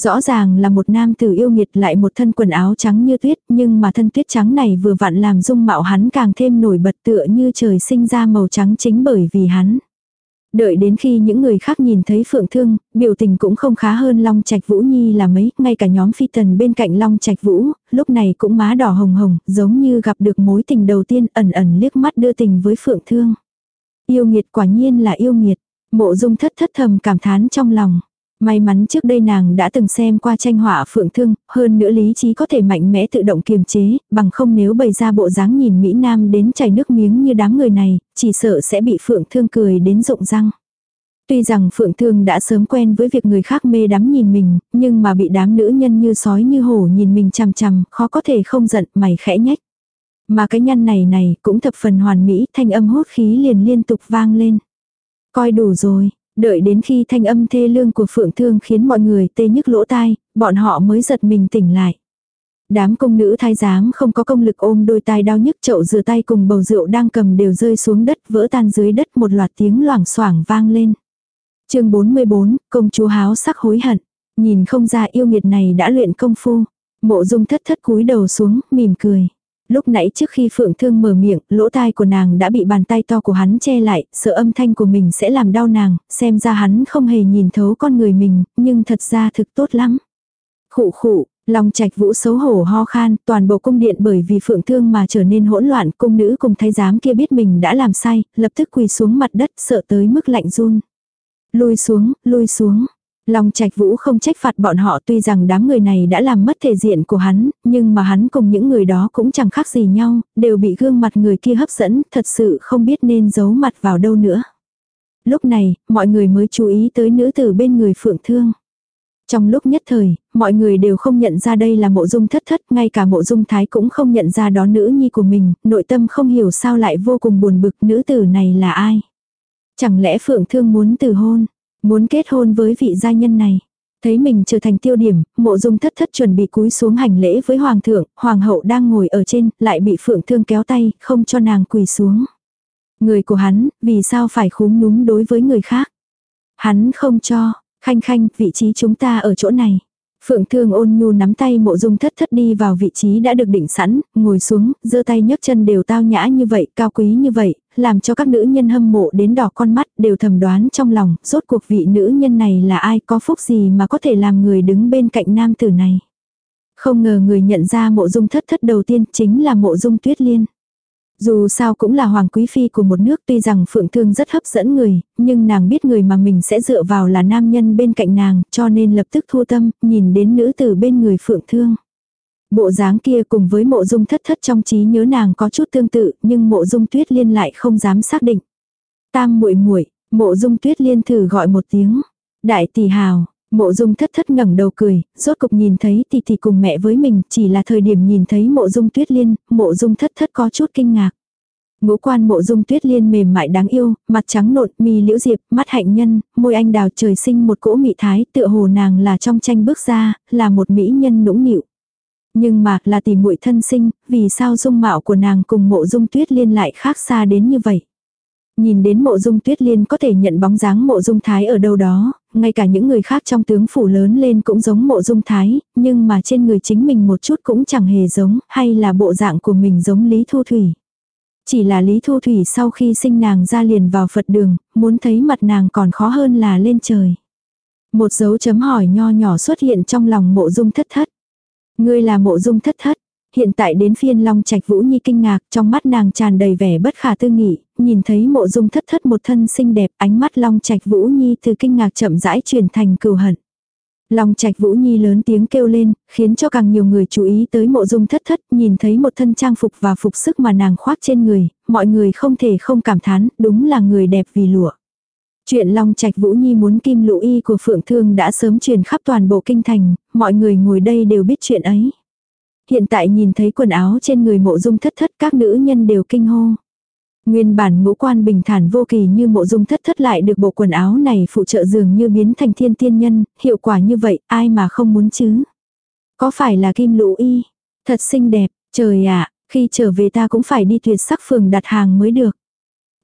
Rõ ràng là một nam tử yêu nghiệt lại một thân quần áo trắng như tuyết, nhưng mà thân tuyết trắng này vừa vặn làm dung mạo hắn càng thêm nổi bật tựa như trời sinh ra màu trắng chính bởi vì hắn. Đợi đến khi những người khác nhìn thấy Phượng Thương, biểu tình cũng không khá hơn Long Trạch Vũ Nhi là mấy, ngay cả nhóm phi tần bên cạnh Long Trạch Vũ, lúc này cũng má đỏ hồng hồng, giống như gặp được mối tình đầu tiên ẩn ẩn liếc mắt đưa tình với Phượng Thương. Yêu nghiệt quả nhiên là yêu nghiệt, mộ dung thất thất thầm cảm thán trong lòng. May mắn trước đây nàng đã từng xem qua tranh họa phượng thương, hơn nữa lý trí có thể mạnh mẽ tự động kiềm chế, bằng không nếu bày ra bộ dáng nhìn Mỹ Nam đến chảy nước miếng như đám người này, chỉ sợ sẽ bị phượng thương cười đến rụng răng. Tuy rằng Phượng Thương đã sớm quen với việc người khác mê đắm nhìn mình, nhưng mà bị đám nữ nhân như sói như hổ nhìn mình chằm chằm, khó có thể không giận, mày khẽ nhách. Mà cái nhăn này này cũng thập phần hoàn mỹ, thanh âm hốt khí liền liên tục vang lên. Coi đủ rồi, Đợi đến khi thanh âm thê lương của Phượng Thương khiến mọi người tê nhức lỗ tai, bọn họ mới giật mình tỉnh lại. Đám công nữ thái giám không có công lực ôm đôi tai đau nhức chậu rửa tay cùng bầu rượu đang cầm đều rơi xuống đất vỡ tan dưới đất một loạt tiếng loảng xoảng vang lên. chương 44, công chúa háo sắc hối hận. Nhìn không ra yêu nghiệt này đã luyện công phu. Mộ dung thất thất cúi đầu xuống, mỉm cười. Lúc nãy trước khi Phượng Thương mở miệng, lỗ tai của nàng đã bị bàn tay to của hắn che lại, sợ âm thanh của mình sẽ làm đau nàng, xem ra hắn không hề nhìn thấu con người mình, nhưng thật ra thực tốt lắm. Khụ khụ, Long Trạch Vũ xấu hổ ho khan, toàn bộ cung điện bởi vì Phượng Thương mà trở nên hỗn loạn, cung nữ cùng thái giám kia biết mình đã làm sai, lập tức quỳ xuống mặt đất sợ tới mức lạnh run. Lui xuống, lui xuống. Long Trạch Vũ không trách phạt bọn họ tuy rằng đám người này đã làm mất thể diện của hắn, nhưng mà hắn cùng những người đó cũng chẳng khác gì nhau, đều bị gương mặt người kia hấp dẫn, thật sự không biết nên giấu mặt vào đâu nữa. Lúc này, mọi người mới chú ý tới nữ tử bên người Phượng Thương. Trong lúc nhất thời, mọi người đều không nhận ra đây là mộ dung thất thất, ngay cả mộ dung thái cũng không nhận ra đó nữ nhi của mình, nội tâm không hiểu sao lại vô cùng buồn bực nữ tử này là ai. Chẳng lẽ Phượng Thương muốn từ hôn? Muốn kết hôn với vị gia nhân này. Thấy mình trở thành tiêu điểm, mộ dung thất thất chuẩn bị cúi xuống hành lễ với hoàng thượng, hoàng hậu đang ngồi ở trên, lại bị phượng thương kéo tay, không cho nàng quỳ xuống. Người của hắn, vì sao phải khúm núm đối với người khác? Hắn không cho, khanh khanh, vị trí chúng ta ở chỗ này. Phượng Thương ôn nhu nắm tay mộ dung thất thất đi vào vị trí đã được định sẵn, ngồi xuống, giơ tay nhấc chân đều tao nhã như vậy, cao quý như vậy, làm cho các nữ nhân hâm mộ đến đỏ con mắt đều thầm đoán trong lòng, rốt cuộc vị nữ nhân này là ai có phúc gì mà có thể làm người đứng bên cạnh nam tử này. Không ngờ người nhận ra mộ dung thất thất đầu tiên chính là mộ dung tuyết liên. Dù sao cũng là hoàng quý phi của một nước tuy rằng phượng thương rất hấp dẫn người, nhưng nàng biết người mà mình sẽ dựa vào là nam nhân bên cạnh nàng, cho nên lập tức thu tâm, nhìn đến nữ tử bên người phượng thương. Bộ dáng kia cùng với mộ dung thất thất trong trí nhớ nàng có chút tương tự, nhưng mộ dung tuyết liên lại không dám xác định. Tam muội muội mộ dung tuyết liên thử gọi một tiếng. Đại tỷ hào, Mộ dung thất thất ngẩng đầu cười, rốt cục nhìn thấy tỷ tỷ cùng mẹ với mình, chỉ là thời điểm nhìn thấy mộ dung tuyết liên, mộ dung thất thất có chút kinh ngạc. Ngũ quan mộ dung tuyết liên mềm mại đáng yêu, mặt trắng nộn, mi liễu diệp, mắt hạnh nhân, môi anh đào trời sinh một cỗ mị thái, tựa hồ nàng là trong tranh bước ra, là một mỹ nhân nũng nịu. Nhưng mà, là tỷ muội thân sinh, vì sao dung mạo của nàng cùng mộ dung tuyết liên lại khác xa đến như vậy. Nhìn đến mộ dung tuyết liên có thể nhận bóng dáng mộ dung thái ở đâu đó, ngay cả những người khác trong tướng phủ lớn lên cũng giống mộ dung thái, nhưng mà trên người chính mình một chút cũng chẳng hề giống, hay là bộ dạng của mình giống Lý Thu Thủy. Chỉ là Lý Thu Thủy sau khi sinh nàng ra liền vào Phật đường, muốn thấy mặt nàng còn khó hơn là lên trời. Một dấu chấm hỏi nho nhỏ xuất hiện trong lòng mộ dung thất thất. Ngươi là mộ dung thất thất. Hiện tại đến phiên Long Trạch Vũ Nhi kinh ngạc, trong mắt nàng tràn đầy vẻ bất khả tư nghị, nhìn thấy mộ dung thất thất một thân xinh đẹp, ánh mắt Long Trạch Vũ Nhi từ kinh ngạc chậm rãi chuyển thành cừu hận. Long Trạch Vũ Nhi lớn tiếng kêu lên, khiến cho càng nhiều người chú ý tới mộ dung thất thất, nhìn thấy một thân trang phục và phục sức mà nàng khoác trên người, mọi người không thể không cảm thán, đúng là người đẹp vì lụa. Chuyện Long Trạch Vũ Nhi muốn kim lũ y của Phượng Thương đã sớm truyền khắp toàn bộ kinh thành, mọi người ngồi đây đều biết chuyện ấy. Hiện tại nhìn thấy quần áo trên người mộ dung thất thất các nữ nhân đều kinh hô. Nguyên bản ngũ quan bình thản vô kỳ như mộ dung thất thất lại được bộ quần áo này phụ trợ dường như biến thành thiên tiên nhân, hiệu quả như vậy ai mà không muốn chứ. Có phải là kim lũ y? Thật xinh đẹp, trời ạ, khi trở về ta cũng phải đi tuyệt sắc phường đặt hàng mới được.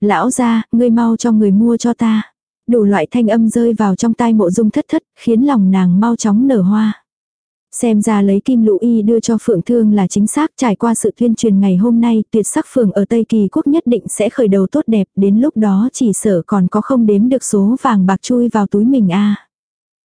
Lão ra, ngươi mau cho người mua cho ta. Đủ loại thanh âm rơi vào trong tai mộ dung thất thất, khiến lòng nàng mau chóng nở hoa. Xem ra lấy kim lũ y đưa cho Phượng Thương là chính xác trải qua sự tuyên truyền ngày hôm nay tuyệt sắc Phượng ở Tây Kỳ Quốc nhất định sẽ khởi đầu tốt đẹp đến lúc đó chỉ sợ còn có không đếm được số vàng bạc chui vào túi mình a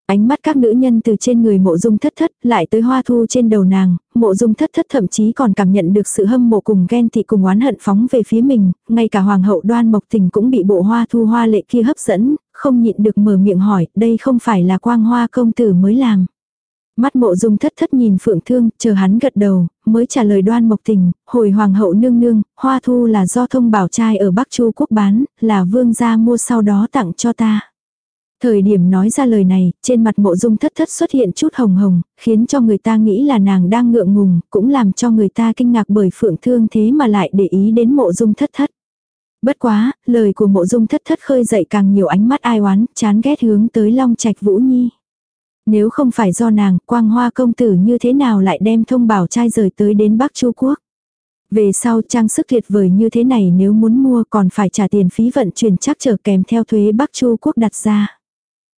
Ánh mắt các nữ nhân từ trên người mộ dung thất thất lại tới hoa thu trên đầu nàng, mộ dung thất thất thậm chí còn cảm nhận được sự hâm mộ cùng ghen tị cùng oán hận phóng về phía mình, ngay cả hoàng hậu đoan mộc tình cũng bị bộ hoa thu hoa lệ kia hấp dẫn, không nhịn được mở miệng hỏi, đây không phải là quang hoa công tử mới làm. Mắt mộ dung thất thất nhìn phượng thương, chờ hắn gật đầu, mới trả lời đoan mộc tình, hồi hoàng hậu nương nương, hoa thu là do thông bảo trai ở Bắc Chu quốc bán, là vương gia mua sau đó tặng cho ta. Thời điểm nói ra lời này, trên mặt mộ dung thất thất xuất hiện chút hồng hồng, khiến cho người ta nghĩ là nàng đang ngượng ngùng, cũng làm cho người ta kinh ngạc bởi phượng thương thế mà lại để ý đến mộ dung thất thất. Bất quá, lời của mộ dung thất thất khơi dậy càng nhiều ánh mắt ai oán, chán ghét hướng tới long trạch vũ nhi. Nếu không phải do nàng, quang hoa công tử như thế nào lại đem thông bảo trai rời tới đến Bắc Chu Quốc. Về sau trang sức tuyệt vời như thế này nếu muốn mua còn phải trả tiền phí vận chuyển chắc trở kèm theo thuế Bắc Chu Quốc đặt ra.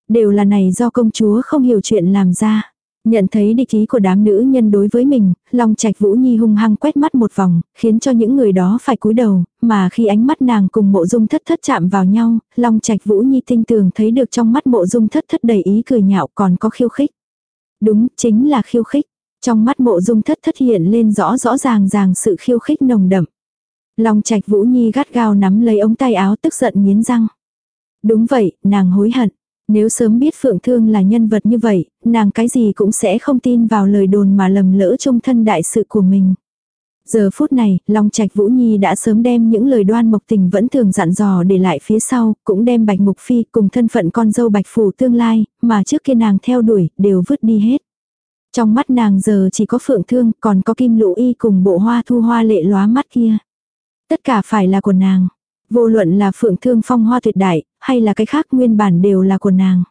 Đều là này do công chúa không hiểu chuyện làm ra. Nhận thấy địch ý của đám nữ nhân đối với mình, Long Trạch Vũ Nhi hung hăng quét mắt một vòng, khiến cho những người đó phải cúi đầu, mà khi ánh mắt nàng cùng mộ dung thất thất chạm vào nhau, Long Trạch Vũ Nhi tinh tường thấy được trong mắt mộ dung thất thất đầy ý cười nhạo còn có khiêu khích. Đúng, chính là khiêu khích. Trong mắt mộ dung thất thất hiện lên rõ rõ ràng ràng sự khiêu khích nồng đậm. Long Trạch Vũ Nhi gắt gao nắm lấy ống tay áo tức giận nghiến răng. Đúng vậy, nàng hối hận. Nếu sớm biết Phượng Thương là nhân vật như vậy, nàng cái gì cũng sẽ không tin vào lời đồn mà lầm lỡ trung thân đại sự của mình. Giờ phút này, Long Trạch Vũ Nhi đã sớm đem những lời đoan mộc tình vẫn thường dặn dò để lại phía sau, cũng đem Bạch Mục Phi cùng thân phận con dâu Bạch Phủ tương lai, mà trước kia nàng theo đuổi, đều vứt đi hết. Trong mắt nàng giờ chỉ có Phượng Thương, còn có Kim Lũ Y cùng bộ hoa thu hoa lệ lóa mắt kia. Tất cả phải là của nàng. Vô luận là phượng thương phong hoa tuyệt đại, hay là cái khác nguyên bản đều là của nàng.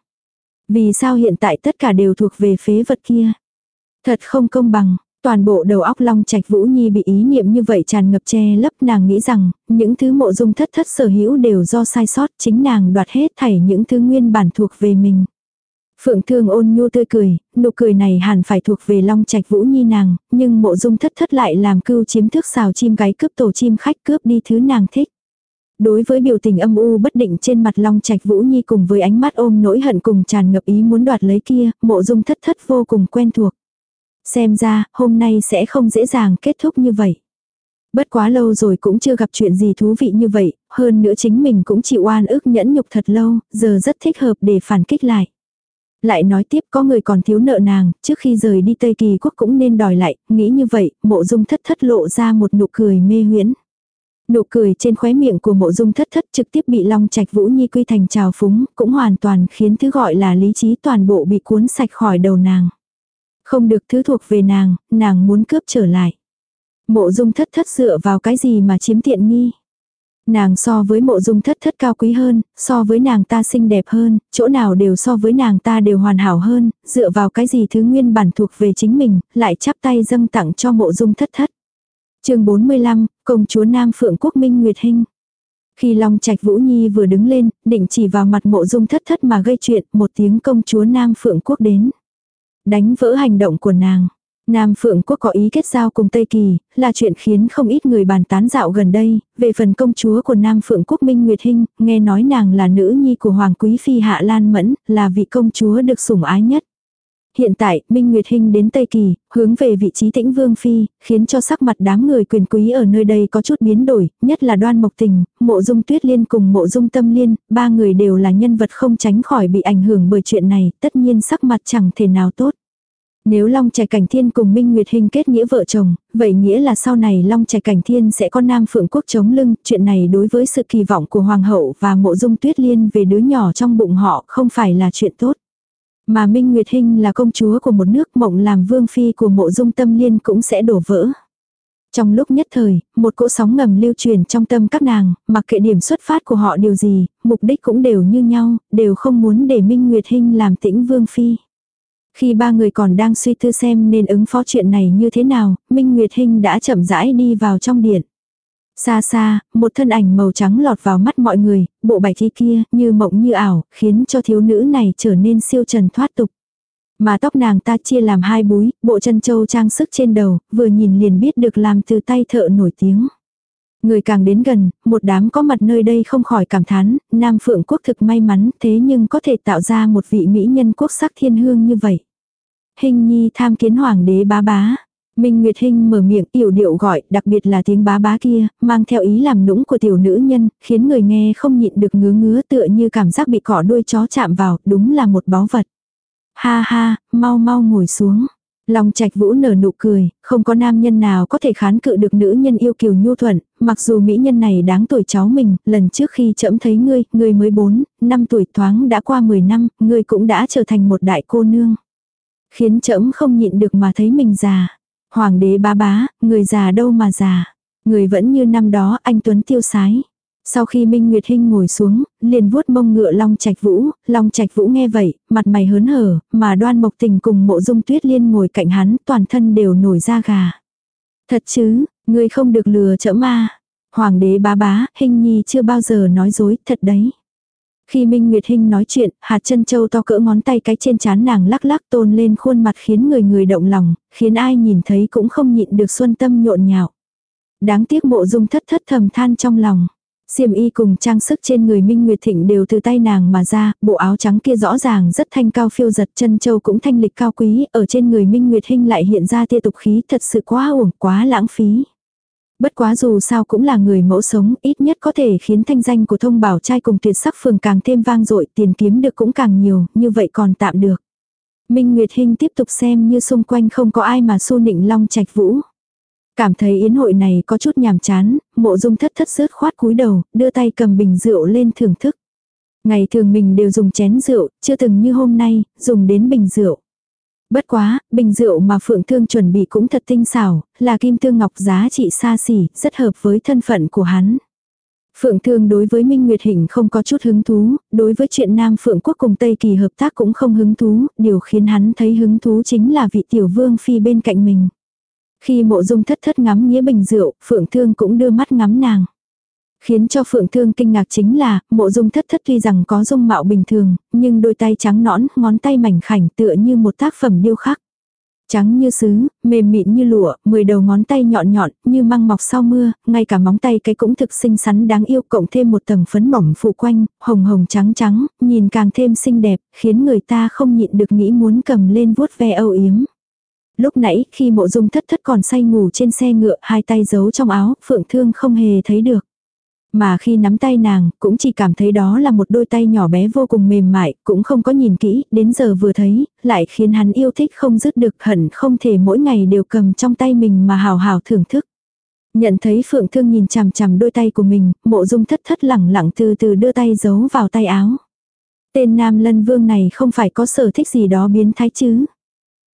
Vì sao hiện tại tất cả đều thuộc về phế vật kia? Thật không công bằng, toàn bộ đầu óc long trạch vũ nhi bị ý niệm như vậy tràn ngập che lấp nàng nghĩ rằng, những thứ mộ dung thất thất sở hữu đều do sai sót chính nàng đoạt hết thảy những thứ nguyên bản thuộc về mình. Phượng thương ôn nhu tươi cười, nụ cười này hẳn phải thuộc về long trạch vũ nhi nàng, nhưng mộ dung thất thất lại làm cưu chiếm thước xào chim gáy cướp tổ chim khách cướp đi thứ nàng thích. Đối với biểu tình âm u bất định trên mặt Long Trạch Vũ Nhi cùng với ánh mắt ôm nỗi hận cùng tràn ngập ý muốn đoạt lấy kia, mộ dung thất thất vô cùng quen thuộc. Xem ra, hôm nay sẽ không dễ dàng kết thúc như vậy. Bất quá lâu rồi cũng chưa gặp chuyện gì thú vị như vậy, hơn nữa chính mình cũng chịu oan ức nhẫn nhục thật lâu, giờ rất thích hợp để phản kích lại. Lại nói tiếp có người còn thiếu nợ nàng, trước khi rời đi Tây Kỳ quốc cũng nên đòi lại, nghĩ như vậy, mộ dung thất thất lộ ra một nụ cười mê huyễn. Nụ cười trên khóe miệng của mộ dung thất thất trực tiếp bị long trạch vũ nhi quy thành trào phúng, cũng hoàn toàn khiến thứ gọi là lý trí toàn bộ bị cuốn sạch khỏi đầu nàng. Không được thứ thuộc về nàng, nàng muốn cướp trở lại. Mộ dung thất thất dựa vào cái gì mà chiếm tiện nghi. Nàng so với mộ dung thất thất cao quý hơn, so với nàng ta xinh đẹp hơn, chỗ nào đều so với nàng ta đều hoàn hảo hơn, dựa vào cái gì thứ nguyên bản thuộc về chính mình, lại chắp tay dâng tặng cho mộ dung thất thất chương 45, công chúa Nam Phượng Quốc Minh Nguyệt Hinh. Khi Long Trạch Vũ Nhi vừa đứng lên, định chỉ vào mặt mộ dung thất thất mà gây chuyện, một tiếng công chúa Nam Phượng Quốc đến. Đánh vỡ hành động của nàng. Nam Phượng Quốc có ý kết giao cùng Tây Kỳ, là chuyện khiến không ít người bàn tán dạo gần đây, về phần công chúa của Nam Phượng Quốc Minh Nguyệt Hinh, nghe nói nàng là nữ nhi của Hoàng Quý Phi Hạ Lan Mẫn, là vị công chúa được sủng ái nhất. Hiện tại, Minh Nguyệt Hinh đến Tây Kỳ, hướng về vị trí tĩnh vương phi, khiến cho sắc mặt đám người quyền quý ở nơi đây có chút biến đổi, nhất là đoan mộc tình, mộ dung tuyết liên cùng mộ dung tâm liên, ba người đều là nhân vật không tránh khỏi bị ảnh hưởng bởi chuyện này, tất nhiên sắc mặt chẳng thể nào tốt. Nếu Long Trẻ Cảnh Thiên cùng Minh Nguyệt Hinh kết nghĩa vợ chồng, vậy nghĩa là sau này Long Trẻ Cảnh Thiên sẽ có Nam Phượng Quốc chống lưng, chuyện này đối với sự kỳ vọng của Hoàng hậu và mộ dung tuyết liên về đứa nhỏ trong bụng họ không phải là chuyện tốt. Mà Minh Nguyệt Hinh là công chúa của một nước mộng làm vương phi của mộ dung tâm liên cũng sẽ đổ vỡ. Trong lúc nhất thời, một cỗ sóng ngầm lưu truyền trong tâm các nàng, mặc kệ điểm xuất phát của họ điều gì, mục đích cũng đều như nhau, đều không muốn để Minh Nguyệt Hinh làm tĩnh vương phi. Khi ba người còn đang suy tư xem nên ứng phó chuyện này như thế nào, Minh Nguyệt Hinh đã chậm rãi đi vào trong điện. Xa xa, một thân ảnh màu trắng lọt vào mắt mọi người, bộ bài thi kia, như mộng như ảo, khiến cho thiếu nữ này trở nên siêu trần thoát tục. Mà tóc nàng ta chia làm hai búi, bộ chân châu trang sức trên đầu, vừa nhìn liền biết được làm từ tay thợ nổi tiếng. Người càng đến gần, một đám có mặt nơi đây không khỏi cảm thán, Nam Phượng quốc thực may mắn thế nhưng có thể tạo ra một vị mỹ nhân quốc sắc thiên hương như vậy. Hình nhi tham kiến hoàng đế bá bá. Minh Nguyệt Hinh mở miệng yểu điệu gọi, đặc biệt là tiếng bá bá kia, mang theo ý làm nũng của tiểu nữ nhân, khiến người nghe không nhịn được ngứa ngứa tựa như cảm giác bị cỏ đuôi chó chạm vào, đúng là một báu vật. Ha ha, mau mau ngồi xuống. Long Trạch Vũ nở nụ cười, không có nam nhân nào có thể kháng cự được nữ nhân yêu kiều nhu thuận, mặc dù mỹ nhân này đáng tuổi cháu mình, lần trước khi chậm thấy ngươi, ngươi mới 4, năm tuổi thoáng đã qua 10 năm, ngươi cũng đã trở thành một đại cô nương. Khiến chậm không nhịn được mà thấy mình già. Hoàng đế bá bá, người già đâu mà già. Người vẫn như năm đó anh Tuấn tiêu sái. Sau khi Minh Nguyệt Hinh ngồi xuống, liền vuốt mông ngựa Long Trạch Vũ, Long Trạch Vũ nghe vậy, mặt mày hớn hở, mà Đoan Mộc Tình cùng Mộ Dung Tuyết Liên ngồi cạnh hắn, toàn thân đều nổi da gà. Thật chứ, ngươi không được lừa chỡ ma. Hoàng đế bá bá, Hinh Nhi chưa bao giờ nói dối, thật đấy. Khi Minh Nguyệt Hinh nói chuyện, hạt chân châu to cỡ ngón tay cái trên chán nàng lắc lắc tôn lên khuôn mặt khiến người người động lòng, khiến ai nhìn thấy cũng không nhịn được xuân tâm nhộn nhạo. Đáng tiếc mộ dung thất thất thầm than trong lòng. Xiêm y cùng trang sức trên người Minh Nguyệt Thịnh đều từ tay nàng mà ra, bộ áo trắng kia rõ ràng rất thanh cao phiêu giật chân châu cũng thanh lịch cao quý, ở trên người Minh Nguyệt Hinh lại hiện ra tia tục khí thật sự quá uổng, quá lãng phí. Bất quá dù sao cũng là người mẫu sống, ít nhất có thể khiến thanh danh của thông bảo trai cùng tuyệt sắc phường càng thêm vang dội, tiền kiếm được cũng càng nhiều, như vậy còn tạm được. Minh Nguyệt Hinh tiếp tục xem như xung quanh không có ai mà xô nịnh long trạch vũ. Cảm thấy yến hội này có chút nhàm chán, mộ dung thất thất sớt khoát cúi đầu, đưa tay cầm bình rượu lên thưởng thức. Ngày thường mình đều dùng chén rượu, chưa từng như hôm nay, dùng đến bình rượu. Bất quá, bình rượu mà Phượng Thương chuẩn bị cũng thật tinh xảo, là kim thương ngọc giá trị xa xỉ, rất hợp với thân phận của hắn. Phượng Thương đối với Minh Nguyệt Hình không có chút hứng thú, đối với chuyện Nam Phượng Quốc cùng Tây Kỳ hợp tác cũng không hứng thú, điều khiến hắn thấy hứng thú chính là vị tiểu vương phi bên cạnh mình. Khi mộ dung thất thất ngắm nghĩa bình rượu, Phượng Thương cũng đưa mắt ngắm nàng. Khiến cho Phượng Thương kinh ngạc chính là, mộ dung thất thất tuy rằng có dung mạo bình thường, nhưng đôi tay trắng nõn, ngón tay mảnh khảnh tựa như một tác phẩm điêu khắc. Trắng như sứ, mềm mịn như lụa, mười đầu ngón tay nhọn nhọn, như măng mọc sau mưa, ngay cả móng tay cái cũng thực xinh xắn đáng yêu cộng thêm một tầng phấn mỏng phụ quanh, hồng hồng trắng trắng, nhìn càng thêm xinh đẹp, khiến người ta không nhịn được nghĩ muốn cầm lên vuốt ve âu yếm. Lúc nãy, khi mộ dung thất thất còn say ngủ trên xe ngựa, hai tay giấu trong áo, phượng thương không hề thấy được. Mà khi nắm tay nàng, cũng chỉ cảm thấy đó là một đôi tay nhỏ bé vô cùng mềm mại, cũng không có nhìn kỹ, đến giờ vừa thấy, lại khiến hắn yêu thích không dứt được hận không thể mỗi ngày đều cầm trong tay mình mà hào hào thưởng thức. Nhận thấy Phượng Thương nhìn chằm chằm đôi tay của mình, mộ dung thất thất lẳng lặng từ từ đưa tay giấu vào tay áo. Tên Nam Lân Vương này không phải có sở thích gì đó biến thái chứ.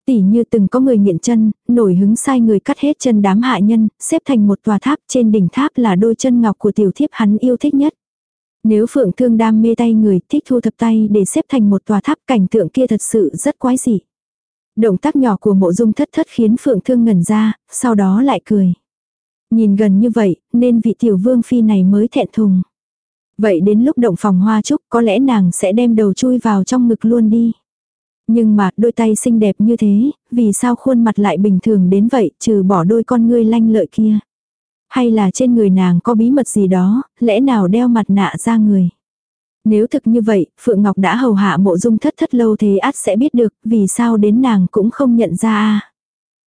Tỉ như từng có người nghiện chân, nổi hứng sai người cắt hết chân đám hạ nhân, xếp thành một tòa tháp trên đỉnh tháp là đôi chân ngọc của tiểu thiếp hắn yêu thích nhất. Nếu phượng thương đam mê tay người thích thu thập tay để xếp thành một tòa tháp cảnh tượng kia thật sự rất quái dị. Động tác nhỏ của mộ dung thất thất khiến phượng thương ngẩn ra, sau đó lại cười. Nhìn gần như vậy, nên vị tiểu vương phi này mới thẹn thùng. Vậy đến lúc động phòng hoa trúc có lẽ nàng sẽ đem đầu chui vào trong ngực luôn đi. Nhưng mà đôi tay xinh đẹp như thế, vì sao khuôn mặt lại bình thường đến vậy trừ bỏ đôi con ngươi lanh lợi kia. Hay là trên người nàng có bí mật gì đó, lẽ nào đeo mặt nạ ra người. Nếu thực như vậy, Phượng Ngọc đã hầu hạ mộ dung thất thất lâu thế át sẽ biết được vì sao đến nàng cũng không nhận ra a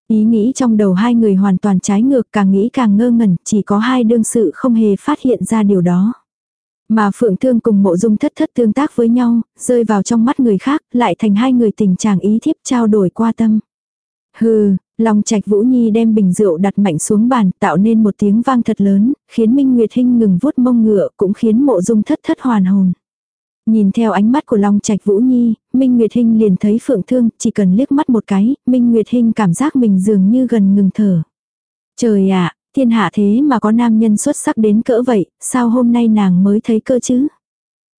Ý nghĩ trong đầu hai người hoàn toàn trái ngược càng nghĩ càng ngơ ngẩn, chỉ có hai đương sự không hề phát hiện ra điều đó. Mà Phượng Thương cùng mộ dung thất thất tương tác với nhau, rơi vào trong mắt người khác, lại thành hai người tình chàng ý thiếp trao đổi qua tâm. Hừ, lòng trạch Vũ Nhi đem bình rượu đặt mạnh xuống bàn tạo nên một tiếng vang thật lớn, khiến Minh Nguyệt Hinh ngừng vuốt mông ngựa cũng khiến mộ dung thất thất hoàn hồn. Nhìn theo ánh mắt của Long Trạch Vũ Nhi, Minh Nguyệt Hinh liền thấy Phượng Thương, chỉ cần liếc mắt một cái, Minh Nguyệt Hinh cảm giác mình dường như gần ngừng thở. Trời ạ, Thiên hạ thế mà có nam nhân xuất sắc đến cỡ vậy, sao hôm nay nàng mới thấy cơ chứ?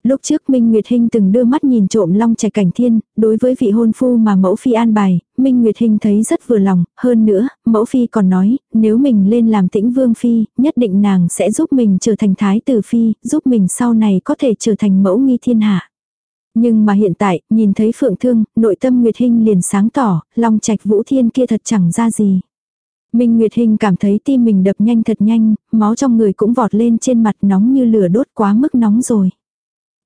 Lúc trước Minh Nguyệt Hinh từng đưa mắt nhìn trộm long trạch cảnh thiên, đối với vị hôn phu mà mẫu phi an bài, Minh Nguyệt Hinh thấy rất vừa lòng, hơn nữa, mẫu phi còn nói, nếu mình lên làm tĩnh vương phi, nhất định nàng sẽ giúp mình trở thành thái tử phi, giúp mình sau này có thể trở thành mẫu nghi thiên hạ. Nhưng mà hiện tại, nhìn thấy Phượng Thương, nội tâm Nguyệt Hinh liền sáng tỏ, Long Trạch Vũ Thiên kia thật chẳng ra gì. Minh Nguyệt Hinh cảm thấy tim mình đập nhanh thật nhanh, máu trong người cũng vọt lên trên mặt nóng như lửa đốt quá mức nóng rồi.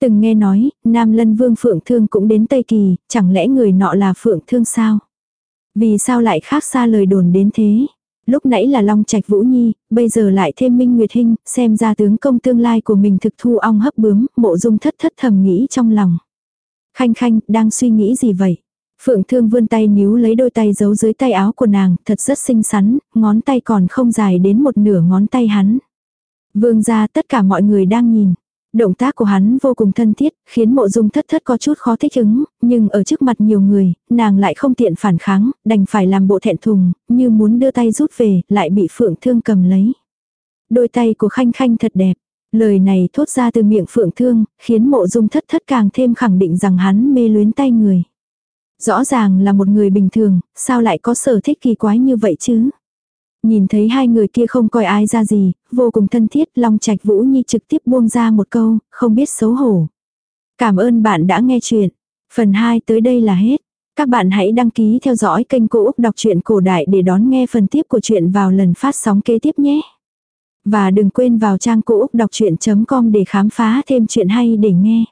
Từng nghe nói, Nam Lân Vương Phượng Thương cũng đến Tây Kỳ, chẳng lẽ người nọ là Phượng Thương sao? Vì sao lại khác xa lời đồn đến thế? Lúc nãy là Long Trạch Vũ Nhi, bây giờ lại thêm Minh Nguyệt Hinh, xem ra tướng công tương lai của mình thực thu ong hấp bướm, mộ dung thất thất thầm nghĩ trong lòng. Khanh khanh, đang suy nghĩ gì vậy? Phượng Thương vươn tay níu lấy đôi tay giấu dưới tay áo của nàng, thật rất xinh xắn, ngón tay còn không dài đến một nửa ngón tay hắn. Vương ra tất cả mọi người đang nhìn. Động tác của hắn vô cùng thân thiết, khiến mộ dung thất thất có chút khó thích ứng, nhưng ở trước mặt nhiều người, nàng lại không tiện phản kháng, đành phải làm bộ thẹn thùng, như muốn đưa tay rút về, lại bị phượng thương cầm lấy. Đôi tay của khanh khanh thật đẹp. Lời này thốt ra từ miệng phượng thương, khiến mộ dung thất thất càng thêm khẳng định rằng hắn mê luyến tay người. Rõ ràng là một người bình thường, sao lại có sở thích kỳ quái như vậy chứ? Nhìn thấy hai người kia không coi ai ra gì, vô cùng thân thiết, Long Trạch Vũ Nhi trực tiếp buông ra một câu, không biết xấu hổ. Cảm ơn bạn đã nghe chuyện. Phần 2 tới đây là hết. Các bạn hãy đăng ký theo dõi kênh Cô Úc Đọc truyện Cổ Đại để đón nghe phần tiếp của chuyện vào lần phát sóng kế tiếp nhé. Và đừng quên vào trang Cô Úc Đọc Chuyện.com để khám phá thêm chuyện hay để nghe.